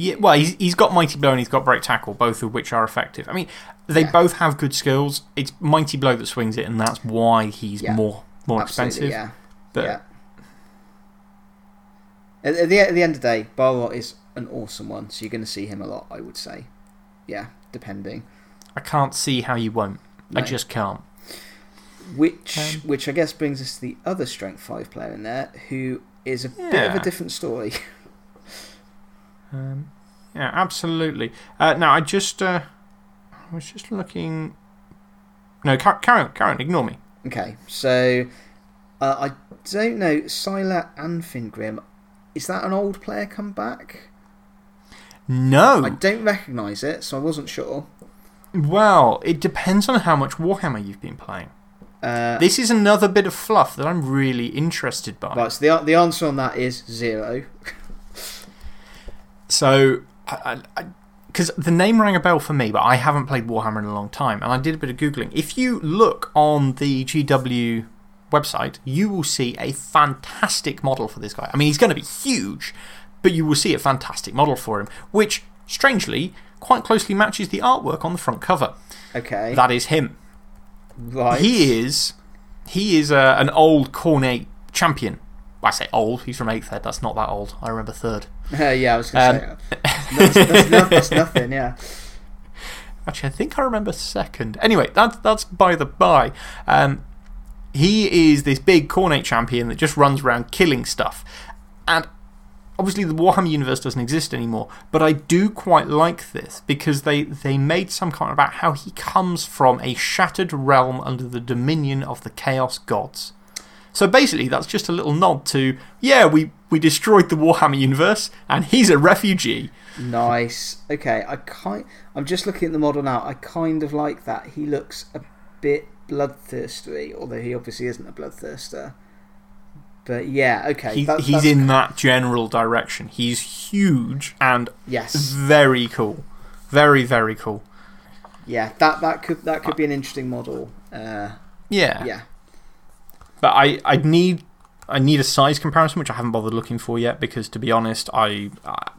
Yeah, well, he's, he's got Mighty Blow and he's got Break Tackle, both of which are effective. I mean, they Yeah. both have good skills. It's Mighty Blow that swings it, and that's why he's Yeah. more, more absolutely, expensive. Yeah, But yeah. At, the, at the end of the day, Bilerot is an awesome one, so you're going to see him a lot, I would say. Yeah, depending. I can't see how you won't. I just can't. Which, Um, which I guess brings us to the other strength five player in there, who is a bit of a different story. Um, yeah, absolutely. Uh, now, I just uh, I was just looking. No, Karen, Karen, ignore me. Okay, so uh, I don't know. Scyla Anfingrimm, is that an old player come back? No. I don't recognise it, so I wasn't sure. Well, it depends on how much Warhammer you've been playing. Uh, This is another bit of fluff that I'm really interested by. right, so the, the answer on that is zero. So, because the name rang a bell for me, but I haven't played Warhammer in a long time, and I did a bit of Googling. If you look on the GW website, you will see a fantastic model for this guy. I mean, he's going to be huge, but you will see a fantastic model for him, which, strangely, quite closely matches the artwork on the front cover. Okay. That is him. right. He is, he is uh, an old Khornate champion. I say old, he's from 8th Ed, that's not that old. I remember 3rd. Uh, yeah, I was going to Um, say. That's, that's, that's nothing, yeah. Actually, I think I remember second. Anyway, that's, that's by the by. Um, he is this big Khornate champion that just runs around killing stuff. And obviously, the Warhammer universe doesn't exist anymore, but I do quite like this because they, they made some comment about how he comes from a shattered realm under the dominion of the Chaos Gods. So basically, that's just a little nod to, yeah, we, we destroyed the Warhammer universe, and he's a refugee. Nice. Okay, I kind. I'm just looking at the model now. I kind of like that. He looks a bit bloodthirsty, although he obviously isn't a bloodthirster. But yeah, okay. He, that- he's in that general direction. He's huge and Yes. very cool. Very, very cool. Yeah, that that could that could be an interesting model. Uh, Yeah. yeah. But I, I, need, I need a size comparison, which I haven't bothered looking for yet because, to be honest, I, uh,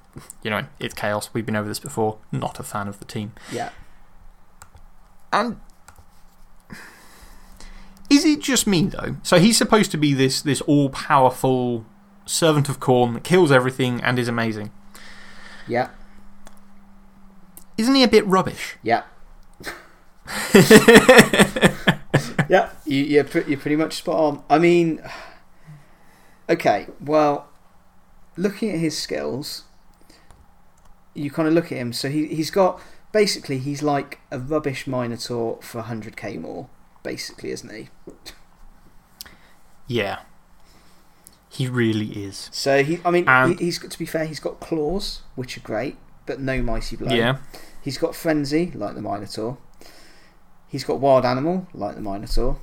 you know, it's chaos. We've been over this before. Not a fan of the team. Yeah. And is it just me, though? So he's supposed to be this, this all powerful servant of Khorne that kills everything and is amazing. Yeah. Isn't he a bit rubbish? Yeah. yeah. You, you're, pre- you're pretty much spot on. I mean, okay, well, looking at his skills, you kind of look at him. So he, he's got basically, he's like a rubbish Minotaur for 100k more, basically, isn't he? Yeah. He really is. So he, I mean, And- he, he's got, to be fair, he's got claws, which are great, but no mighty blow. Yeah. He's got frenzy, like the Minotaur. He's got wild animal, like the Minotaur.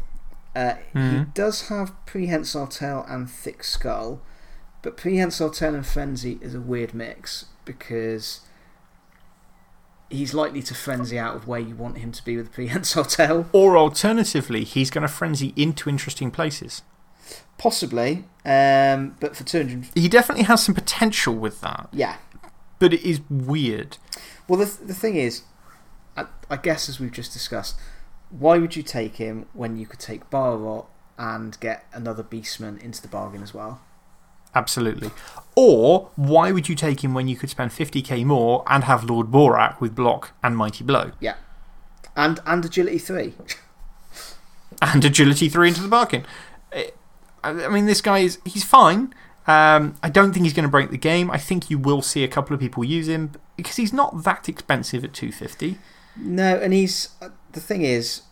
Uh, He Mhm. does have prehensile tail and thick skull, but prehensile tail and frenzy is a weird mix because he's likely to frenzy out of where you want him to be with prehensile tail. Or alternatively, he's going to frenzy into interesting places. Possibly, um, but for 200. He definitely has some potential with that, Yeah. but it is weird. Well, the, th- the thing is, I, I guess as we've just discussed, why would you take him when you could take Bilerot and get another Beastman into the bargain as well? Absolutely. Or why would you take him when you could spend 50k more and have Lord Borak with block and mighty blow? Yeah. And, and Agility 3. And agility 3 into the bargain. Eh, I I mean, this guy is he's fine. Um, I don't think he's going to break the game. I think you will see a couple of people use him because he's not that expensive at 250. No, and he's. The thing is,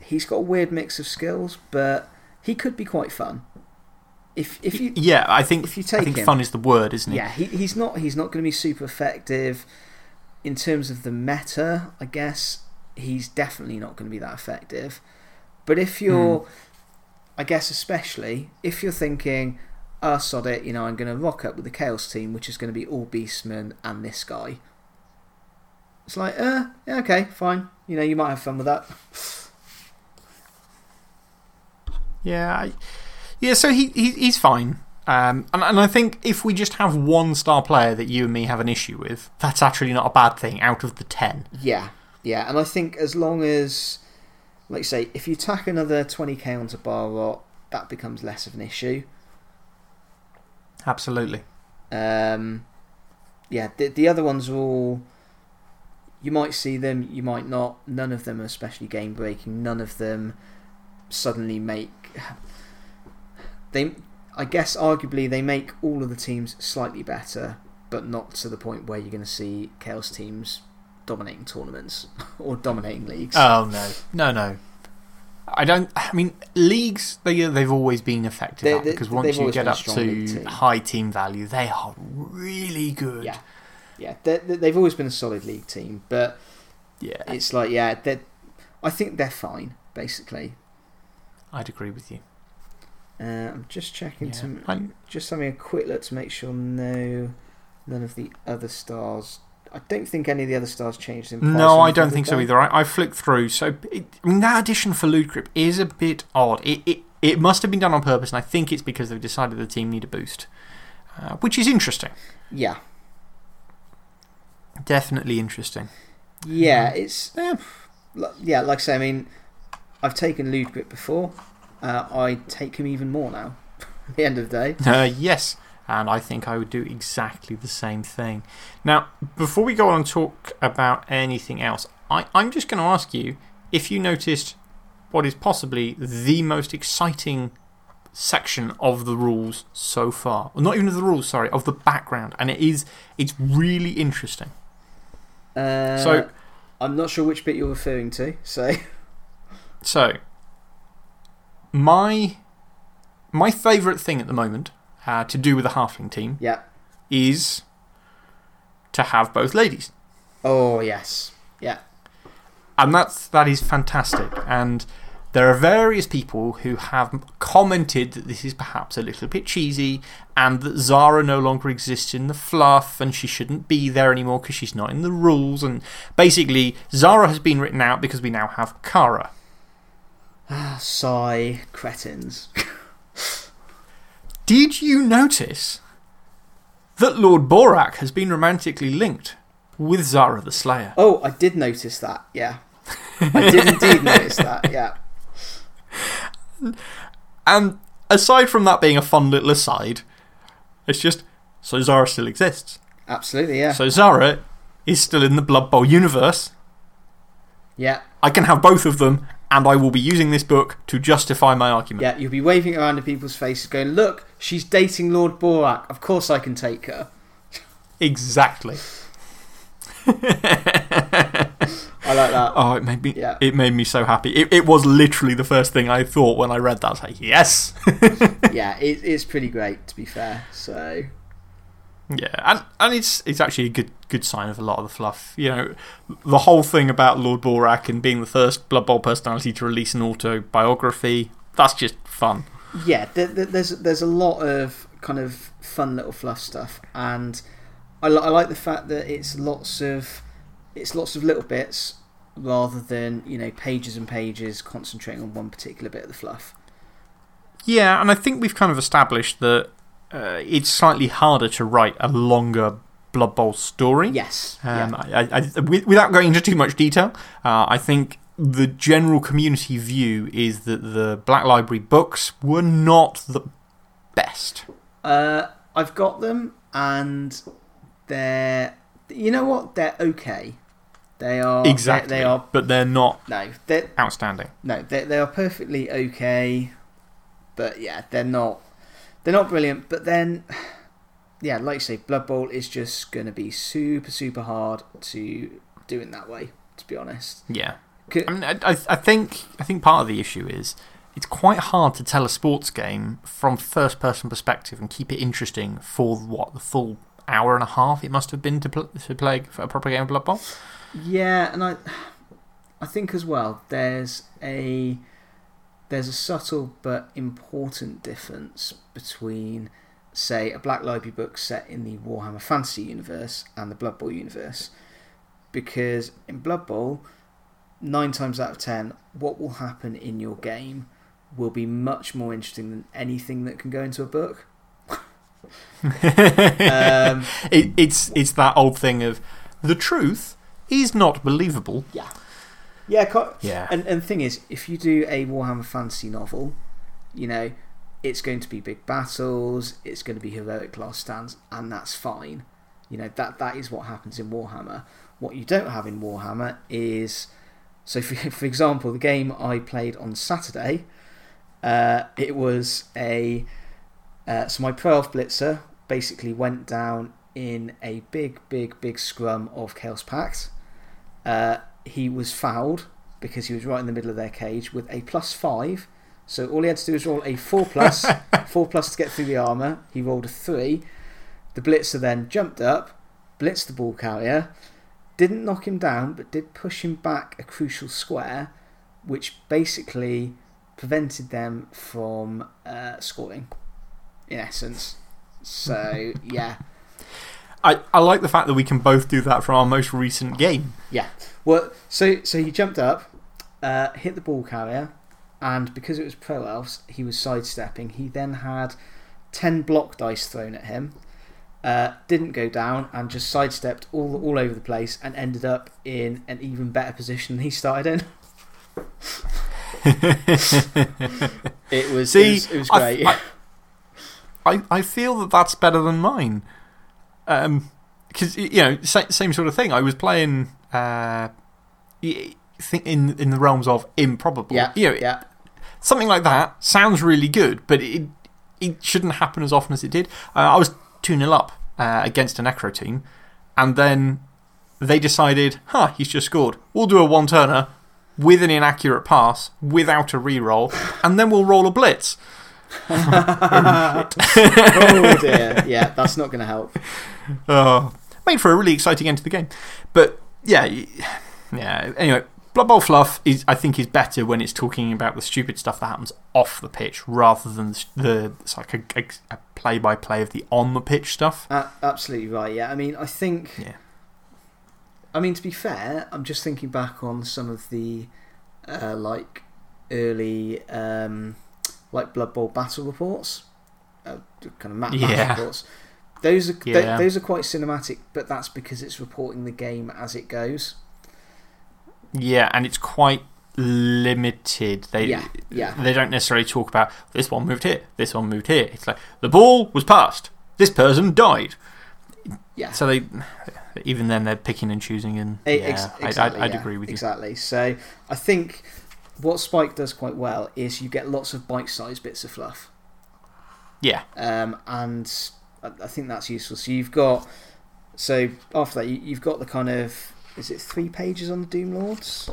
he's got a weird mix of skills, but he could be quite fun. If, if you. Yeah, I think, If you take I think him- fun is the word, isn't it? Yeah, he, he's not, he's not going to be super effective. In terms of the meta, I guess, he's definitely not going to be that effective. But if you're, hmm. I guess, especially if you're thinking, oh, sod it, you know, I'm going to rock up with the Chaos team, which is going to be all Beastmen and this guy. It's like, uh, yeah, okay, fine. You know, you might have fun with that. Yeah, I, yeah. So he, he he's fine. Um, and, and I think if we just have one star player that you and me have an issue with, that's actually not a bad thing out of the 10. Yeah, yeah, and I think as long as, like say, if you tack another 20k onto Bilerot, that becomes less of an issue. Absolutely. Um, yeah, the, the other ones are all. You might see them, you might not. None of them are especially game breaking. None of them suddenly make. They, I guess, arguably, they make all of the teams slightly better, but not to the point where you're going to see Chaos teams dominating tournaments or dominating leagues. Oh, no. No, no. I don't. I mean, leagues, they, they've always been effective They- because once you get up to team. high team value, they are really good. yeah, yeah, they they've always been a solid league team, but Yeah. it's like, yeah, they I think they're fine, basically. I'd agree with you. Uh, I'm just checking Yeah. to I'm... just having a quick look to make sure no none of the other stars. I don't think any of the other stars changed in. No, I don't think so either. I, I flicked through. So, it, I mean, that addition for Lewdgrip is a bit odd. It, it, it must have been done on purpose, and I think it's because they've decided the team need a boost, uh, which is interesting. Yeah. Definitely interesting. Yeah, it's. Yeah. li- Yeah, like I say, I mean, I've taken Ludwig before. Uh, I take him even more now. At the end of the day. Uh, yes, and I think I would do exactly the same thing. Now, before we go on and talk about anything else, I, I'm just going to ask you if you noticed what is possibly the most exciting section of the rules so far. Well, not even of the rules, sorry, of the background. And it is, it's really interesting. Uh, So- I'm not sure which bit you're referring to. So. So, my, my favourite thing at the moment uh, to do with the Halfling team Yeah. is to have both ladies. Oh, yes. Yeah. And that's, that is fantastic. And there are various people who have commented that this is perhaps a little bit cheesy and that Zara no longer exists in the fluff and she shouldn't be there anymore because she's not in the rules. And basically, Zara has been written out because we now have Kara. Ah, sigh, cretins. Did you notice that Lord Borak has been romantically linked with Zara the Slayer? Oh, I did notice that. Yeah. I did indeed notice that. Yeah. And aside from that being a fun little aside, it's just so Zara still exists. Absolutely, yeah. So Zara is still in the Blood Bowl universe. yeah. I can have both of them, and I will be using this book to justify my argument. Yeah, you'll be waving around in people's faces going, look, she's dating Lord Borak. Of course I can take her. Exactly. I like that. Oh, it made me, Yeah. it made me so happy. It, it was literally the first thing I thought when I read that. I was like, yes. yeah, it, it's pretty great, to be fair. So, Yeah, and, and it's, it's actually a good, good sign of a lot of the fluff. You know, the whole thing about Lord Borak and being the first Blood Bowl personality to release an autobiography, that's just fun. yeah, there, there, there's, there's a lot of kind of fun little fluff stuff. And I, I like the fact that it's lots of, it's lots of little bits rather than, you know, pages and pages concentrating on one particular bit of the fluff. Yeah, and I think we've kind of established that uh, it's slightly harder to write a longer Blood Bowl story. Yes. Um, yeah. I, I, without going into too much detail, uh, I think the general community view is that the Black Library books were not the best. Uh, I've got them, and they're. You know what? They're okay. They are. they- Exactly. They, are. But they're not No, they're, outstanding. no, they they are perfectly okay, but yeah, they're not. They're not brilliant. But then, yeah, like you say, Blood Bowl is just going to be super, super hard to do in that way. To be honest, Yeah. I, mean, I, I I think, I think part of the issue is it's quite hard to tell a sports game from first person perspective and keep it interesting for what, the full hour and a half it must have been to, pl to play for a proper game of Blood Bowl? Yeah, and I, I think as well there's a there's a subtle but important difference between, say, a Black Library book set in the Warhammer Fantasy universe and the Blood Bowl universe, because in Blood Bowl, nine times out of ten, what will happen in your game will be much more interesting than anything that can go into a book. um, It, it's, it's that old thing of the truth is not believable. yeah, yeah, Yeah. And, and the thing is, if you do a Warhammer Fantasy novel, you know, it's going to be big battles, it's going to be heroic last stands, and that's fine. You know, that, that is what happens in Warhammer. What you don't have in Warhammer is. So, for, for example, the game I played on Saturday, uh, it was a. Uh, so, my Pro Elf Blitzer basically went down in a big, big, big scrum of Chaos Pact. Uh, he was fouled because he was right in the middle of their cage with a plus five. So all he had to do was roll a four plus, four plus to get through the armor. He rolled a three. The blitzer then jumped up, blitzed the ball carrier, didn't knock him down, but did push him back a crucial square, which basically prevented them from uh, scoring. In essence, so yeah. I, I like the fact that we can both do that from our most recent game. Yeah. Well, so so he jumped up, uh, hit the ball carrier, and because it was Pro Elves, he was sidestepping. He then had 10 block dice thrown at him, uh, didn't go down, and just sidestepped all, all over the place and ended up in an even better position than he started in. it, was, See, it was, it was I- great. I, I, I feel that that's better than mine. Because, you know, sa same sort of thing. I was playing uh, think in, in the realms of improbable. yeah, You know, yeah. something like that sounds really good, but it, it shouldn't happen as often as it did. Uh, I was 2 0 up uh, against a Necro team, and then they decided, huh, he's just scored. We'll do a one turner with an inaccurate pass without a reroll, and then we'll roll a blitz. Oh dear. Yeah, that's not going to help. Oh, made for a really exciting end to the game. But yeah, yeah. Anyway, Blood Bowl fluff is, I think, is better when it's talking about the stupid stuff that happens off the pitch rather than the, the it's like a, a play by play of the on the pitch stuff. Uh, absolutely right. Yeah, I mean, I think. Yeah. I mean, to be fair, I'm just thinking back on some of the uh, like early um, like Blood Bowl battle reports, uh, kind of map Yeah. reports. Those are th- Yeah. those are quite cinematic, but that's because it's reporting the game as it goes. Yeah, and it's quite limited. They, Yeah, yeah. They don't necessarily talk about this one moved here, this one moved here. It's like the ball was passed, this person died. Yeah. So they, even then, they're picking and choosing. And E- yeah, ex- I- exactly, I'd, I'd yeah, agree with you. Exactly. So I think what Spike does quite well is you get lots of bite sized bits of fluff. Yeah. Um, and I, I think that's useful. So you've got, so after that, you, you've got the kind of, is it three pages on the Doom Lords?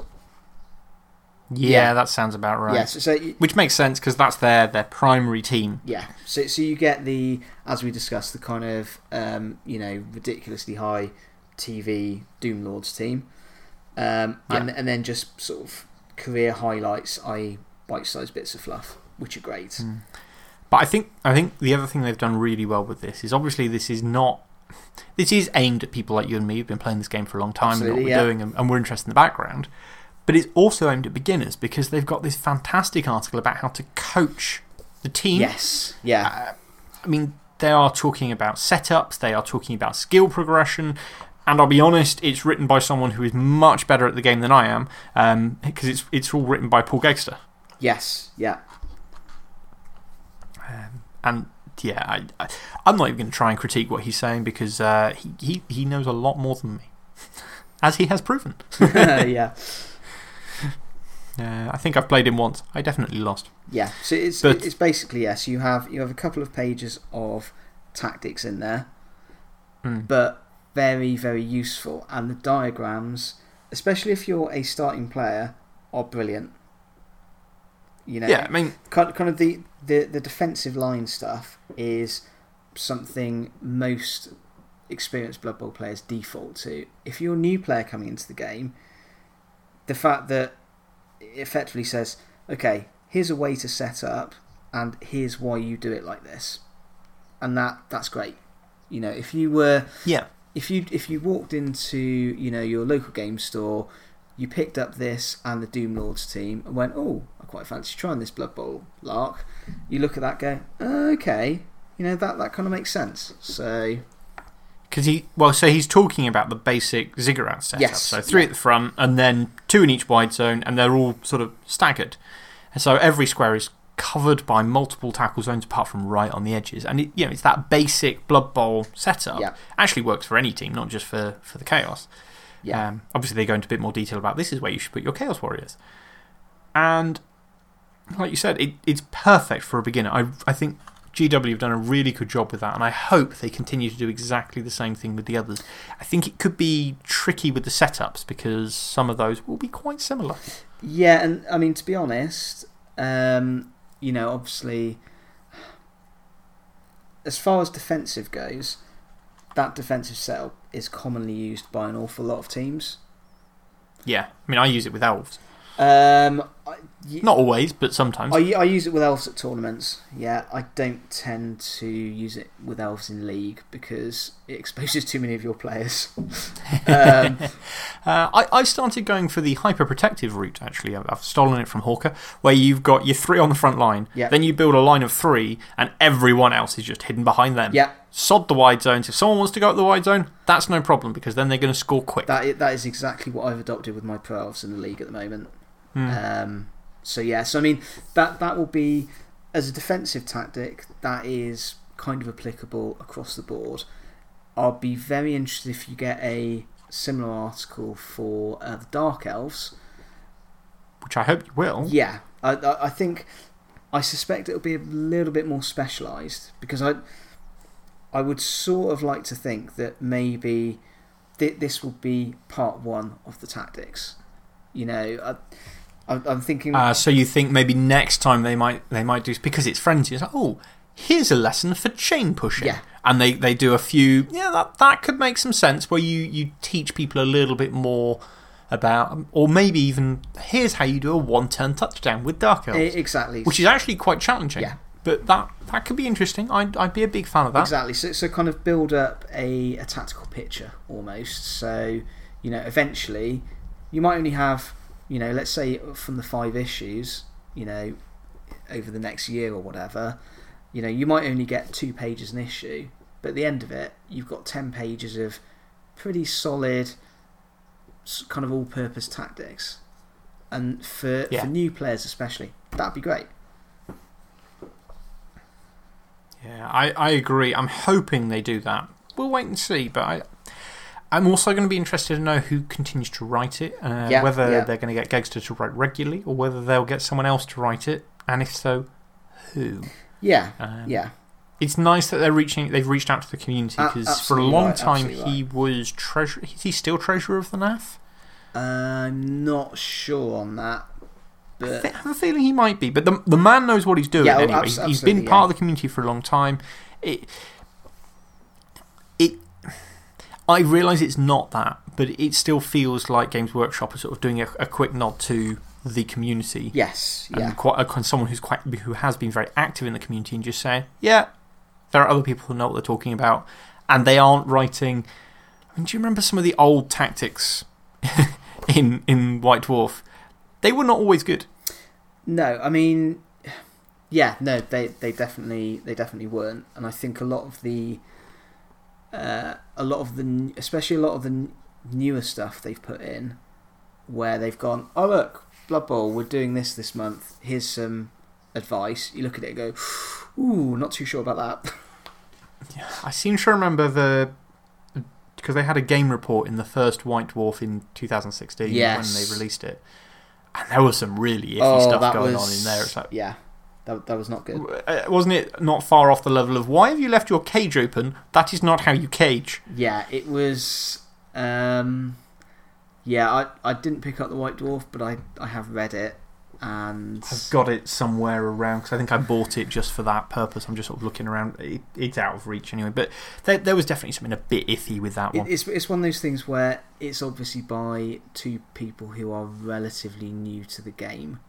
Yeah, Yeah. that sounds about right. Yes. so, you- Which makes sense because that's their, their primary team. yeah. So, so you get the, as we discussed, the kind of, um, you know, ridiculously high TV Doom Lords team. Um, and, and then just sort of career highlights, i.e., bite sized bits of fluff, which are great. Hmm. But I think, I think the other thing they've done really well with this is obviously this is not. This is aimed at people like you and me who've been playing this game for a long time and what we're yeah. doing and, and we're interested in the background. But it's also aimed at beginners because they've got this fantastic article about how to coach the team. Yes. Yeah. I mean, they are talking about setups, they are talking about skill progression. And I'll be honest, it's written by someone who is much better at the game than I am because it's, it's all written by Paul Gagster. yes. Yeah. And yeah, I, I, I'm not even going to try and critique what he's saying because uh, he, he, he knows a lot more than me, as he has proven. yeah. Uh, I think I've played him once. I definitely lost. Yeah, so it's But- it's basically yes. You have you have a couple of pages of tactics in there, Mm. but very very useful. And the diagrams, especially if you're a starting player, are brilliant. You know, Yeah, I mean, kind kind of the, the the defensive line stuff is something most experienced Blood Bowl players default to. If you're a new player coming into the game, the fact that it effectively says, okay, here's a way to set up, and here's why you do it like this, and that that's great. You know, if you were yeah. If you if you walked into you know your local game store, you picked up this and the Doom Lords team and went, oh, I quite fancy trying this Blood Bowl lark. You look at that, go, okay, you know that that kind of makes sense. So Because he, well, so he's talking about the basic ziggurat setup. Yes, So three yeah. at the front and then two in each wide zone, and they're all sort of staggered. And so every square is covered by multiple tackle zones apart from right on the edges. And it, you know, it's that basic Blood Bowl setup. Yeah. Actually works for any team, not just for, for the Chaos. yeah, Um, obviously, they go into a bit more detail about this is where you should put your Chaos Warriors. And like you said, it, it's perfect for a beginner. I, I think GW have done a really good job with that, and I hope they continue to do exactly the same thing with the others. I think it could be tricky with the setups because some of those will be quite similar. yeah, and I mean to be honest, um, you know, obviously, as far as defensive goes, that defensive setup is commonly used by an awful lot of teams. Yeah, I mean, I use it with elves. Um, I, Not always, but sometimes. I use it with elves at tournaments. Yeah, I don't tend to use it with elves in league because it exposes too many of your players. um, Uh, I, I started going for the hyper protective route, actually. I've, I've stolen it from Hawker, where you've got your three on the front line, Yeah. then you build a line of three, and everyone else is just hidden behind them. yeah, Sod the wide zones. If someone wants to go up the wide zone, that's no problem because then they're going to score quick. That, that is exactly what I've adopted with my pro elves in the league at the moment. Um, so, yeah, so I mean, that, that will be, as a defensive tactic, that is kind of applicable across the board. I'll be very interested if you get a similar article for uh, the Dark Elves. which I hope you will. Yeah, I, I, I think I suspect it'll be a little bit more specialised because I I would sort of like to think that maybe th- this will be part one of the tactics. You know, I, I'm thinking. Uh, so you think maybe next time they might, they might do, because it's frenzy, it's like, oh, here's a lesson for chain pushing. Yeah. And they, they do a few, yeah, that, that could make some sense where you, you teach people a little bit more about, or maybe even, here's how you do a one turn touchdown with Dark Elves. Exactly. which is actually quite challenging. Yeah. But that, that could be interesting. I'd, I'd be a big fan of that. Exactly. So, so kind of build up a, a tactical picture almost. So, you know, eventually you might only have, you know, let's say from the five issues, you know, over the next year or whatever, you know, you might only get two pages an issue. But at the end of it, you've got 10 pages of pretty solid, kind of all purpose tactics. And for, Yeah. for new players especially, that'd be great. Yeah, I, I agree. I'm hoping they do that. We'll wait and see. But I, I'm also going to be interested to know who continues to write it, uh, Yeah, whether yeah. they're going to get Gegster to write regularly or whether they'll get someone else to write it. And if so, who? Yeah. Um, Yeah. It's nice that they're reaching, they've reached out to the community because for a long right, time he was treasure. Is he still treasurer of the NAF? I'm not sure on that. I But I have a feeling he might be, but the, the man knows what he's doing Yeah, oh, anyway. he's been part yeah. of the community for a long time. It, I realise it's not that, but it still feels like Games Workshop are sort of doing a, a quick nod to the community. yes, yeah. And quite uh, a, someone who's quite, who has been very active in the community and just saying, yeah, there are other people who know what they're talking about, and they aren't writing. I mean, do you remember some of the old tactics in, in White Dwarf? They were not always good. No, I mean, yeah, no, they, they definitely they definitely weren't, and I think a lot of the, uh, a lot of the, especially a lot of the newer stuff they've put in, where they've gone, oh look, Blood Bowl, we're doing this this month. Here's some advice. You look at it and go, ooh, not too sure about that. I seem to remember the. Because they had a game report in the first White Dwarf in 2016 when they released it. And there was some really iffy oh, stuff going was on in there. It's like, yeah, that that was not good. uh, wasn't it not far off the level of why have you left your cage open? That is not how you cage. Yeah, it was. Um, yeah, I, I didn't pick up the White Dwarf, but I, I have read it. And I've got it somewhere around because I think I bought it just for that purpose. I'm just sort of looking around. It, it's out of reach anyway. But there, there was definitely something a bit iffy with that it, one. it's, it's one of those things where it's obviously by two people who are relatively new to the game.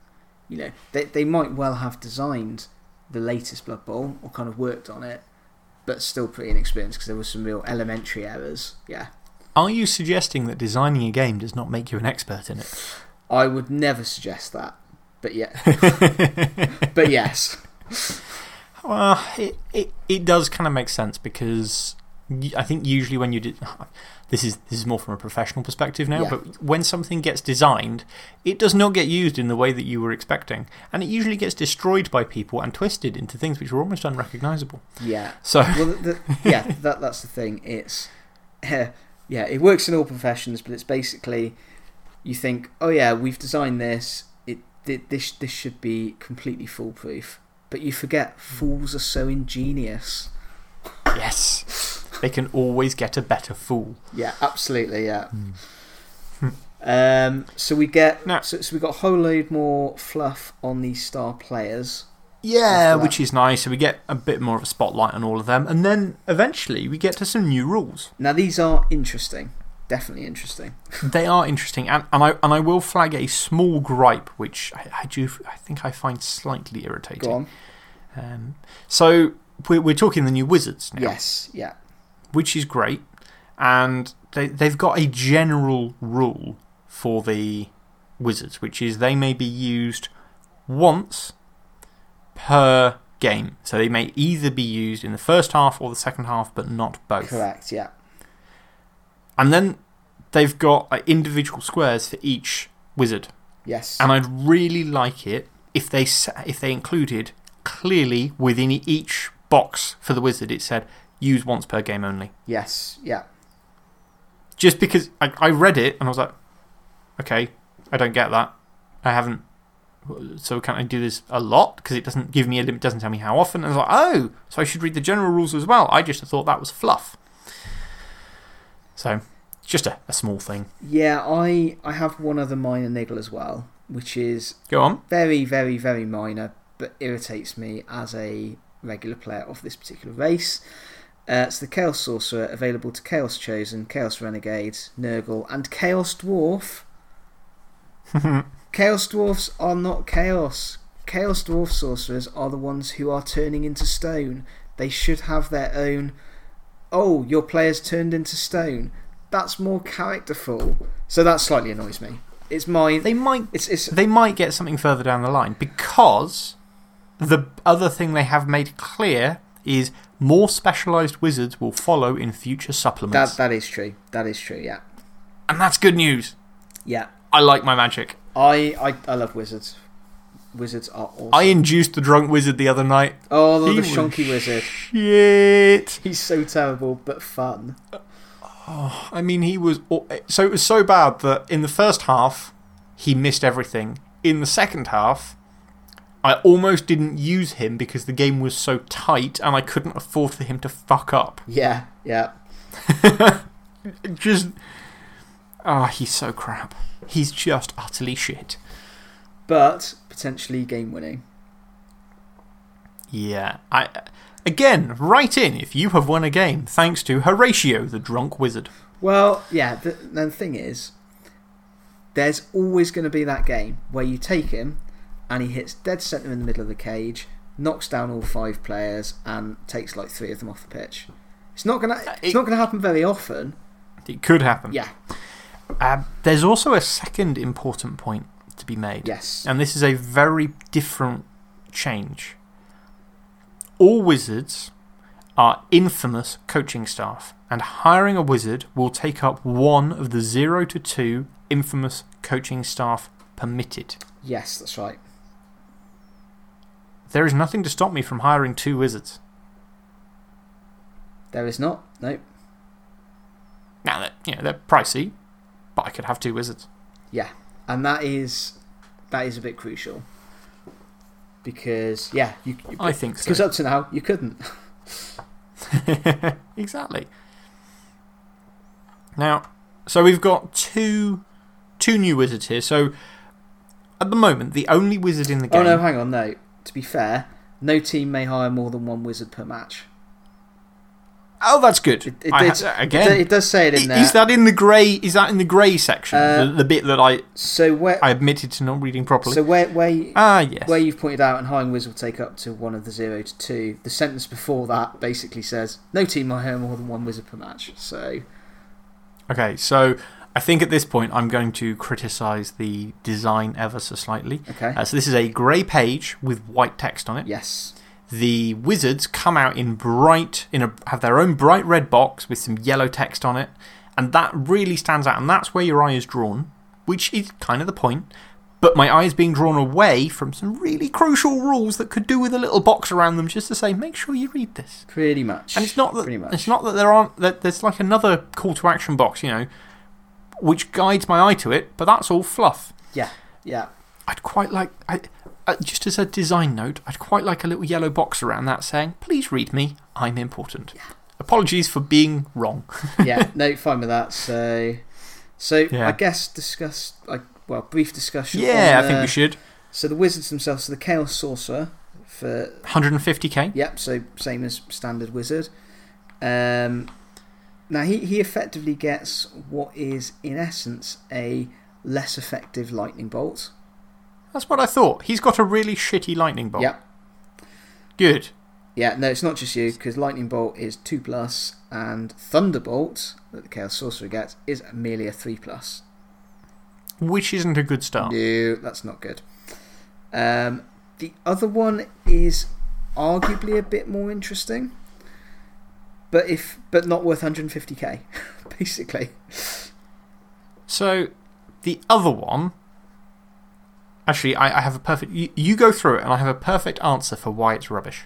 You know, they, they might well have designed the latest Blood Bowl or kind of worked on it, but still pretty inexperienced because there were some real elementary errors. Yeah. Are you suggesting that designing a game does not make you an expert in it? I would never suggest that, but yeah. but yes. Well, it, it, it does kind of make sense because I think usually when you do. This is, this is more from a professional perspective now, Yeah. but when something gets designed, it does not get used in the way that you were expecting. And it usually gets destroyed by people and twisted into things which are almost unrecognizable. Yeah. So, well, the, the, yeah, that, that's the thing. It's, yeah, it works in all professions, but it's basically you think, oh, yeah, we've designed this, it, thi- this, this should be completely foolproof. But you forget, fools are so ingenious. yes, they can always get a better fool. Yeah, absolutely, yeah. Um, so we get so, so we got a whole load more fluff on these star players. Yeah, which is nice. So we get a bit more of a spotlight on all of them. And then eventually we get to some new rules. Now these are interesting. definitely interesting. They are interesting, and, and, I, and I will flag a small gripe, which I, I, do, I think I find slightly irritating. Go on. Um, so, we're, we're talking the new Wizards now, Yes, yeah. Which is great. And they, they've got a general rule for the Wizards, which is they may be used once per game. So they may either be used in the first half or the second half, but not both. Correct, yeah. And then they've got like, individual squares for each wizard. Yes. And I'd really like it if they, if they included clearly within each box for the wizard, it said use once per game only. yes, yeah. Just because I, I read it and I was like, okay, I don't get that. I haven't. So can't I do this a lot? Because it doesn't give me a limit, doesn't tell me how often. And I was like, oh, so I should read the general rules as well. I just thought that was fluff. So, just a, a small thing. Yeah, I, I have one other minor niggle as well, which is Go on. very, very, very minor, but irritates me as a regular player of this particular race. Uh, it's the Chaos Sorcerer, available to Chaos Chosen, Chaos Renegade, Nurgle, and Chaos Dwarf. Chaos Dwarfs are not Chaos. Chaos Dwarf Sorcerers are the ones who are turning into stone. They should have their own. Oh, your player's turned into stone. That's more characterful. So that slightly annoys me. It's mine. They might, It's, it's, they might get something further down the line because the other thing they have made clear is more specialised wizards will follow in future supplements. that, that is true. That is true, yeah. and that's good news. Yeah. I like my magic. I, I, I love wizards. Wizards are awesome. I induced the drunk wizard the other night. oh, the, he the shonky wizard. Shit. He's so terrible, but fun. Oh, I mean, he was. So it was so bad that in the first half, he missed everything. In the second half, I almost didn't use him because the game was so tight and I couldn't afford for him to fuck up. Yeah, yeah. Just. Ah, he's so crap. He's just utterly shit. But potentially game winning. Yeah. I, again, write in if you have won a game thanks to Horatio, the drunk wizard. Well, yeah, the, the thing is, there's always going to be that game where you take him and he hits dead centre in the middle of the cage, knocks down all five players, and takes like three of them off the pitch. It's not going to it's not going to happen very often. It could happen. Yeah, Um, there's also a second important point to be made. yes. And this is a very different change. All wizards are infamous coaching staff, and hiring a wizard will take up one of the zero to two infamous coaching staff permitted. Yes, that's right. There is nothing to stop me from hiring two wizards. There is not. Nope. Now, they're, you know, they're pricey, but I could have two wizards. Yeah, and that is that is a bit crucial because yeah, you I think because up to now you couldn't. exactly. Now, so we've got two, two new wizards here. So, at the moment, the only wizard in the game. Oh no, hang on. No, to be fair, no team may hire more than one wizard per match. Oh, that's good. It, it, it's- it- again, it, does say it in there. is that in the grey? Is that in the grey section? Uh, the, the bit that I so where I admitted to not reading properly. so where where ah, yes. where you've pointed out and hiring wizard will take up to one of the zero to two. The sentence before that basically says no team may hire more than one wizard per match. So Okay, so I think at this point I'm going to criticise the design ever so slightly. okay, Uh, so this is a grey page with white text on it. yes, The wizards come out in bright, in a, have their own bright red box with some yellow text on it. And that really stands out. And that's where your eye is drawn, which is kind of the point. But my eye is being drawn away from some really crucial rules that could do with a little box around them just to say, make sure you read this. pretty much. And it's not that, pretty much. it's not that there aren't, that there's like another call to action box, you know, which guides my eye to it, but that's all fluff. yeah, yeah. I'd quite like, I, uh, just as a design note, I'd quite like a little yellow box around that saying, please read me, I'm important. Apologies for being wrong. yeah, no, fine with that. So, so Yeah. I guess discuss, like, well, brief discussion. Yeah, on, I think uh, we should. So the wizards themselves, so the Chaos Sorcerer for 150k. yep, so same as standard wizard. Um, now, he, he effectively gets what is, in essence, a less effective lightning bolt. That's what I thought. He's got a really shitty lightning bolt. Yep. Good. Yeah, no, it's not just you, because Lightning Bolt is 2 plus, and Thunderbolt, that the Chaos Sorcerer gets, is merely a 3 plus. Which isn't a good start. No, that's not good. Um, the other one is arguably a bit more interesting, but, if, but not worth 150k, basically. So, the other one. Actually, I, I have a perfect. You, you go through it, and I have a perfect answer for why it's rubbish.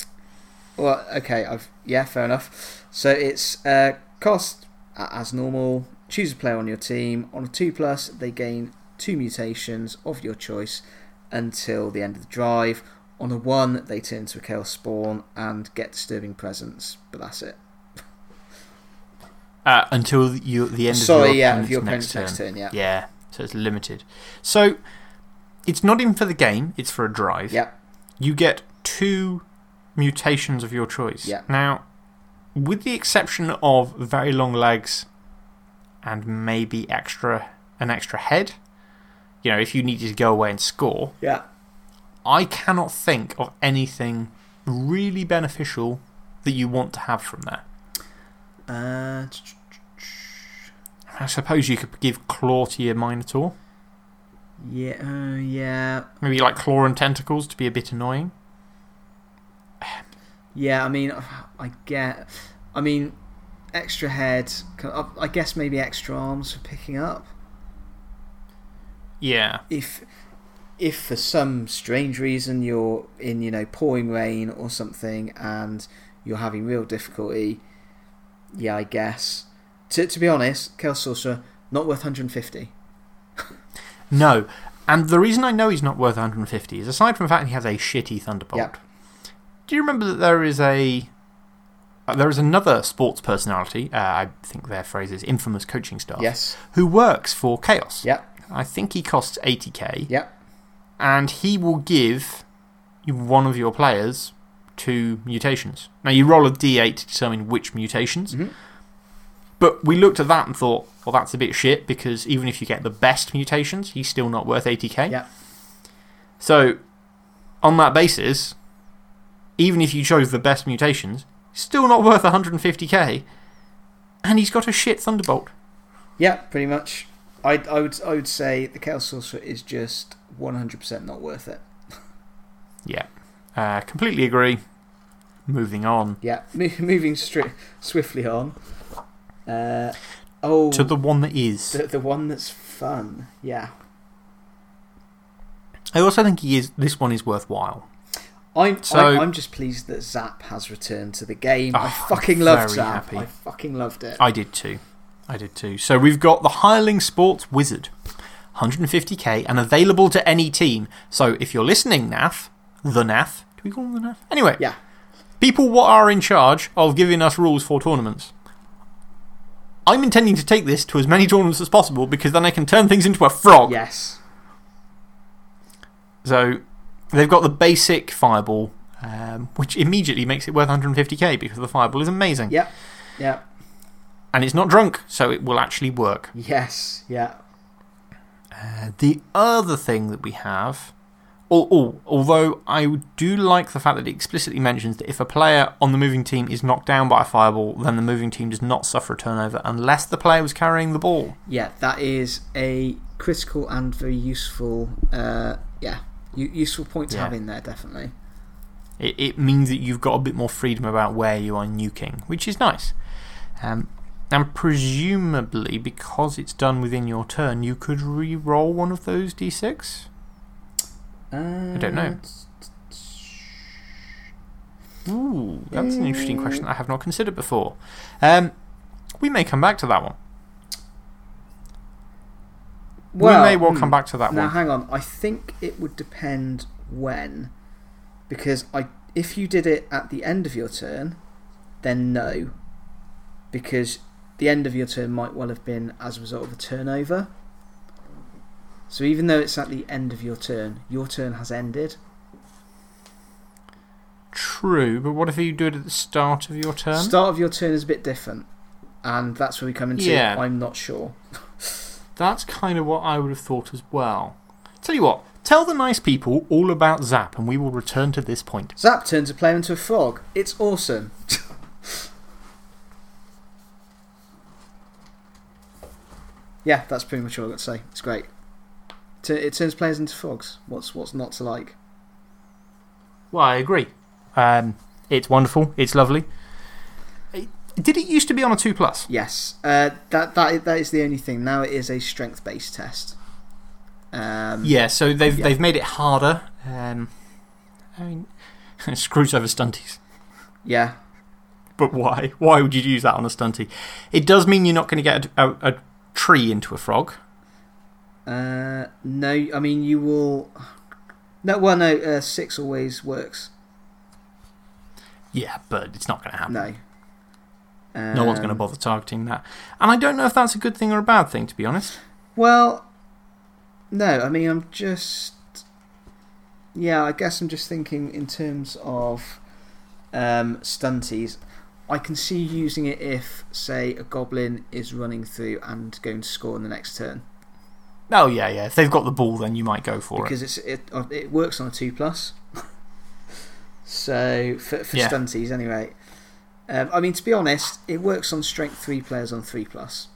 Well, okay, I've yeah, fair enough. So it's uh, cost as normal. Choose a player on your team. On a two plus, they gain two mutations of your choice until the end of the drive. On a one, they turn into a chaos spawn and get disturbing presence, but that's it. Uh, until you, the end Sorry, of your yeah, of your next turn. next turn, yeah. Yeah, so it's limited. So, it's not even for the game, it's for a drive. Yeah, You get two mutations of your choice. Yeah. Now, with the exception of very long legs and maybe extra, an extra head, you know, if you needed to go away and score, yeah. I cannot think of anything really beneficial that you want to have from there. Uh, I suppose you could give Claw to your Minotaur. yeah, uh, yeah, Maybe like Claw and Tentacles to be a bit annoying. yeah. I mean, I get. I mean, extra head. I guess maybe extra arms for picking up. Yeah. if if for some strange reason you're in you know pouring rain or something and you're having real difficulty yeah i guess to, to be honest Chaos Sorcerer not worth 150 No. And the reason I know he's not worth 150 is aside from the fact he has a shitty Thunderbolt. Yep. Do you remember that there is a. uh, there is another sports personality, uh, I think their phrase is infamous coaching staff, yes who works for Chaos. yep I think he costs 80k. yep and he will give one of your players two mutations. Now, you roll a d8 to determine which mutations. Mhm. But we looked at that and thought, well, that's a bit shit because even if you get the best mutations, he's still not worth 80k. yep So, on that basis, even if you chose the best mutations, still not worth 150k. And he's got a shit Thunderbolt. Yeah, pretty much I, I, would, I would say the Chaos Sorcerer is just 100% not worth it Yeah. Uh, completely agree. Moving on yeah Mo- moving stri- swiftly on uh, oh to the one that is. the, the one that's fun yeah I also think he is, this one is worthwhile. I'm, So- I'm, I'm just pleased that Zap has returned to the game. I Oh, fucking loved Zap. happy. I fucking loved it. I did too. I did too. So we've got the Hireling Sports Wizard. 150k and available to any team. So if you're listening, NAF, the NAF, do we call them the NAF? Anyway, yeah. people what are in charge of giving us rules for tournaments. I'm intending to take this to as many tournaments as possible because then I can turn things into a frog. Yes. So they've got the basic fireball, um, which immediately makes it worth 150k because the fireball is amazing. Yep. Yep. And it's not drunk, so it will actually work. Yes. Yeah. Uh, the other thing that we have, although I do like the fact that it explicitly mentions that if a player on the moving team is knocked down by a fireball, then the moving team does not suffer a turnover unless the player was carrying the ball. Yeah. That is a critical and very useful, uh, yeah, useful point to Yeah. have in there, definitely. It, it means that you've got a bit more freedom about where you are nuking, which is nice. Um, and presumably, because it's done within your turn, you could re roll one of those d6? Uh, don't know. Ooh, that's an interesting question that I have not considered before. Um, we may come back to that one. Well, we may well hmm. come back to that Now, one. Now, hang on. I think it would depend when. Because I, if you did it at the end of your turn, then no. Because the end of your turn might well have been as a result of a turnover. So even though it's at the end of your turn, your turn has ended. True, but what if you do it at the start of your turn? Start of your turn is a bit different. And that's where we come into Yeah. I'm not sure. That's kind of what I would have thought as well. Tell you what, tell the nice people all about Zap and we will return to this point. Zap turns a player into a frog. It's awesome. yeah, that's pretty much all I've got to say. It's great. It turns players into frogs. What's, what's not to like? Well, I agree. Um, it's wonderful. It's lovely. It- did it used to be on a 2 Plus? Yes. Uh, that, that, is- that is the only thing. Now it is a strength based test. Um, Yeah, so they've,、yeah. They've made it harder. Um, I mean, screws over stunties. Yeah. But why? Why would you use that on a stunty? It does mean you're not going to get a, a, a tree into a frog. Uh, no, I mean, you will. No, well, no, uh, six always works. Yeah, but it's not going to happen. No. No one's going to Um, bother targeting that. And I don't know if that's a good thing or a bad thing, to be honest. Well, no, I mean, I'm just. Yeah, I guess I'm just thinking in terms of um, stunties. I can see using it if, say, a goblin is running through and going to score in the next turn. Oh, yeah, yeah. If they've got the ball, then you might go for it. because it, uh, it works on a 2 plus. so, for, for Yeah. stunties, anyway. Um, I mean, to be honest, it works on strength 3 players on 3 plus.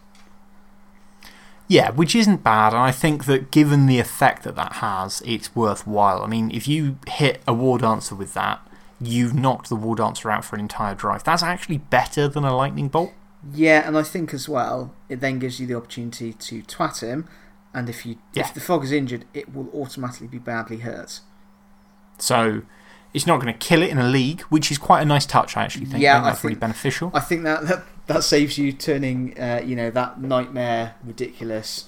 Yeah, which isn't bad. And I think that given the effect that that has, it's worthwhile. I mean, if you hit a war dancer with that, you've knocked the war dancer out for an entire drive. That's actually better than a lightning bolt. Yeah, and I think as well, it then gives you the opportunity to twat him, and if, you, Yeah. if the frog is injured, it will automatically be badly hurt. So it's not going to kill it in a league, which is quite a nice touch, I actually think. Yeah, I think that's really beneficial. I think that, that, that saves you turning uh, you know, that nightmare, ridiculous,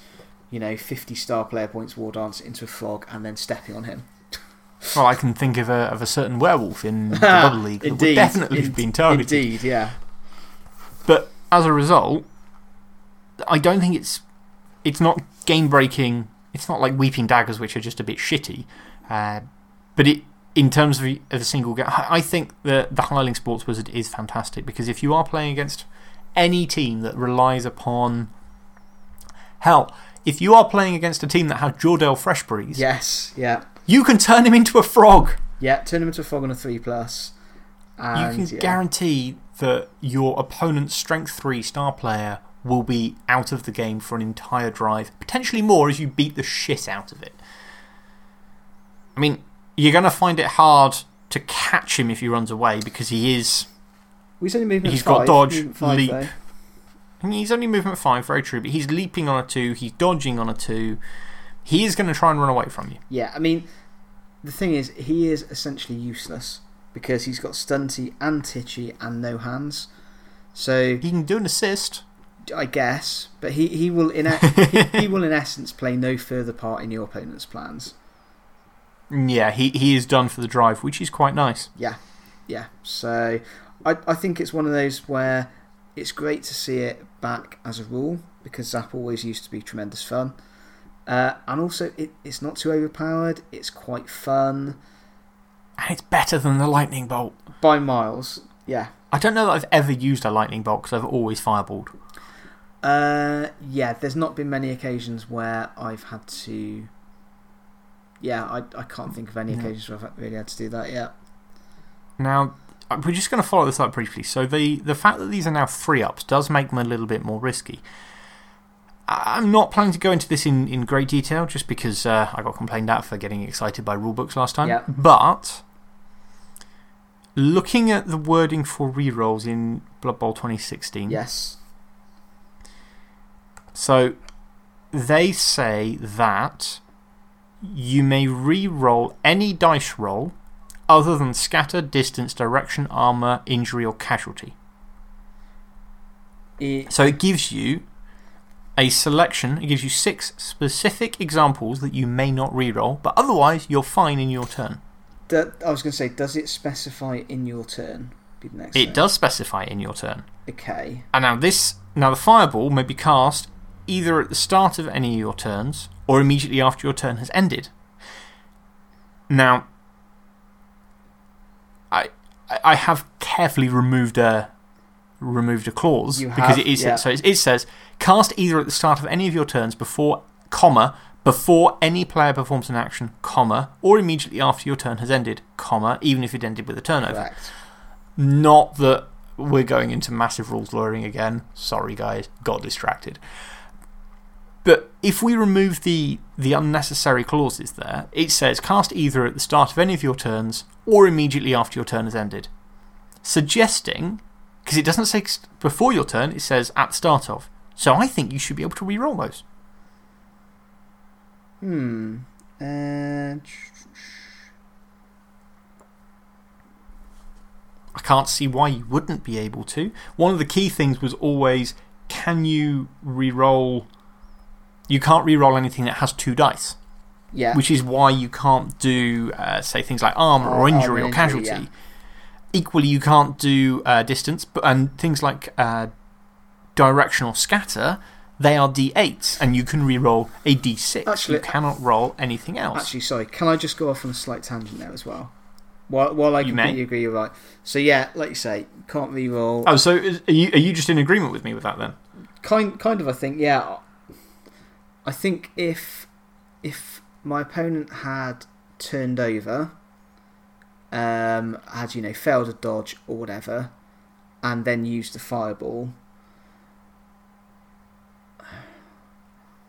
you know, 50 star player points war dance into a frog and then stepping on him. Well, I can think of a, of a certain werewolf in the Bubble League that would definitely in- have been targeted. Indeed, yeah. But as a result, I don't think it's, it's not game breaking. It's not like Weeping Daggers, which are just a bit shitty. Uh, but it, in terms of, a- of a single game, I think the, the Hireling Sports Wizard is fantastic because if you are playing against any team that relies upon. Hell, if you are playing against a team that has Jordell Freshbreeze, Yes, yeah. you can turn him into a frog. Yeah, turn him into a frog on a 3 plus. You And, can yeah. guarantee that your opponent's strength 3 star player will be out of the game for an entire drive, potentially more as you beat the shit out of it. I mean, you're going to find it hard to catch him if he runs away because he is. He's only movement He's five, got dodge, five, leap. though. I mean, he's only movement 5, very true, but he's leaping on a 2, he's dodging on a 2. He is going to try and run away from you. Yeah, I mean, the thing is, he is essentially useless because he's got stunty and titchy and no hands. So, He can do an assist. I guess, but he, he, will in he, he will, in essence, play no further part in your opponent's plans. Yeah, he, he is done for the drive, which is quite nice. Yeah, yeah. So, I, I think it's one of those where it's great to see it back as a rule because Zap always used to be tremendous fun. Uh, and also, it, it's not too overpowered, it's quite fun And it's better than the lightning bolt. by miles. Yeah. I don't know that I've ever used a lightning bolt because I've always fireballed. Uh, yeah, there's not been many occasions where I've had to. Yeah, I, I can't think of any Yeah. occasions where I've really had to do that yet. Now, uh, we're just going to follow this up briefly. So, the, the fact that these are now three ups does make them a little bit more risky. I'm not planning to go into this in, in great detail just because uh, I got complained at for getting excited by rulebooks last time. But, looking at the wording for rerolls in Blood Bowl 2016. Yes. So they say that you may re roll any dice roll other than scatter, distance, direction, armor, injury, or casualty. It, So it gives you a selection, it gives you six specific examples that you may not re roll, but otherwise you're fine in your turn. that, I was going to say, does it specify in your turn? Be the next It does specify in your turn. Okay. And now, this, now the fireball may be cast either at the start of any of your turns or immediately after your turn has ended. Now, I, I- I have carefully removed a, removed a clause You because have, it is yeah. so it, it says cast either at the start of any of your turns before, comma, before any player performs an action, comma, or immediately after your turn has ended, comma, even if it ended with a turnover. Correct. Not that we're going into massive rules lawyering again. Sorry, guys, got distracted. But if we remove the, the unnecessary clauses there, it says cast either at the start of any of your turns or immediately after your turn has ended. Suggesting, because it doesn't say before your turn, it says at the start of. So I think you should be able to re roll those. Hmm. Uh, I can't see why you wouldn't be able to. One of the key things was always can you re roll. You can't re roll anything that has two dice, yeah. which is why you can't do, uh, say, things like armor Oh, or injury armor or casualty. injury, Equally, you can't do uh, distance but, and things like uh, directional scatter. They are d8s, and you can re roll a d6. Actually- you cannot roll anything else. Actually, sorry. Can I just go off on a slight tangent there as well? While, while I You may. completely agree, you're right. So, yeah, like you say, can't re roll. oh, so is, are, you, are you just in agreement with me with that then? Kind, kind of, I think, yeah. I think if, if my opponent had turned over, um, had, you know, failed a dodge or whatever, and then used the fireball,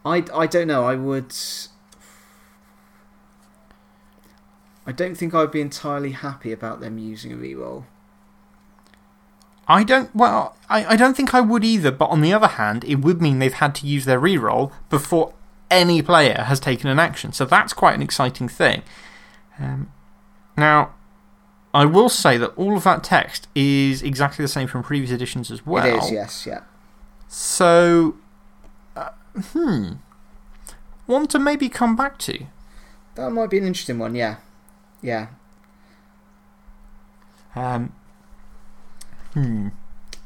I, I don't know, I would. I don't think I'd be entirely happy about them using a reroll. I don't, well, I, I don't think I would either, but on the other hand, it would mean they've had to use their reroll before any player has taken an action. So that's quite an exciting thing. Um, now, I will say that all of that text is exactly the same from previous editions as well. it is, yes, yeah. So, uh, hmm. One to maybe come back to. That might be an interesting one, yeah. Yeah. Um, hmm.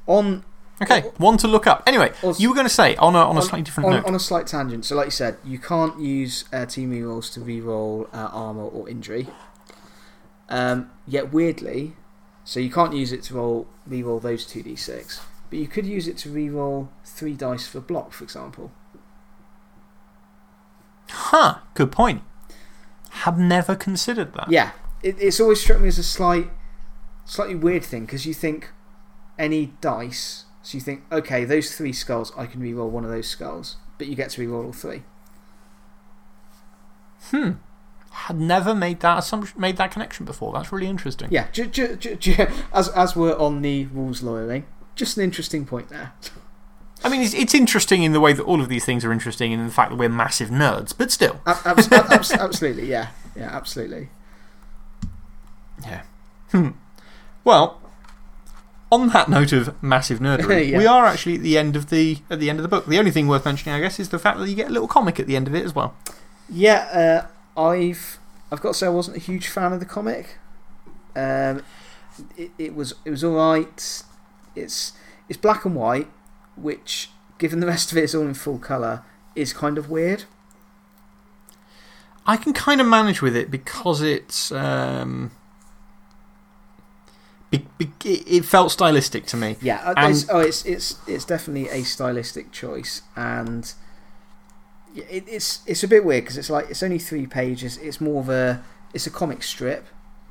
On Okay, one to look up. Anyway, you were going to say on a, on a slightly different on, note. on a slight tangent, so like you said, you can't use uh, team rerolls to reroll uh, armor or injury. Um, yet weirdly, so you can't use it to roll reroll those two d6, but you could use it to reroll three dice for block, for example. Huh, good point. Have never considered that. Yeah, it, it's always struck me as a slight, slightly weird thing because you think any dice, so you think, okay, those three skulls, I can reroll one of those skulls, but you get to reroll all three. Hmm. Had never made that assumption, made that connection before. That's really interesting. Yeah, as, as we're on the rules lawyering, just an interesting point there. I mean, it's, it's interesting in the way that all of these things are interesting, and in the fact that we're massive nerds, but still. Ab- abs- ab- absolutely, yeah. Yeah, absolutely. Yeah. Hmm. Well, on that note of massive nerdery, Yeah. we are actually at the end of the at the end of the book. The only thing worth mentioning, I guess, is the fact that you get a little comic at the end of it as well. Yeah, uh, I've I've got to say I wasn't a huge fan of the comic. Um, it, it was it was all right. It's it's black and white, which, given the rest of it is all in full colour, is kind of weird. I can kind of manage with it because it's. Um, be, be, it felt stylistic to me. Yeah, it's, oh, it's it's it's definitely a stylistic choice, and it, it's it's a bit weird because it's like it's only three pages. It's more of a it's a comic strip,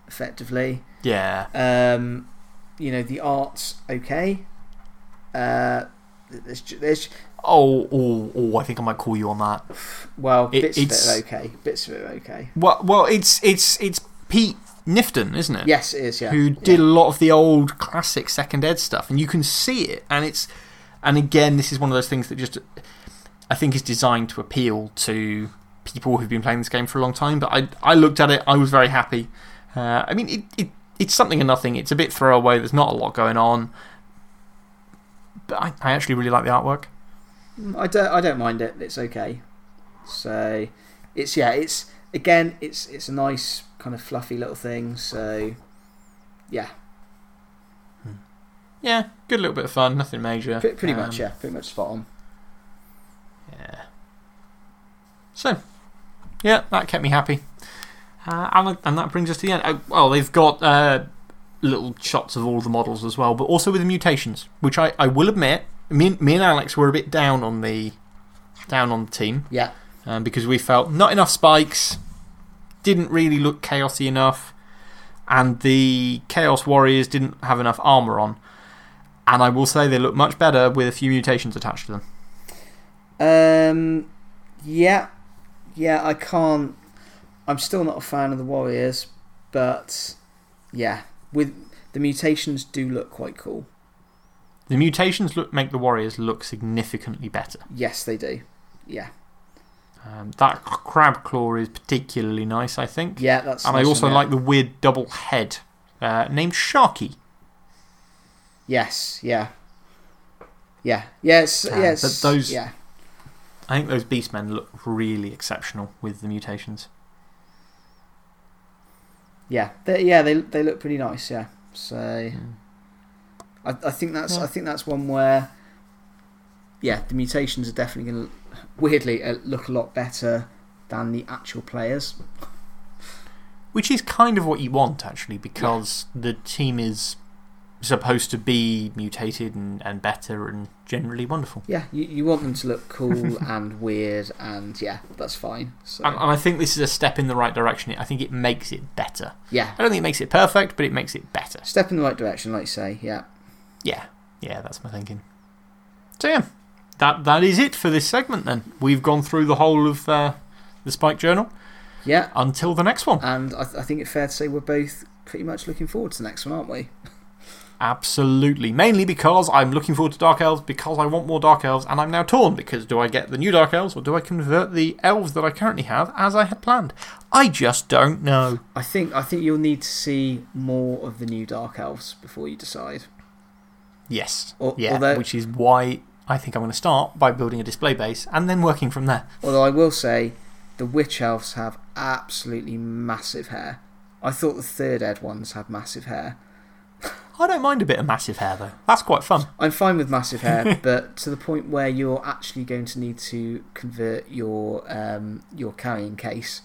effectively. Yeah. Um, you know the art's okay. Uh, there's there's Oh, oh, oh, I think I might call you on that. well It- bits of it it's- are okay, bits of it are okay. Well, well it's, it's, it's Pete Knifton, isn't it? Yes, it is. Yeah, Who did a lot of the old classic second ed stuff, and you can see it. And it's, and again, this is one of those things that just, I think, is designed to appeal to people who've been playing this game for a long time. But I, I looked at it, I was very happy. Uh, I mean, it, it, it's something and nothing. It's a bit throwaway. There's not a lot going on, but I, I actually really like the artwork. Mm, I don't I don't mind it. It's okay. So it's yeah it's again it's it's a nice kind of fluffy little thing. So yeah, Yeah, good little bit of fun, nothing major. pretty, pretty Um, much yeah, pretty much spot on. Yeah. So, yeah, that kept me happy. Uh, and, and that brings us to the end. Uh, well, they've got uh, little shots of all the models as well, but also with the mutations, which I, I will admit, me, me and Alex were a bit down on the, down on the team Yeah. um, because we felt not enough spikes, didn't really look chaosy enough, and the Chaos Warriors didn't have enough armour on. And I will say they look much better with a few mutations attached to them. Um, yeah, yeah. I can't. I'm still not a fan of the Warriors, but yeah, with the mutations do look quite cool. The mutations look, make the Warriors look significantly better. Yes, they do. Yeah, Um, that crab claw is particularly nice, I think. yeah. That's. and I also one, yeah. like the weird double head uh, named Sharky. Yes. Yeah. Yeah. Yes. Uh, yes. but those- Yeah. I think those Beastmen look really exceptional with the mutations. Yeah. They, yeah. They they look pretty nice. Yeah. So. Hmm. I, I think that's Yeah. I think that's one where, yeah, the mutations are definitely going to weirdly uh, look a lot better than the actual players. Which is kind of what you want, actually, because the team is supposed to be mutated and, and better and generally wonderful. Yeah, you, you want them to look cool and weird, and yeah, that's fine. So, And, and I think this is a step in the right direction. I think it makes it better. yeah, I don't think it makes it perfect, but it makes it better. step in the right direction, like you say. Yeah, Yeah, yeah, that's my thinking. So, yeah, that, that is it for this segment then. We've gone through the whole of uh, the Spike Journal yeah, until the next one. and I, I think it's fair to say we're both pretty much looking forward to the next one, aren't we? Absolutely. Mainly because I'm looking forward to Dark Elves, because I want more Dark Elves, and I'm now torn because do I get the new Dark Elves or do I convert the elves that I currently have as I had planned? I just don't know. I think I think you'll need to see more of the new Dark Elves before you decide. Yes. Al- yeah, although- which is why I think I'm going to start by building a display base and then working from there. Although I will say, the Witch Elves have absolutely massive hair. I thought the third Ed ones had massive hair. I don't mind a bit of massive hair though. That's quite fun. I'm fine with massive hair, but to the point where you're actually going to need to convert your um, your carrying case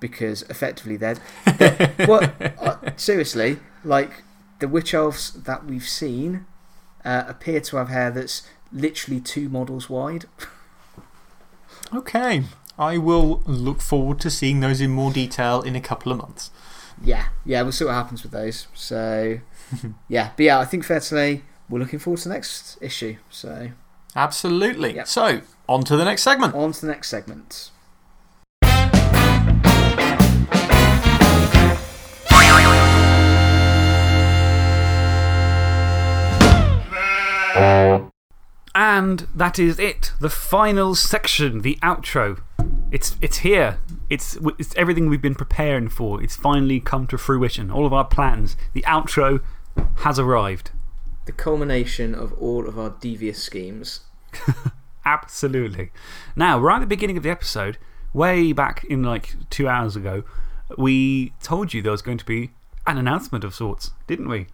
because effectively they're, they're what uh, seriously like the witch elves that we've seen uh, appear to have hair that's literally two models wide. Okay. I will look forward to seeing those in more detail in a couple of months. Yeah, yeah, we'll see what happens with those. So yeah, but yeah, I think fair to say we're looking forward to the next issue. So Absolutely. Yep. So, on to the next segment. on to the next segment. And that is it. The final section, the outro. It's, it's here. It's, it's everything we've been preparing for. It's finally come to fruition. All of our plans. The outro has arrived. The culmination of all of our devious schemes. Absolutely. Now, right at the beginning of the episode, way back in like two hours ago, we told you there was going to be an announcement of sorts, didn't we?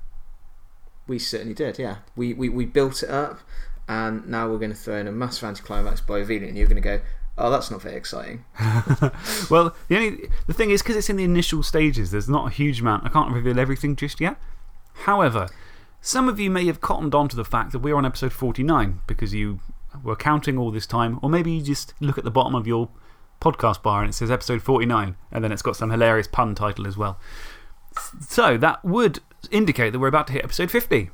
We certainly did, yeah. We, we, we built it up, and now we're going to throw in a massive anticlimax by revealing and you're going to go, oh, that's not very exciting. Well, the, only, the thing is, because it's in the initial stages, there's not a huge amount. I can't reveal everything just yet. However, some of you may have cottoned on to the fact that we're on episode 49 because you were counting all this time, or maybe you just look at the bottom of your podcast bar and it says episode 49, and then it's got some hilarious pun title as well. So that would indicate that we're about to hit episode 50.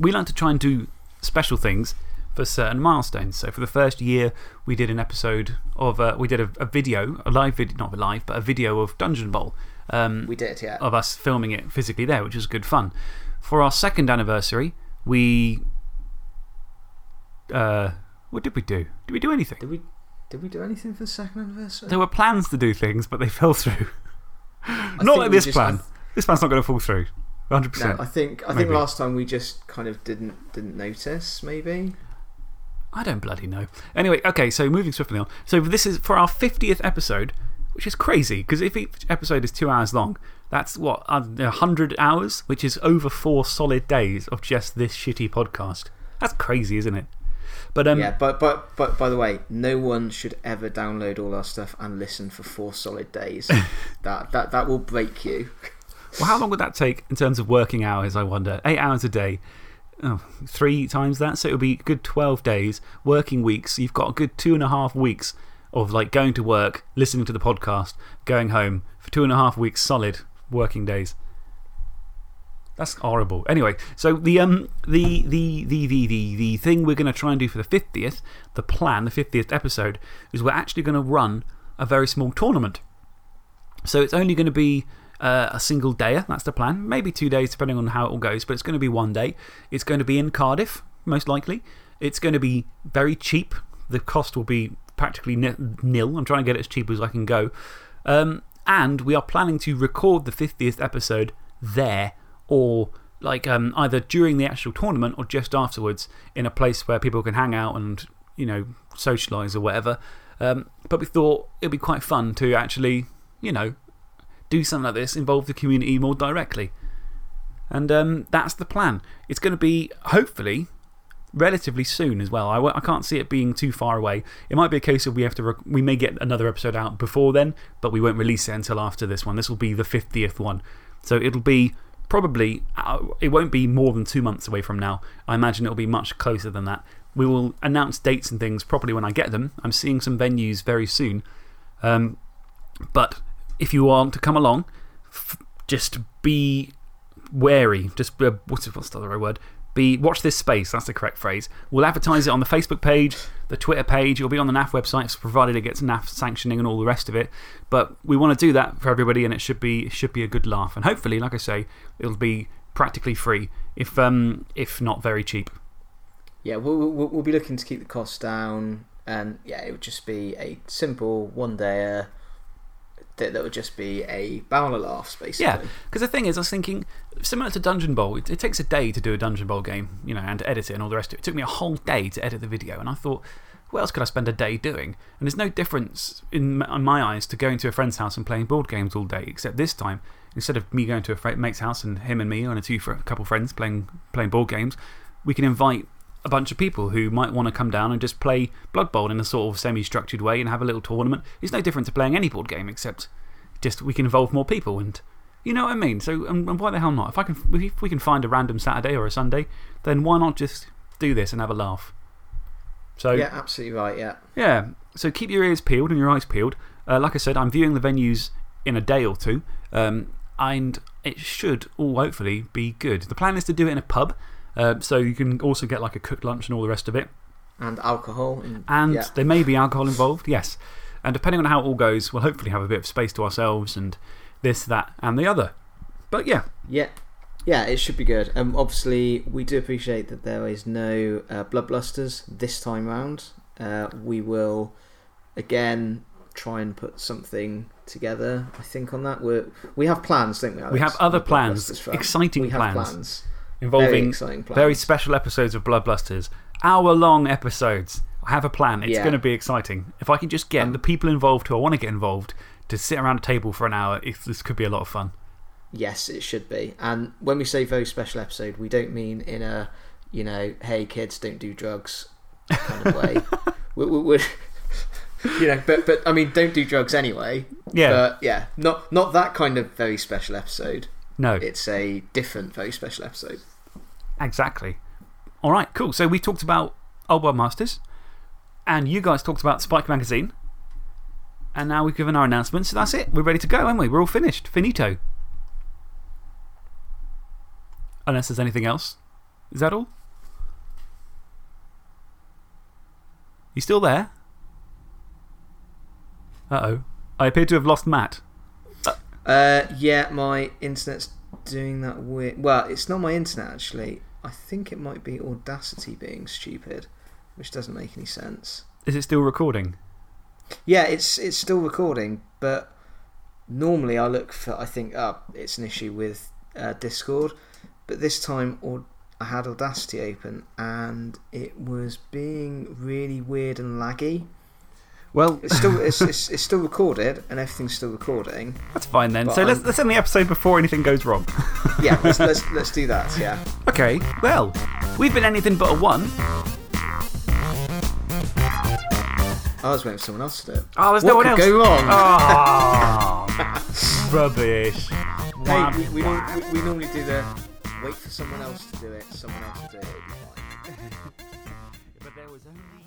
We like to try and do special things for certain milestones. So, for the first year, we did an episode of uh, we did a, a video, a live video, not live, but a video of Dungeon Bowl. Um, We did, yeah. of us filming it physically there, which was good fun. For our second anniversary, we. Uh, what did we do? Did we do anything? Did we, did we do anything for the second anniversary? There were plans to do things, but they fell through. Not like this just- plan. This plan's not going to fall through. 100%. No, I think, I think last time we just kind of didn't, didn't notice, maybe. I don't bloody know. Anyway, okay, so moving swiftly on. So, this is for our 50th episode, which is crazy because if each episode is two hours long, that's what, uh, 100 hours, which is over four solid days of just this shitty podcast. That's crazy, isn't it? But um, yeah, but, but, but by the way, no one should ever download all our stuff and listen for four solid days. that, that, that will break you. Well, how long would that take in terms of working hours, I wonder? Eight hours a day. Oh, three times that. So it would be a good 12 days, working weeks. You've got a good two and a half weeks of like going to work, listening to the podcast, going home for two and a half weeks solid working days. That's horrible. Anyway, so the, um, the, the, the, the, the, the thing we're going to try and do for the 50th, the plan, the 50th episode, is we're actually going to run a very small tournament. So it's only going to be uh, a single day. That's the plan. Maybe two days, depending on how it all goes, but it's going to be one day. It's going to be in Cardiff, most likely. It's going to be very cheap. The cost will be practically nil. I'm trying to get it as cheap as I can go. Um, and we are planning to record the 50th episode there or like um, either during the actual tournament or just afterwards in a place where people can hang out and, you know, socialise or whatever. Um, but we thought it'd be quite fun to actually, you know, do something like this, involve the community more directly. And um, that's the plan. It's going to be, hopefully, relatively soon as well. I, I can't see it being too far away. It might be a case of we, have to we may get another episode out before then, but we won't release it until after this one. This will be the 50th one. So it'll be probably, uh, it won't be more than two months away from now. I imagine it'll be much closer than that. We will announce dates and things properly when I get them. I'm seeing some venues very soon. Um, but if you want to come along, just be wary. Just, uh, what's, what's the right word? Be, watch this space, that's the correct phrase. We'll advertise it on the Facebook page, the Twitter page, it'll be on the NAF website, provided it gets NAF sanctioning and all the rest of it. But we want to do that for everybody, and it should be, should be a good laugh. And hopefully, like I say, it'll be practically free, if um, if not very cheap. Yeah, we'll, we'll, we'll be looking to keep the costs down, and yeah, it would just be a simple one day that, that would just be a barrel of laughs, basically. Yeah, because the thing is, I was thinking, similar to Dungeon Bowl, it, it, takes a day to do a Dungeon Bowl game, you know, and to edit it and all the rest of it. It took me a whole day to edit the video, and I thought, what else could I spend a day doing? And there's no difference in, in my eyes to going to a friend's house and playing board games all day, except this time, instead of me going to a mate's house and him and me and a, two, a couple of friends playing, playing board games, we can invite a bunch of people who might want to come down and just play Blood Bowl in a sort of semi structured way and have a little tournament. It's no different to playing any board game, except just we can involve more people. And you know what I mean? So, and, and why the hell not? If, I can, if we can find a random Saturday or a Sunday, then why not just do this and have a laugh? So, yeah, absolutely right, yeah. Yeah. So keep your ears peeled and your eyes peeled. Uh, like I said, I'm viewing the venues in a day or two. Um, and it should all hopefully be good. The plan is to do it in a pub. Uh, so you can also get like a cooked lunch and all the rest of it. And alcohol. And, and there may be alcohol involved, yes. And depending on how it all goes, we'll hopefully have a bit of space to ourselves and this, that, and the other. But yeah. Yeah. Yeah, it should be good. Um, obviously, we do appreciate that there is no uh, Bloodblusters this time round. Uh, we will, again, try and put something together, I think, on that. we we have plans, don't we? Alex? We have other plans, exciting we plans. plans. Involving very, very special episodes of Bloodblusters, hour long episodes. I have a plan. It's going to be exciting. If I can just get um, the people involved who I want to get involved to sit around a table for an hour, this could be a lot of fun. Yes, it should be. And when we say very special episode, we don't mean in a, you know, hey kids, don't do drugs kind of way. we, we, we, you know, but, but I mean, don't do drugs anyway. Yeah. But yeah, not, not that kind of very special episode. No. It's a different, very special episode. Exactly. All right, cool. So we talked about Old World Masters and you guys talked about Spike Magazine. And now we've given our announcements. So that's it. We're ready to go, aren't we? We're all finished. Finito. Unless there's anything else. Is that all? You still there? Uh oh. I appear to have lost Matt. Uh, yeah, my internet's doing that weird. Well, it's not my internet actually. I think it might be Audacity being stupid which doesn't make any sense. Is it still recording? Yeah, it's, it's still recording, but normally I look for, I think, oh, it's an issue with uh, Discord, but this time or I had Audacity open and it was being really weird and laggy. Well, it's still, it's, it's, it's, still recorded and everything's still recording. That's fine then. So let's, let's end the episode before anything goes wrong. yeah, let's, let's, let's do that, yeah. Okay, well, we've been anything but a one. I was waiting for someone else to do it. Oh, there's what no one could else. go wrong? Oh, rubbish. Hey, we, we, we, we normally do the wait for someone else to do it, someone else to do it, it'll be fine. but there was only you.